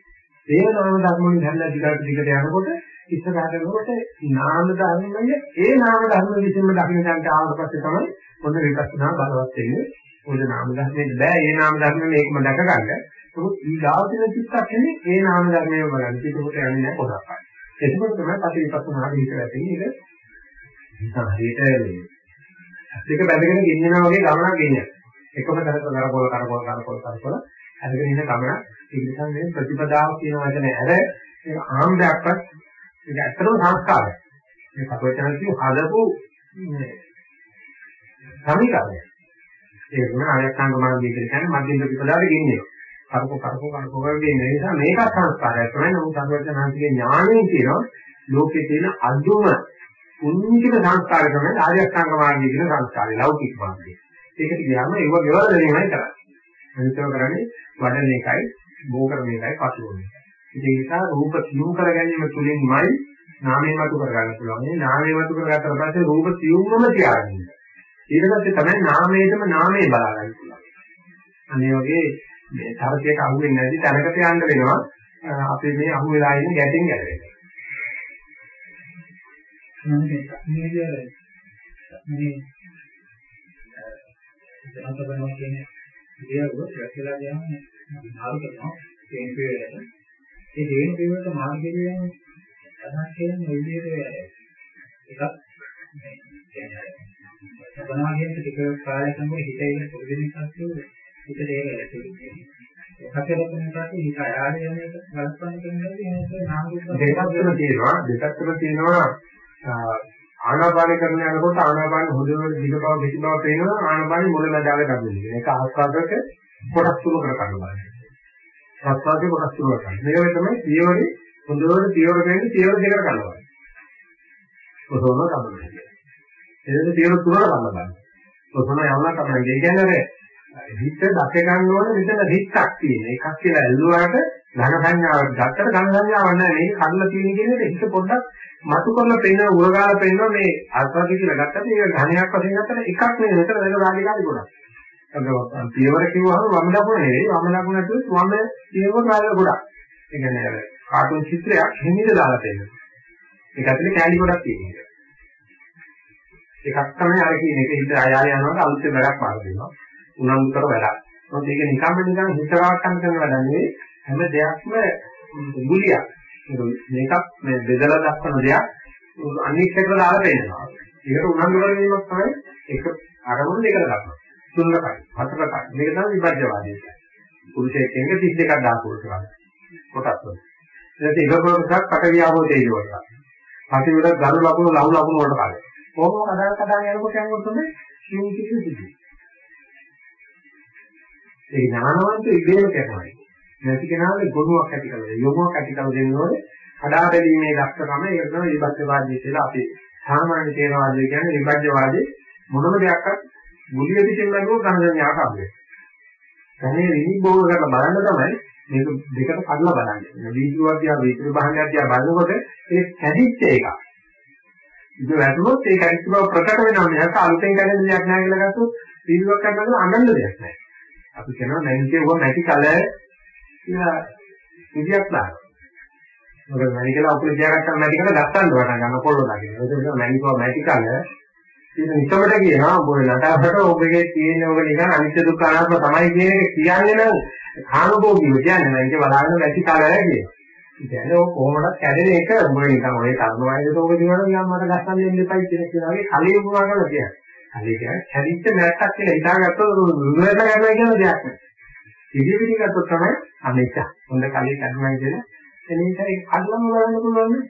ඒ නාම ධර්ම වලින් හැදලා දිගට දිගට යනකොට ඉස්සරහට යනකොට නාම ධර්මය ඒ නාම ධර්ම විසින්ම දකින්න ගන්නට ආවට පස්සේ තමයි මොන විපස්සනා බලවත් වෙන්නේ. මොකද නාම ධර්මයෙන් බෑ ඒ නාම ධර්ම මේකම දැක ගන්න. නමුත් ඊගාවතින චිත්තක්ෂණේ ඒ නාම ධර්මයම බලන්න. ඒකකොට යන්නේ නැහැ කොහොමද? එතකොට තමයි පටිවිපස්සනා හිත වැටෙන්නේ. ඒක නිසා හරියට මේ ඒක බැඳගෙන ගෙනියනවා වගේ ගමනක් ගෙනියන. එකම තැනක කරකවල කරකවල කරකවල කරකවල අරගෙන ඉන්න ගමන ඒ නිසා මේ ප්‍රතිපදාව කියන වචනේ ඇර ඒක ආම්බයක්වත් ඒක ඇත්තටම සංස්කාරයක්. මේ සර්වඥාන්සේ හදපු සමීකරණය. ඒක තමයි ආයතන මාර්ගය කියන්නේ මධ්‍යම ප්‍රතිපදාවට ගෙන්නේ. කරකෝ කරකෝ කරකෝ කරගෙන ඉන්න නිසා මේකත් සංස්කාරයක් තමයි. නමුත් සර්වඥාන්සේගේ ඥාණයෙන් කියනවා ලෝකේ තියෙන අදුම පුණ්‍යික සංස්කාර තමයි ආර්ය අෂ්ටාංග මාර්ගය කියන සංස්කාරය ලෞකික මාර්ගය. ඒකට ගියාම ඒව ගෙවල දෙන්නමයි කරන්නේ. අනිත්ව කරන්නේ වඩන එකයි, බෝ කරන එකයි, පසු වෙන එකයි. ඒ නිසා රූප සියුම් කර ගැනීම තුලින්මයි නාමය මතු කර ගන්න පුළුවන්. මේ නාමය මතු කරගත්තට පස්සේ රූප සියුම්වම තියාගන්න. ඊට පස්සේ තමයි නාමයේදම නාමය බලා ගන්න පුළුවන්. අනේ වගේ මේ තරකයට අහු වෙන්නේ නැති තැනකට යන්න වෙනවා. අපි මේ අහු වෙලා ඉන්නේ ගැටෙන් ගැටෙන්නේ. මේ ජනතබනවා කියන්නේ ඉතියාව රැකලා ගියාම මාරු කරනවා තේන් පිළිවෙලට ඒ තේන් පිළිවෙලට මාරු කිරීම අදහස් කියන මේ විදිහට එකක් කියන්නේ සබනා කියන ටික කාලයක් නම් හිතේ පුරුදු වෙනකන් හිතේ ඒක හතරවෙනි කාටේ හිත ආරය යන එක බලපන්න කරනවා ඒක නාම රූප දෙකක් තුන තියෙනවා දෙකක් තුන තියෙනවා ආනාපාන කරන යනකොට ආනාපාන හොඳට දිග බව පිටි බව පේනවා ආනාපාන මුල මැදාල ගන්නවා. ඒක ආස්වාදක කොටස් තුන කර ගන්න බලන්න. ආස්වාදයේ කොටස් තුන කර ගන්න. මේක තමයි පියවරේ හොඳට පියවර දෙන්නේ පියවර දෙකට ගන්නවා. කොහොමද තමයි. ඒක පියවර තුනකට ගන්න බලන්න. කොහොම යවලා තමයි. ඒ කියන්නේ හිත දැක ගන්න ඕනේ මෙතන හිතක් තියෙන. එකක් කියලා ඇල්ලුවාට ඝන සංඥාවක් ගත්තට ඝන සංඥාවක් නැහැ. මේක කඩලා තියෙන කියන්නේ හිත පොඩ්ඩක් මතු කරලා පෙන්න උරගාලා පෙන්න මේ ආස්වාද කියලා ගත්තට ඒක ඝණයක් වශයෙන් ගත්තට එකක් නෙවෙයි. මෙතන වෙන රාජිකාරි ගොඩක්. අද පියවර කිව්වහම වම දකුණ නෙවෙයි. වම දකුණ නැතුව වම පියවර රාජික ගොඩක්. ඒ කියන්නේ අර කාටුන් චිත්‍රයක් හිමිද දාලා පෙන්නනවා. ඒක ඇතුලේ කැලි ගොඩක් තියෙනවා. එකක් තමයි අර කියන එක හිත ආය යනකොට අලුත් වැඩක් පාර දෙනවා. උනන්දුතර වැඩක්. මොකද ඒක නිකම්ම නිකන් හිතවාටම් කරන වැඩක් නෙවෙයි. හැම දෙයක්ම ගුලියක්. මේකක් මේ බෙදලා දක්වන දෙයක් අනිත් එකට දාලා පෙන්නනවා. ඒකට උනන්දු කරගැනීමක් තමයි එක අරමුණු දෙකට දක්වනවා. තුනකයි, හතරකයි. මේක තමයි විභජ්‍යවාදී කියන්නේ. පුරුෂයෙක් කෙනෙක් 32ක් දාපුවා කරන්නේ. කොටස් වල. ඊට එක කොටසක් පටවියාවෝ තේජ වලට. පටිවිද ගරු ලකුණු ලහු ලකුණු වලට කාලේ. කොහොම කඩන කඩන යනකොට යනකොට තමයි සිව් කිසි සිදුවේ. ඒ ඥානවන්ත ඉගෙනම කරනවා. නැති කෙනාගේ ගුණයක් ඇති කරලා යොමුවක් ඇති කරලා දෙන්න ඕනේ. හදා බැලීමේ දක්ෂකම ඒක තමයි විභජ්‍යවාදී කියලා අපි සාමාන්‍ය තේරවාදී කියන්නේ විභජ්‍යවාදී මොනම දෙයක්වත් මුලිය පිටින් ලඟුව ගණනඥාක අබ්බේ. තනේ විනිබෝධ කරලා බලන්න තමයි මේක දෙකට කඩලා බලන්නේ. මේ වීදුරු අධ්‍යා වීදුරු භාණ්ඩ අධ්‍යා බලනකොට ඒ කැඩිච්ච එක. ඉත වැටුනොත් ඒ කැඩිච්ච බව ප්‍රකට වෙනවා. මේක අලුතෙන් කැඩෙන දෙයක් නෑ කියලා ගත්තොත් වීදුරුවක් කඩනකොට අඬන්න දෙයක් නෑ. අපි කියනවා මැනිකේ වුණ මැටි කල කියලා විදියක් දානවා. මොකද මැනිකල අපිට තියාගත්ත මැටි කල ගත්තන්න වටන් ගන්න පොළොව දාගෙන. ඒක නිසා මැනිකව මැටි කල ඉතින් නිකමට කියනවා ඔබ නටාවට ඔබගේ තියෙන ඔබ නිකන් අනිත්‍ය දුක්ඛ අනාත්ම තමයි කියන එක කියන්නේ නම් කාමභෝගීව කියන්නේ නම් ඒක බලාගෙන මැටි කල කියනවා. කියන්නේ ඔය කොහොමදත් කැඩෙන එක ඔබ නිකන් ඔය කර්ම වයසට ඔබ දිනනවා නිකන් මට ගස්සන්න දෙන්න එපයි කියන කෙනා වගේ කලිය පුරා කරලා කියන්නේ. කලිය කියන්නේ කැඩිච්ච මැට්ටක් කියලා හිතාගත්තොත් රුවරට ගන්නවා කියන දෙයක් නෑ. ඉදිරි පිටිගත්තොත් තමයි අනිච්ච. හොඳ කලිය කඩනවා කියන එනිසා ඒක කඩලම බලන්න පුළුවන් නේ.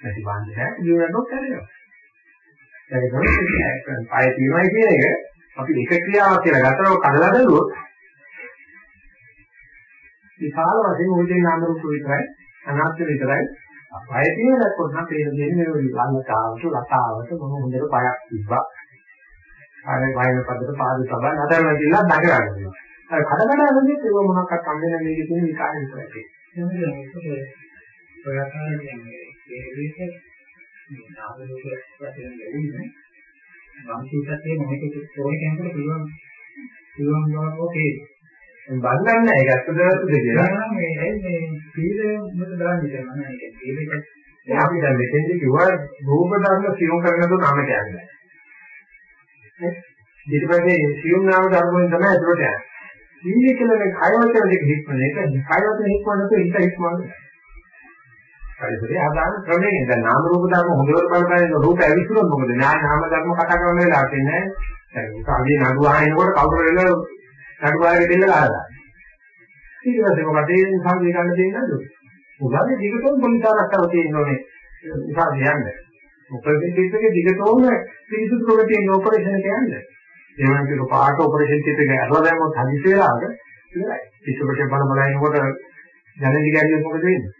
නැති බාන්නේ ජීවිතොත් කැඩෙනවා. ඒක තමයි පය තියනවා කියන එක අපි එක ක්‍රියාවක් කියලා ගත්තම කඩලා දැල්ලුවොත් විශාල වශයෙන් උදේ නාම රූප විතරයි අනාත්ම විතරයි පය තියෙන දැක්කොත් නම් තේරෙන දෙන්නේ මේ ලංකාවට ලතාවට මොන හොඳට පයක් තිබ්බා. අර වයන පදට පාද සබා නතරම කියලා දඟරනවා. අර කඩ කඩ යනදී ඒක මොනක්වත් අම්බෙන මේකේ තියෙන විකාර විතරයි. ඔය ආකාරයෙන් මේ විදිහට නාම රූප වශයෙන් ලැබෙන්නේ වම් සීතේ මොකද ඕනේ කෙනෙකුට පුළුවන් පුළුවන් බවක් ඕකේ බඳන්නේ නැහැ ඒක ඇත්තද කියලා. නෑ මේ මේ සීලය මොකද දාන්නේ කියලා නෑ ඒක සීලෙක දැන් අපි දැන් මෙතෙන්දි කිව්වා රූප ධර්ම සියුම් කරගෙන දුන්න නම කියන්නේ. ඊට පස්සේ සියුම් නාම ධර්ම වලින් තමයි අතුරට යන්නේ. සීලය කියලා මේ කය වචන දෙක හික්මන එක කය වචන හික්මනකොට හිත හික්මන්නේ. පරිසරය ආදාන ක්‍රමයෙන් දැන් නාම රූප ධර්ම හොඳට බලපෑම රූප ඇවිස්සුනොත් මොකද? නාම ධර්ම කතා කරන වෙලාවට ඉන්නේ. දැන් අපි නඩුව ආයෙනකොට කවුරු වෙලා නඩුවාගේ දෙන්න ගහලා. ඊට පස්සේ මොකද ඒ සංකේ ගන්න දෙන්නේ නැද්ද? උගාගේ ජීවිතේ පොලිස් ආරක්ෂාව තියෙන්න ඕනේ. නිසා කියන්නේ. ඔපරේෂන් තියේටර් එකේ දිගටම පිරිසුදු කරලා තියෙන ඔපරේෂන් එක යන්නේ. එහෙනම් ඒක පාට ඔපරේෂන් තියේටර් එක අරලා දැම්මොත් හදිසි වෙලාවක ඉවරයි. පිටුපිට බල බල ඉනකොට දැනෙදි ගැරියොත් මොකද වෙන්නේ?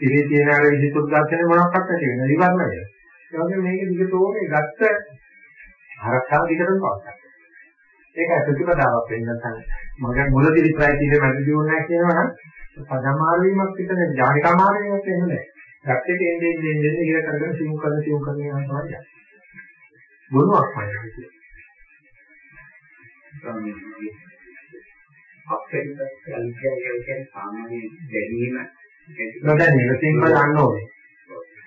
ඉරේ තියෙන අර විසිතුරු දර්ශනේ මොනක්වත් නැති වෙනවා. ඉවරන වෙනවා. ඒ වගේ මේක දිගටම ගත්ත ආරක්ෂාව දිගටම පවත්වා. ඒක ප්‍රතිපදාවක් වෙන්න නැත්නම් මගේ මුලදී විතරයි මැදදී ඕනේ නැහැ කියනවා නම් පදමාරීමක් විතර ජානිකමාරීමක් වෙන්නේ නැහැ. ගැටේ එන්නේ එන්නේ ඉර කරගෙන සිමු කරන සිමු කරන යනවා තමයි යන්නේ. බොරුවක් තමයි කියන්නේ. අපේ කල්පියයන් සාමාන්‍ය දැනීම නොදැනීම සිංහ ගන්න ඕනේ.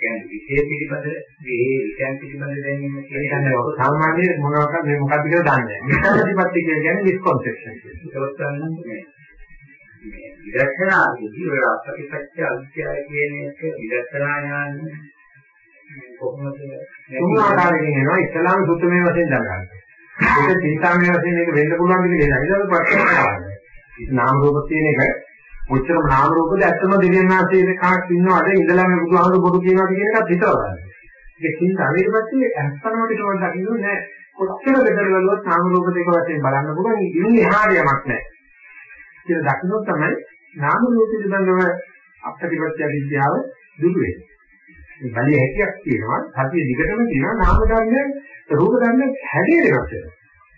කියන්නේ විශේෂ පිළිබඳ මේ විෂයන් පිළිබඳ දැනීම කියන්නේ සාමාන්‍ය මොනවාද මේ මොකක්ද කියලා දන්නේ නැහැ. මිත්‍යාපතිපත්ති කියන්නේ මිස්කොන්සෙප්ෂන් කියන්නේ. මේ විදර්ශනාදී ඔය අපටිපත්‍ය අවිද්‍යාව කියන එක විදර්ශනා ඥානය කොහොමද තුන් ආකාරයෙන් එනවා ඉස්ලාම සුත්තමේ වශයෙන් දරගන්න. ඒක චින්තාමය වශයෙන් මේක වෙන්න පුළුවන් කියලා නේද? ඒක ප්‍රශ්නයක් නෑ. නාම රූප තියෙන එක ඔච්චරම නාම රූපද ඇත්තම දෙවියන් වහන්සේ කාක් ඉන්නවද ඉඳලා මේ බුදුහාමුදුරු බොරු කියනවා කියන එකත් හිතලා ගන්න. ඒක චින්තා ඊට පස්සේ ඇත්තම පිටවට දකින්න නෑ. කොච්චර බෙදලා බලුවත් නාම රූප දෙක වශයෙන් බලන්න පුළුවන් ඉන්නේ එහාට යමක් නෑ. කියලා දකින්නොත් තමයි නාම රූප පිළිබඳව අපටිපත්‍ය විද්‍යාව දුරු වෙන්නේ. මේ බලිය හැකියක් තියෙනවා සතිය දිගටම තියෙනවා නාම ධර්ම රූප ධර්ම හැදෙන්නේ නැත්නම්.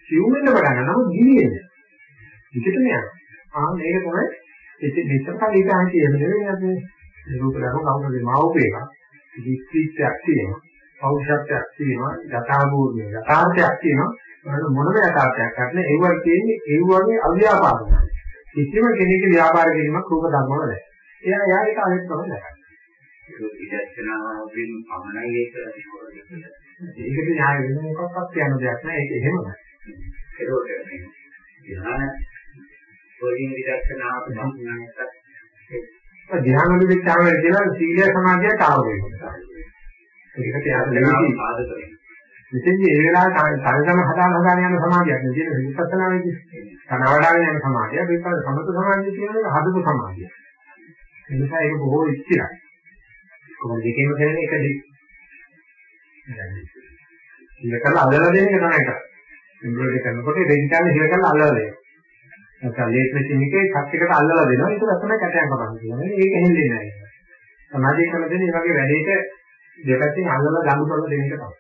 සිවුමෙන් බලන්න නමුත් ගිනින්නේ. විකටම යනවා. ආ මේක තමයි ඉතින් මෙතන කලියට අහිති එහෙම නෙවෙයි අපි රූප ධර්ම කවුරුද මාවුප එක. විස්ත්‍රිත්‍යක් තියෙනවා. පෞෂත්වයක් තියෙනවා. යථාභූතය යථාර්ථයක් තියෙනවා. මොනම යථාර්ථයක් නැහැ. ඒ වගේ තියෙන්නේ ඒ වගේ අව්‍යාපාරයි. කිසිම කෙනෙකුගේ ව්‍යාපාර කිරීමක් රූප ධර්ම වල නැහැ. එයා යා ඒක අනෙක් තමයි නැහැ. ඒක විදර්ශනාවෙන් පමණයි ඒක ඒකට න්‍යාය වෙන මොකක්වත් කියන දෙයක් නැහැ. ඒක එහෙමයි. ඒකෝට මේ ධ්‍යාන වලින් විදර්ශනාවට සම්ඥානයක් ධ්‍යාන වල විචාරය කියලා සීල සමාධිය කාව වෙනවා. ඒකට යාර ලැබෙන්නේ ආදතරේ. ඉතින් මේ වෙලාවේ සංගම හදාන හදාන යන සමාධියක් නේ කියන විපස්සනා වෙන්නේ. කනවඩාගෙන යන සමාධිය, විපස්සනා සමත සමාධිය කියන එක හදපු සමාධිය. ඒ නිසා ඒක බොහෝ ඉස්තිරයි. කොහොමද දෙකේම කරන්නේ එක දෙයක්. ඉල කරලා අල්ලලා දෙන එක තමයි කරන්නේ. එම්බ්‍රොයිඩරි කරනකොට කරලා ඉල කරලා අල්ලලා දෙනවා. නැත්නම් ලේට් මැෂින් එකේ කට් එකට අල්ලලා දෙනවා. ඒක තමයි කැටයන් කපන්න කියන්නේ. ඒක හෙල්ලෙන්නේ නැහැ. සමාජයේ කරන දේ මේ වගේ වැඩේට දෙපැත්තෙන් අල්ලලා ගඟු කරලා දෙන එක තමයි.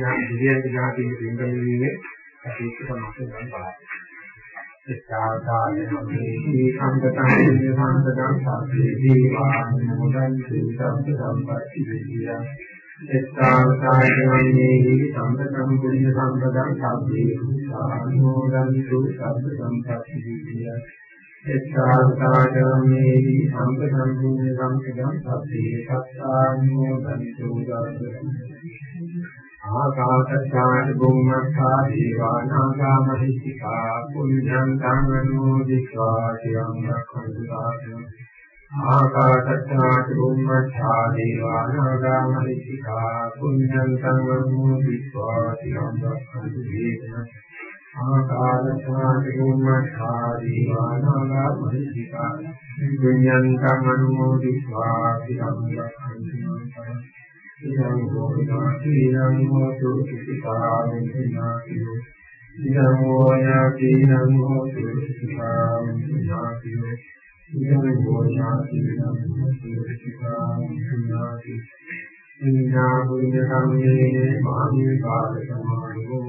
නා දිවියන් ඥාතින් පින්දමීමේ කටයුතු සමාප්ත කරන්න බලන්න. ස්ථාතානමේ සම්පතං සම්පතං සබ්බේ දීවාන මොදන් සම්පත සම්පatti විද්‍යා ස්ථාතානමේ සම්පතං පුඤ්ඤ සම්පතං සබ්බේ සාමෝදන් සම්පත සම්පatti විද්‍යා ස්ථාතානමේ සම්පතං පුඤ්ඤ සම්පතං සබ්බේ සත්තානෝදන් ආකාශස්ථාන බුම්මස්සා දේවානාගා මහිත්‍තිකා පුඤ්ඤං තං අනුමෝදිत्वा චිරං රක්ඛන්තු සාසනං ආකාශස්ථාන බුම්මස්සා දේවානාගා මහිත්‍තිකා පුඤ්ඤං තං අනුමෝදිत्वा චිරං රක්ඛන්තු දේශනං ආකාශස්ථාන බුම්මස්සා දේවානාගා මහිත්‍තිකා පුඤ්ඤං තං අනුමෝදිत्वा චිරං රක්ඛන්තු සාසනං ඉදං හෝනාතිනං හෝතු සුඛාං විනාතියෝ ඉදං හෝනාතිනං හෝතු සුඛාං විනාතියෝ ඉදං හෝනාතිනං හෝතු සුඛාං විනාතියෝ ඉන්නා පුඤ්ඤ කම්මේ මාමි පාද සමානෝ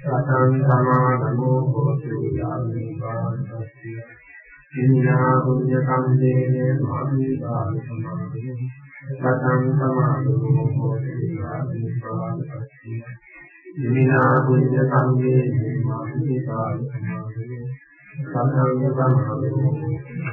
සතං සමානෝ හෝතු යාමි පාදස්සිය ඉන්නා පුඤ්ඤ කම්මේ මාමි පාද සමානෝ සතං සමාධෝ හෝති ආදිපාදපත්තිය විනා පුඤ්ඤ කම්මේ මාහි පාදසමාධෝ සතං සමාධෝ මේකල